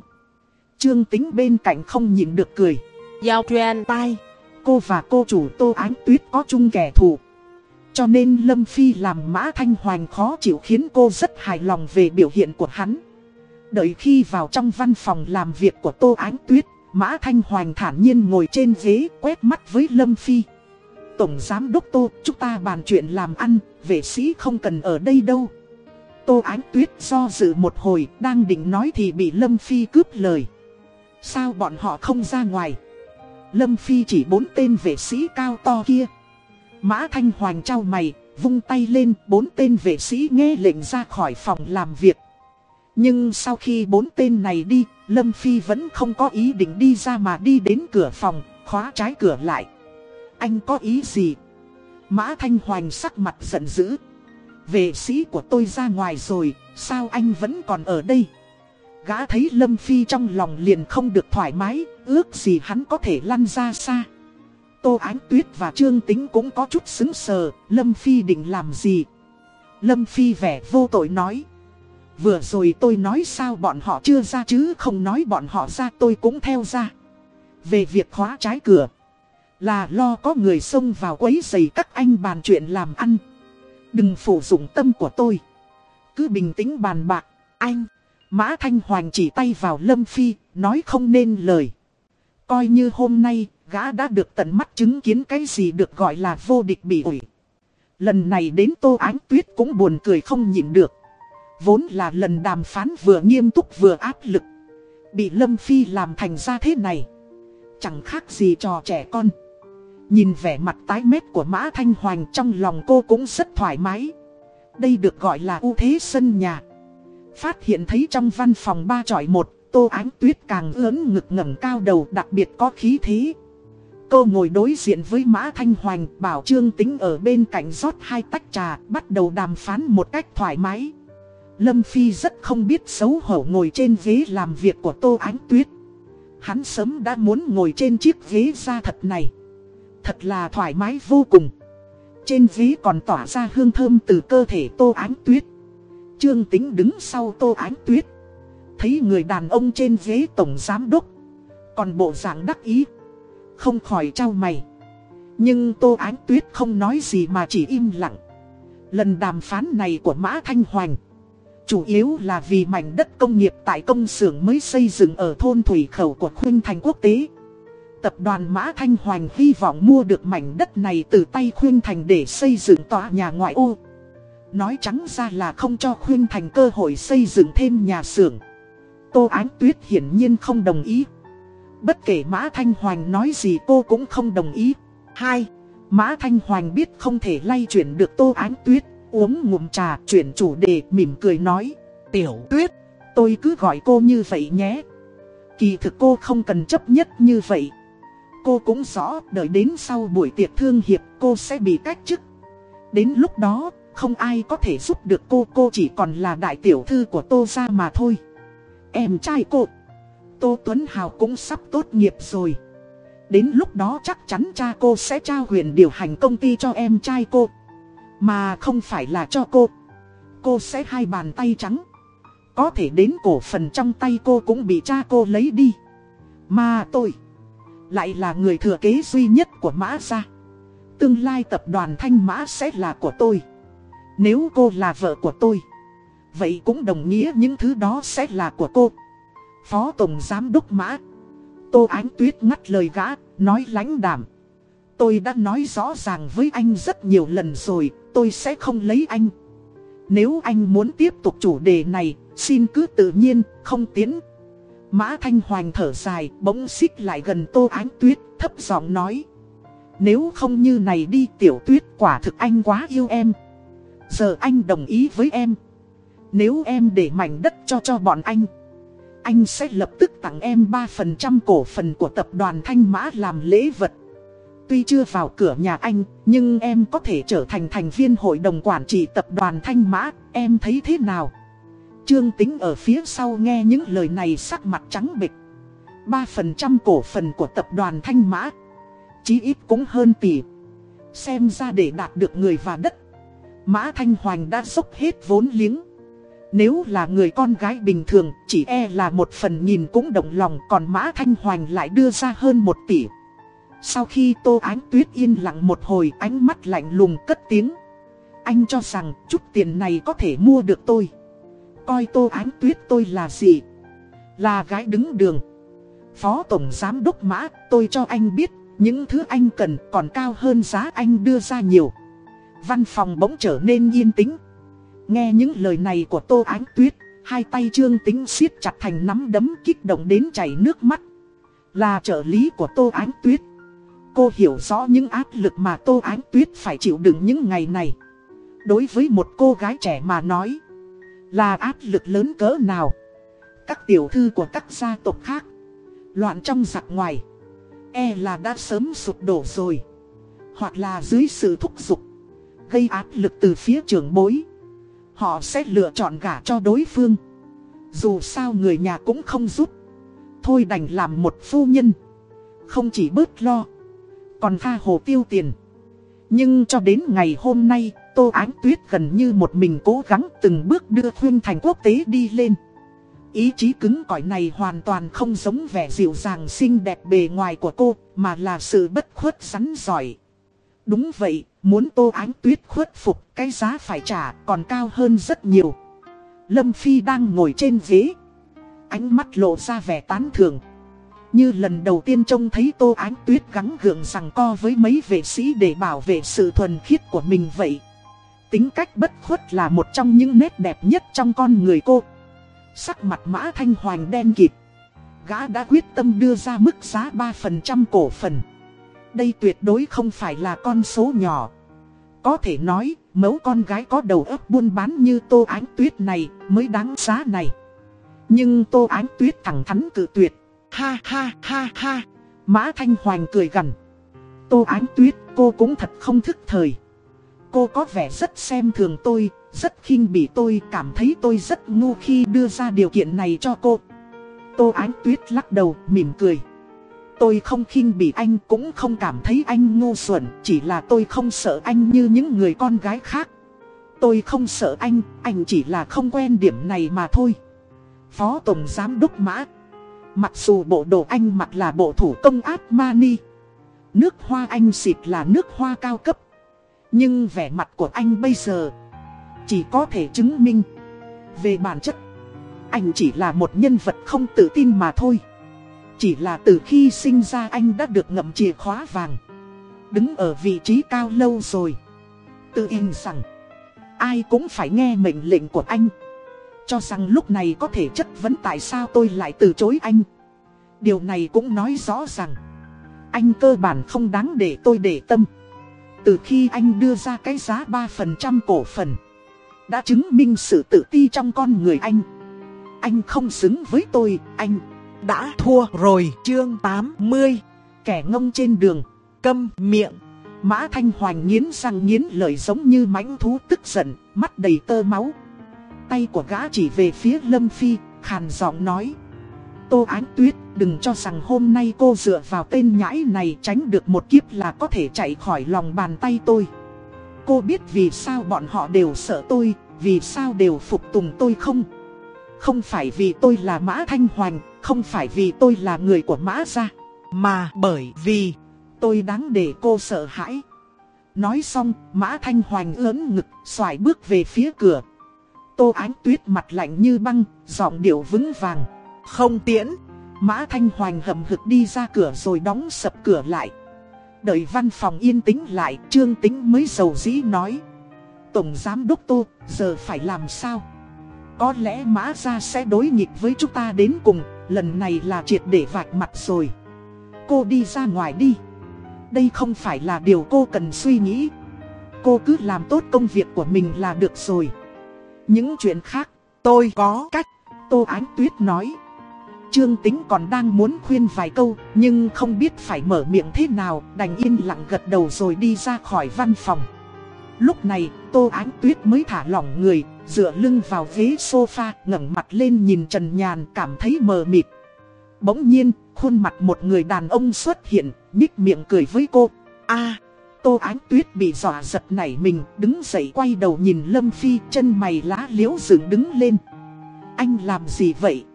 Trương tính bên cạnh không nhìn được cười. Giao truyền tai. Cô và cô chủ Tô Ánh Tuyết có chung kẻ thù. Cho nên Lâm Phi làm Mã Thanh Hoành khó chịu khiến cô rất hài lòng về biểu hiện của hắn. Đợi khi vào trong văn phòng làm việc của Tô Ánh Tuyết, Mã Thanh Hoành thản nhiên ngồi trên ghế quét mắt với Lâm Phi. Tổng Giám Đốc Tô, chúng ta bàn chuyện làm ăn, vệ sĩ không cần ở đây đâu. Tô Ánh Tuyết do dự một hồi, đang định nói thì bị Lâm Phi cướp lời. Sao bọn họ không ra ngoài? Lâm Phi chỉ bốn tên vệ sĩ cao to kia. Mã Thanh Hoành trao mày, vung tay lên, bốn tên vệ sĩ nghe lệnh ra khỏi phòng làm việc. Nhưng sau khi bốn tên này đi, Lâm Phi vẫn không có ý định đi ra mà đi đến cửa phòng, khóa trái cửa lại. Anh có ý gì? Mã Thanh Hoành sắc mặt giận dữ. Vệ sĩ của tôi ra ngoài rồi, sao anh vẫn còn ở đây? Gã thấy Lâm Phi trong lòng liền không được thoải mái, ước gì hắn có thể lăn ra xa. Tô Ánh Tuyết và Trương Tính cũng có chút xứng sờ, Lâm Phi định làm gì? Lâm Phi vẻ vô tội nói. Vừa rồi tôi nói sao bọn họ chưa ra chứ không nói bọn họ ra tôi cũng theo ra. Về việc khóa trái cửa. Là lo có người xông vào quấy giày các anh bàn chuyện làm ăn. Đừng phủ dụng tâm của tôi. Cứ bình tĩnh bàn bạc. Anh, Mã Thanh Hoành chỉ tay vào Lâm Phi, nói không nên lời. Coi như hôm nay, gã đã được tận mắt chứng kiến cái gì được gọi là vô địch bị ủi. Lần này đến Tô Ánh Tuyết cũng buồn cười không nhịn được. Vốn là lần đàm phán vừa nghiêm túc vừa áp lực. Bị Lâm Phi làm thành ra thế này. Chẳng khác gì trò trẻ con. Nhìn vẻ mặt tái mét của Mã Thanh Hoành trong lòng cô cũng rất thoải mái. Đây được gọi là ưu thế sân nhà. Phát hiện thấy trong văn phòng ba trọi một, Tô Ánh Tuyết càng ướn ngực ngẩng cao đầu đặc biệt có khí thế. Cô ngồi đối diện với Mã Thanh Hoành, bảo Trương Tính ở bên cạnh rót hai tách trà, bắt đầu đàm phán một cách thoải mái. Lâm Phi rất không biết xấu hổ ngồi trên ghế làm việc của Tô Ánh Tuyết. Hắn sớm đã muốn ngồi trên chiếc ghế da thật này. Thật là thoải mái vô cùng. Trên ghế còn tỏa ra hương thơm từ cơ thể Tô Ánh Tuyết. Trương Tính đứng sau Tô Ánh Tuyết. Thấy người đàn ông trên ghế tổng giám đốc. Còn bộ dạng đắc ý. Không khỏi trao mày. Nhưng Tô Ánh Tuyết không nói gì mà chỉ im lặng. Lần đàm phán này của Mã Thanh Hoành. Chủ yếu là vì mảnh đất công nghiệp tại công xưởng mới xây dựng ở thôn Thủy Khẩu của Khuynh Thành Quốc tế. Tập đoàn Mã Thanh Hoành hy vọng mua được mảnh đất này từ tay Khuynh Thành để xây dựng tòa nhà ngoại ô. Nói trắng ra là không cho Khuynh Thành cơ hội xây dựng thêm nhà xưởng. Tô Ánh Tuyết hiển nhiên không đồng ý. Bất kể Mã Thanh Hoành nói gì cô cũng không đồng ý. Hai, Mã Thanh Hoành biết không thể lay chuyển được Tô Ánh Tuyết. Uống ngụm trà chuyển chủ đề mỉm cười nói Tiểu tuyết Tôi cứ gọi cô như vậy nhé Kỳ thực cô không cần chấp nhất như vậy Cô cũng rõ đợi đến sau buổi tiệc thương hiệp cô sẽ bị cách chức Đến lúc đó không ai có thể giúp được cô Cô chỉ còn là đại tiểu thư của Tô ra mà thôi Em trai cô Tô Tuấn Hào cũng sắp tốt nghiệp rồi. Đến lúc đó chắc chắn cha cô sẽ trao quyền điều hành công ty cho em trai cô. Mà không phải là cho cô. Cô sẽ hai bàn tay trắng. Có thể đến cổ phần trong tay cô cũng bị cha cô lấy đi. Mà tôi Lại là người thừa kế duy nhất của Mã gia. Tương lai tập đoàn Thanh Mã sẽ là của tôi. Nếu cô là vợ của tôi, Vậy cũng đồng nghĩa những thứ đó sẽ là của cô. Phó Tổng Giám Đốc Mã Tô Ánh Tuyết ngắt lời gã Nói lãnh đảm Tôi đã nói rõ ràng với anh rất nhiều lần rồi tôi sẽ không lấy anh. Nếu anh muốn tiếp tục chủ đề này, xin cứ tự nhiên, không tiến. Mã Thanh Hoành thở dài, bỗng xích lại gần Tô Ánh Tuyết, thấp giọng nói. Nếu không như này đi tiểu tuyết quả thực anh quá yêu em. Giờ anh đồng ý với em. Nếu em để mảnh đất cho cho bọn anh. Anh sẽ lập tức tặng em 3% cổ phần của tập đoàn Thanh Mã làm lễ vật. Tuy chưa vào cửa nhà anh, nhưng em có thể trở thành thành viên hội đồng quản trị tập đoàn Thanh Mã, em thấy thế nào? Trương Tính ở phía sau nghe những lời này sắc mặt trắng bịch. 3% cổ phần của tập đoàn Thanh Mã, chí ít cũng hơn tỷ. Xem ra để đạt được người và đất, Mã Thanh Hoành đã dốc hết vốn liếng. Nếu là người con gái bình thường, chỉ e là một phần nhìn cũng động lòng, còn Mã Thanh Hoành lại đưa ra hơn một tỷ. Sau khi Tô Ánh Tuyết yên lặng một hồi ánh mắt lạnh lùng cất tiếng. Anh cho rằng chút tiền này có thể mua được tôi. Coi Tô Ánh Tuyết tôi là gì? Là gái đứng đường. Phó Tổng Giám Đốc Mã tôi cho anh biết Những thứ anh cần còn cao hơn giá anh đưa ra nhiều. Văn phòng bỗng trở nên yên tĩnh. Nghe những lời này của Tô Ánh Tuyết Hai tay trương tính siết chặt thành nắm đấm kích động đến chảy nước mắt Là trợ lý của Tô Ánh Tuyết Cô hiểu rõ những áp lực mà Tô Ánh Tuyết phải chịu đựng những ngày này. Đối với một cô gái trẻ mà nói, là áp lực lớn cỡ nào. Các tiểu thư của các gia tộc khác, loạn trong giặc ngoài, e là đã sớm sụp đổ rồi. Hoặc là dưới sự thúc giục, gây áp lực từ phía trưởng bối. Họ sẽ lựa chọn gả cho đối phương. Dù sao người nhà cũng không giúp. Thôi đành làm một phu nhân. Không chỉ bớt lo còn tha hồ tiêu tiền. Nhưng cho đến ngày hôm nay, Tô Ánh Tuyết gần như một mình cố gắng từng bước đưa Khuyên Thành quốc tế đi lên. Ý chí cứng cỏi này hoàn toàn không giống vẻ dịu dàng xinh đẹp bề ngoài của cô, mà là sự bất khuất rắn giỏi. Đúng vậy, muốn Tô Ánh Tuyết khuất phục, cái giá phải trả còn cao hơn rất nhiều. Lâm Phi đang ngồi trên ghế. Ánh mắt lộ ra vẻ tán thường. Như lần đầu tiên trông thấy Tô Ánh Tuyết gắng gượng rằng co với mấy vệ sĩ để bảo vệ sự thuần khiết của mình vậy. Tính cách bất khuất là một trong những nét đẹp nhất trong con người cô. Sắc mặt mã thanh hoành đen kịt. Gã đã quyết tâm đưa ra mức giá 3% cổ phần. Đây tuyệt đối không phải là con số nhỏ. Có thể nói, mẫu con gái có đầu óc buôn bán như Tô Ánh Tuyết này mới đáng giá này. Nhưng Tô Ánh Tuyết thẳng thắn cự tuyệt. Ha ha ha ha. Mã Thanh hoàng cười gần. Tô Ánh Tuyết, cô cũng thật không thức thời. Cô có vẻ rất xem thường tôi, rất khinh bỉ tôi, cảm thấy tôi rất ngu khi đưa ra điều kiện này cho cô. Tô Ánh Tuyết lắc đầu, mỉm cười. Tôi không khinh bị anh cũng không cảm thấy anh ngu xuẩn, chỉ là tôi không sợ anh như những người con gái khác. Tôi không sợ anh, anh chỉ là không quen điểm này mà thôi. Phó Tổng Giám Đốc Mã. Mặc dù bộ đồ anh mặc là bộ thủ công áp mani Nước hoa anh xịt là nước hoa cao cấp. Nhưng vẻ mặt của anh bây giờ Chỉ có thể chứng minh Về bản chất. Anh chỉ là một nhân vật không tự tin mà thôi. Chỉ là từ khi sinh ra anh đã được ngậm chìa khóa vàng. Đứng ở vị trí cao lâu rồi. Tự in rằng Ai cũng phải nghe mệnh lệnh của anh. Cho rằng lúc này có thể chất vấn tại sao tôi lại từ chối anh. Điều này cũng nói rõ rằng Anh cơ bản không đáng để tôi để tâm. Từ khi anh đưa ra cái giá 3% cổ phần Đã chứng minh sự tự ti trong con người anh. Anh không xứng với tôi, anh đã thua rồi chương 80 Kẻ ngông trên đường, câm miệng Mã Thanh Hoành nghiến răng nghiến lợi giống như mãnh thú tức giận, mắt đầy tơ máu tay của gã chỉ về phía Lâm Phi, khàn giọng nói. Tô Ánh Tuyết, đừng cho rằng hôm nay cô dựa vào tên nhãi này tránh được một kiếp là có thể chạy khỏi lòng bàn tay tôi. Cô biết vì sao bọn họ đều sợ tôi, vì sao đều phục tùng tôi không? Không phải vì tôi là Mã Thanh Hoành, không phải vì tôi là người của Mã Gia, mà bởi vì tôi đáng để cô sợ hãi. Nói xong, Mã Thanh Hoành ớn ngực, xoài bước về phía cửa, Tô Ánh Tuyết mặt lạnh như băng, giọng điệu vững vàng. Không tiễn. Mã Thanh Hoành hầm hực đi ra cửa rồi đóng sập cửa lại. Đợi văn phòng yên tĩnh lại, Trương Tính mới dầu dĩ nói. Tổng Giám Đốc Tô, giờ phải làm sao? Có lẽ Mã Gia sẽ đối nghịch với chúng ta đến cùng, lần này là triệt để vạch mặt rồi. Cô đi ra ngoài đi. Đây không phải là điều cô cần suy nghĩ. Cô cứ làm tốt công việc của mình là được rồi. Những chuyện khác, tôi có cách, Tô Ánh Tuyết nói. Trương Tính còn đang muốn khuyên vài câu, nhưng không biết phải mở miệng thế nào, đành yên lặng gật đầu rồi đi ra khỏi văn phòng. Lúc này, Tô Ánh Tuyết mới thả lỏng người, dựa lưng vào ghế sofa, ngẩng mặt lên nhìn Trần Nhàn cảm thấy mờ mịt. Bỗng nhiên, khuôn mặt một người đàn ông xuất hiện, nhích miệng cười với cô. a Tô Ánh Tuyết bị dọa giật nảy mình, đứng dậy quay đầu nhìn Lâm Phi, chân mày lá liễu dựng đứng lên. Anh làm gì vậy?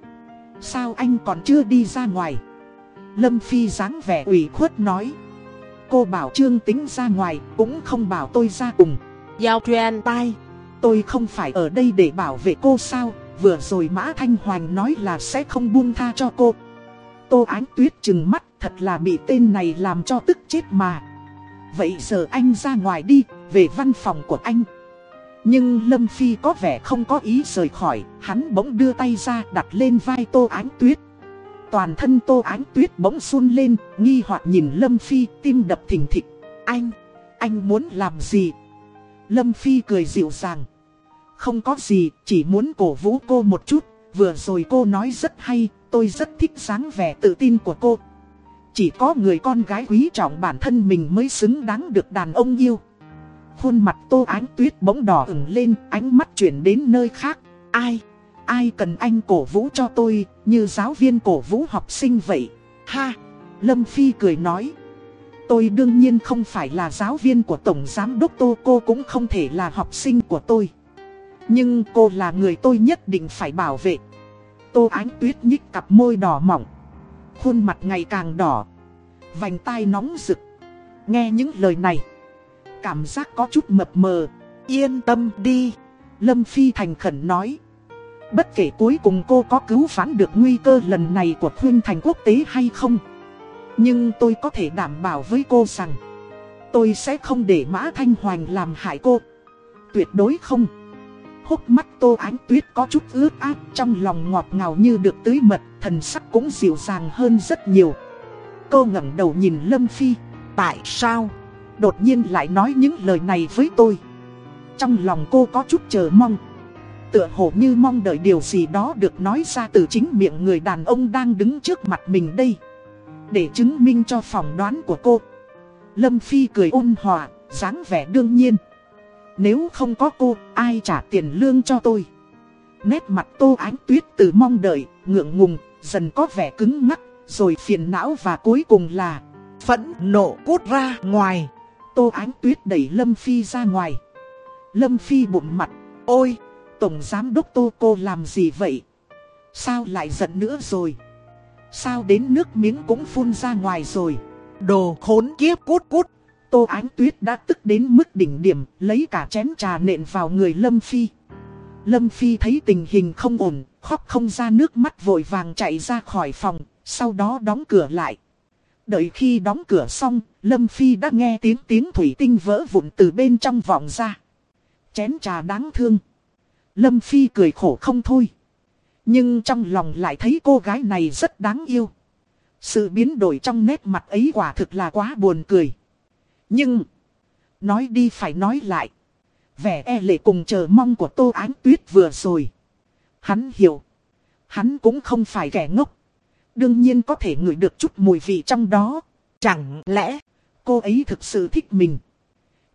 Sao anh còn chưa đi ra ngoài? Lâm Phi dáng vẻ ủy khuất nói. Cô bảo Trương Tính ra ngoài, cũng không bảo tôi ra cùng. Giao truyền tai. Tôi không phải ở đây để bảo vệ cô sao, vừa rồi Mã Thanh hoàng nói là sẽ không buông tha cho cô. Tô Ánh Tuyết chừng mắt, thật là bị tên này làm cho tức chết mà. Vậy giờ anh ra ngoài đi, về văn phòng của anh Nhưng Lâm Phi có vẻ không có ý rời khỏi Hắn bỗng đưa tay ra đặt lên vai Tô Ánh Tuyết Toàn thân Tô Ánh Tuyết bỗng run lên Nghi hoặc nhìn Lâm Phi tim đập thình thịch Anh, anh muốn làm gì? Lâm Phi cười dịu dàng Không có gì, chỉ muốn cổ vũ cô một chút Vừa rồi cô nói rất hay, tôi rất thích dáng vẻ tự tin của cô chỉ có người con gái quý trọng bản thân mình mới xứng đáng được đàn ông yêu. Khuôn mặt tô ánh tuyết bỗng đỏ ửng lên, ánh mắt chuyển đến nơi khác. Ai? Ai cần anh cổ vũ cho tôi, như giáo viên cổ vũ học sinh vậy? Ha! Lâm Phi cười nói. Tôi đương nhiên không phải là giáo viên của Tổng Giám Đốc Tô, Cô cũng không thể là học sinh của tôi. Nhưng cô là người tôi nhất định phải bảo vệ. Tô Ánh Tuyết nhích cặp môi đỏ mỏng. Khuôn mặt ngày càng đỏ. Vành tai nóng rực. Nghe những lời này. Cảm giác có chút mập mờ. Yên tâm đi. Lâm Phi thành khẩn nói. Bất kể cuối cùng cô có cứu vãn được nguy cơ lần này của Khuyên Thành quốc tế hay không. Nhưng tôi có thể đảm bảo với cô rằng. Tôi sẽ không để Mã Thanh Hoành làm hại cô. Tuyệt đối không. Hốc mắt Tô Ánh Tuyết có chút ướt át trong lòng ngọt ngào như được tưới mật, thần sắc cũng dịu dàng hơn rất nhiều. Cô ngẩng đầu nhìn Lâm Phi. Tại sao? Đột nhiên lại nói những lời này với tôi. Trong lòng cô có chút chờ mong. Tựa hồ như mong đợi điều gì đó được nói ra từ chính miệng người đàn ông đang đứng trước mặt mình đây. Để chứng minh cho phỏng đoán của cô. Lâm Phi cười ôn hòa, dáng vẻ đương nhiên. Nếu không có cô, ai trả tiền lương cho tôi? Nét mặt tô ánh tuyết từ mong đợi, ngượng ngùng, dần có vẻ cứng ngắc, rồi phiền não và cuối cùng là phẫn nộ cút ra ngoài. Tô ánh tuyết đẩy Lâm Phi ra ngoài. Lâm Phi bụng mặt, ôi, Tổng Giám Đốc Tô cô làm gì vậy? Sao lại giận nữa rồi? Sao đến nước miếng cũng phun ra ngoài rồi? Đồ khốn kiếp cút cút. Tô Ánh Tuyết đã tức đến mức đỉnh điểm, lấy cả chén trà nện vào người Lâm Phi. Lâm Phi thấy tình hình không ổn, khóc không ra nước mắt vội vàng chạy ra khỏi phòng, sau đó đóng cửa lại. Đợi khi đóng cửa xong, Lâm Phi đã nghe tiếng tiếng thủy tinh vỡ vụn từ bên trong vọng ra. Chén trà đáng thương. Lâm Phi cười khổ không thôi. Nhưng trong lòng lại thấy cô gái này rất đáng yêu. Sự biến đổi trong nét mặt ấy quả thực là quá buồn cười. Nhưng, nói đi phải nói lại. Vẻ e lệ cùng chờ mong của Tô Ánh Tuyết vừa rồi. Hắn hiểu. Hắn cũng không phải kẻ ngốc. Đương nhiên có thể ngửi được chút mùi vị trong đó. Chẳng lẽ cô ấy thực sự thích mình.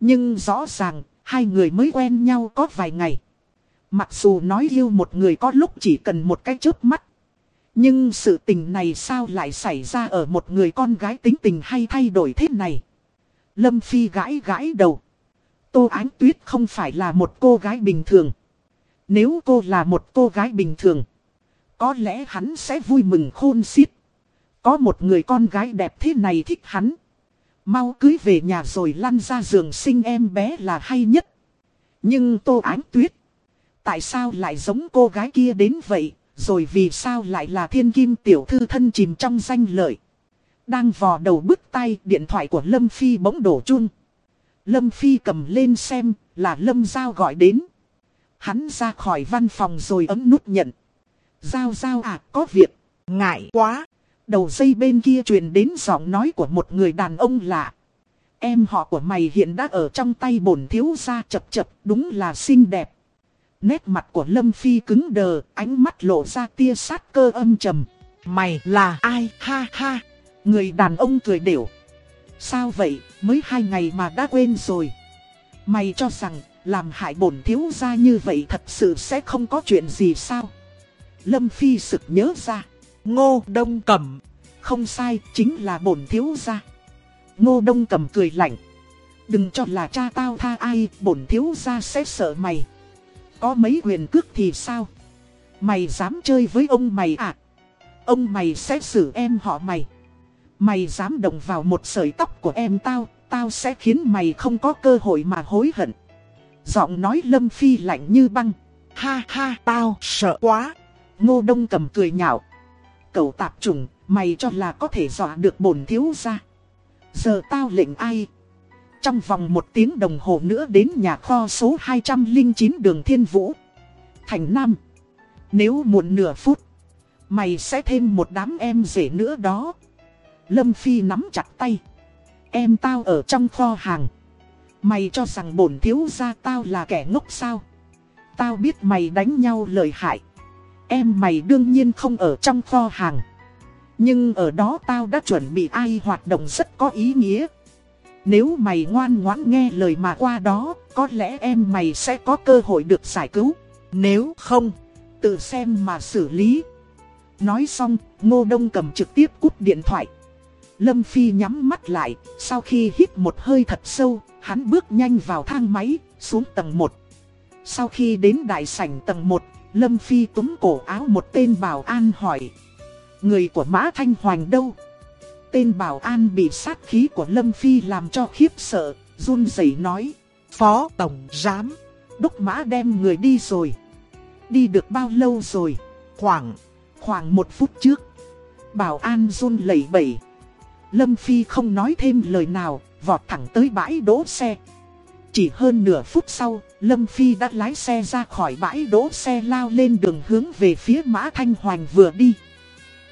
Nhưng rõ ràng, hai người mới quen nhau có vài ngày. Mặc dù nói yêu một người có lúc chỉ cần một cái chớp mắt. Nhưng sự tình này sao lại xảy ra ở một người con gái tính tình hay thay đổi thế này? Lâm Phi gãi gãi đầu. Tô Ánh Tuyết không phải là một cô gái bình thường. Nếu cô là một cô gái bình thường, có lẽ hắn sẽ vui mừng khôn xiết. Có một người con gái đẹp thế này thích hắn. Mau cưới về nhà rồi lăn ra giường sinh em bé là hay nhất. Nhưng Tô Ánh Tuyết, tại sao lại giống cô gái kia đến vậy, rồi vì sao lại là thiên kim tiểu thư thân chìm trong danh lợi. Đang vò đầu bứt tay điện thoại của Lâm Phi bỗng đổ chun. Lâm Phi cầm lên xem là Lâm Giao gọi đến. Hắn ra khỏi văn phòng rồi ấm nút nhận. Giao Giao à có việc. Ngại quá. Đầu dây bên kia truyền đến giọng nói của một người đàn ông lạ. Em họ của mày hiện đã ở trong tay bổn thiếu gia chập chập đúng là xinh đẹp. Nét mặt của Lâm Phi cứng đờ, ánh mắt lộ ra tia sát cơ âm trầm. Mày là ai ha ha. Người đàn ông cười đều. Sao vậy, mới hai ngày mà đã quên rồi. Mày cho rằng, làm hại bổn thiếu gia như vậy thật sự sẽ không có chuyện gì sao? Lâm Phi sực nhớ ra. Ngô Đông Cẩm. Không sai, chính là bổn thiếu gia. Ngô Đông Cẩm cười lạnh. Đừng cho là cha tao tha ai, bổn thiếu gia sẽ sợ mày. Có mấy quyền cước thì sao? Mày dám chơi với ông mày à? Ông mày sẽ xử em họ mày. Mày dám động vào một sợi tóc của em tao, tao sẽ khiến mày không có cơ hội mà hối hận. Giọng nói Lâm Phi lạnh như băng. Ha ha, tao sợ quá. Ngô Đông cầm cười nhạo. Cậu tạp trùng, mày cho là có thể dọa được bổn thiếu ra. Giờ tao lệnh ai? Trong vòng một tiếng đồng hồ nữa đến nhà kho số 209 đường Thiên Vũ. Thành Nam. Nếu muộn nửa phút, mày sẽ thêm một đám em rể nữa đó. Lâm Phi nắm chặt tay. Em tao ở trong kho hàng. Mày cho rằng bổn thiếu gia tao là kẻ ngốc sao? Tao biết mày đánh nhau lợi hại. Em mày đương nhiên không ở trong kho hàng. Nhưng ở đó tao đã chuẩn bị ai hoạt động rất có ý nghĩa. Nếu mày ngoan ngoãn nghe lời mà qua đó, có lẽ em mày sẽ có cơ hội được giải cứu. Nếu không, tự xem mà xử lý. Nói xong, Ngô Đông cầm trực tiếp cúp điện thoại. Lâm Phi nhắm mắt lại, sau khi hít một hơi thật sâu, hắn bước nhanh vào thang máy, xuống tầng 1. Sau khi đến đại sảnh tầng 1, Lâm Phi túm cổ áo một tên bảo an hỏi. Người của Mã Thanh Hoành đâu? Tên bảo an bị sát khí của Lâm Phi làm cho khiếp sợ, run rẩy nói. Phó Tổng Giám. Đốc Mã đem người đi rồi. Đi được bao lâu rồi? Khoảng, khoảng một phút trước. Bảo an run lẩy bẩy. Lâm Phi không nói thêm lời nào, vọt thẳng tới bãi đỗ xe. Chỉ hơn nửa phút sau, Lâm Phi đã lái xe ra khỏi bãi đỗ xe lao lên đường hướng về phía Mã Thanh Hoành vừa đi.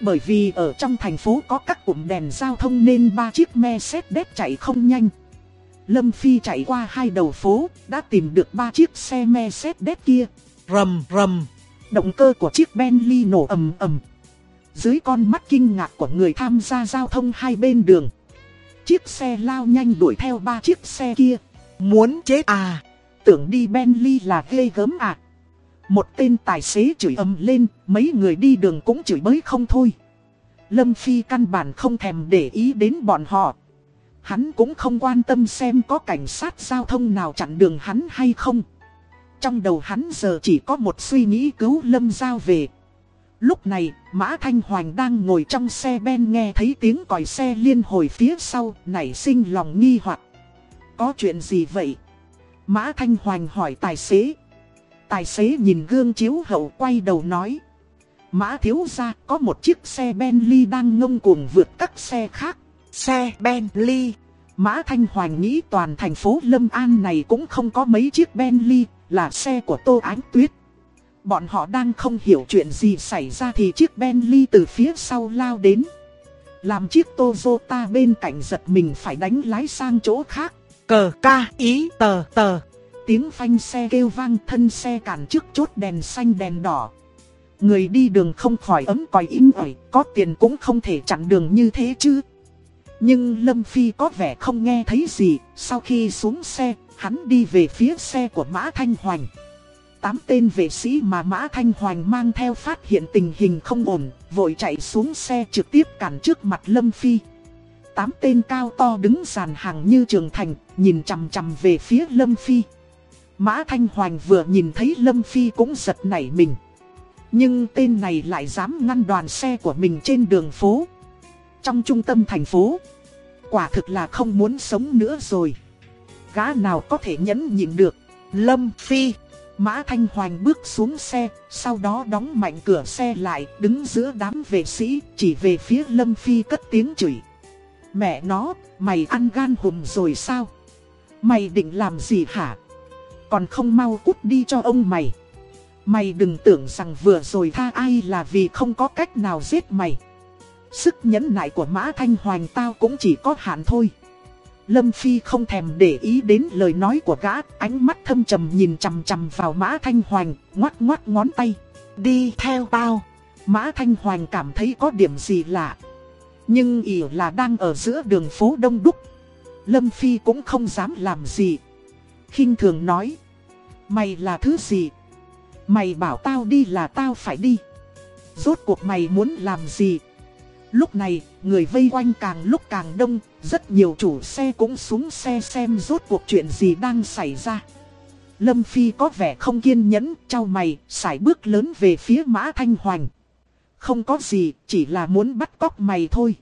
Bởi vì ở trong thành phố có các cụm đèn giao thông nên ba chiếc Mercedes chạy không nhanh. Lâm Phi chạy qua hai đầu phố, đã tìm được ba chiếc xe Mercedes kia. rầm rầm, Động cơ của chiếc Bentley nổ ầm ầm. Dưới con mắt kinh ngạc của người tham gia giao thông hai bên đường. Chiếc xe lao nhanh đuổi theo ba chiếc xe kia. muốn chết à. Tưởng đi Bentley là ghê gớm à. Một tên tài xế chửi ầm lên, mấy người đi đường cũng chửi bới không thôi. Lâm Phi căn bản không thèm để ý đến bọn họ. Hắn cũng không quan tâm xem có cảnh sát giao thông nào chặn đường hắn hay không. Trong đầu hắn giờ chỉ có một suy nghĩ cứu Lâm Giao về. Lúc này, Mã Thanh Hoành đang ngồi trong xe ben nghe thấy tiếng còi xe liên hồi phía sau, nảy sinh lòng nghi hoặc. Có chuyện gì vậy? Mã Thanh Hoành hỏi tài xế. Tài xế nhìn gương chiếu hậu quay đầu nói. Mã thiếu ra có một chiếc xe Bentley đang ngông cuồng vượt các xe khác. Xe Bentley. Mã Thanh Hoành nghĩ toàn thành phố Lâm An này cũng không có mấy chiếc Bentley, là xe của Tô Ánh Tuyết. Bọn họ đang không hiểu chuyện gì xảy ra thì chiếc Bentley từ phía sau lao đến. Làm chiếc Toyota bên cạnh giật mình phải đánh lái sang chỗ khác. Cờ ca ý tờ tờ. Tiếng phanh xe kêu vang thân xe cản trước chốt đèn xanh đèn đỏ. Người đi đường không khỏi ấm còi im ỏi, có tiền cũng không thể chặn đường như thế chứ. Nhưng Lâm Phi có vẻ không nghe thấy gì, sau khi xuống xe, hắn đi về phía xe của Mã Thanh Hoành. Tám tên vệ sĩ mà Mã Thanh Hoành mang theo phát hiện tình hình không ổn, vội chạy xuống xe trực tiếp cản trước mặt Lâm Phi. Tám tên cao to đứng dàn hàng như trường thành, nhìn chằm chằm về phía Lâm Phi. Mã Thanh Hoành vừa nhìn thấy Lâm Phi cũng giật nảy mình. Nhưng tên này lại dám ngăn đoàn xe của mình trên đường phố. Trong trung tâm thành phố, quả thực là không muốn sống nữa rồi. Gã nào có thể nhẫn nhịn được. Lâm Phi. Mã Thanh Hoành bước xuống xe, sau đó đóng mạnh cửa xe lại, đứng giữa đám vệ sĩ, chỉ về phía Lâm Phi cất tiếng chửi. Mẹ nó, mày ăn gan hùm rồi sao? Mày định làm gì hả? Còn không mau cút đi cho ông mày. Mày đừng tưởng rằng vừa rồi tha ai là vì không có cách nào giết mày. Sức nhẫn nại của Mã Thanh Hoành tao cũng chỉ có hạn thôi. Lâm Phi không thèm để ý đến lời nói của gã, ánh mắt thâm trầm nhìn chằm chằm vào Mã Thanh Hoành, ngoắt ngoắt ngón tay. Đi theo tao. Mã Thanh Hoành cảm thấy có điểm gì lạ. Nhưng ỉ là đang ở giữa đường phố Đông Đúc. Lâm Phi cũng không dám làm gì khinh thường nói. Mày là thứ gì? Mày bảo tao đi là tao phải đi. Rốt cuộc mày muốn làm gì? Lúc này, người vây quanh càng lúc càng đông, rất nhiều chủ xe cũng xuống xe xem rốt cuộc chuyện gì đang xảy ra. Lâm Phi có vẻ không kiên nhẫn, trao mày, sải bước lớn về phía Mã Thanh Hoành. Không có gì, chỉ là muốn bắt cóc mày thôi.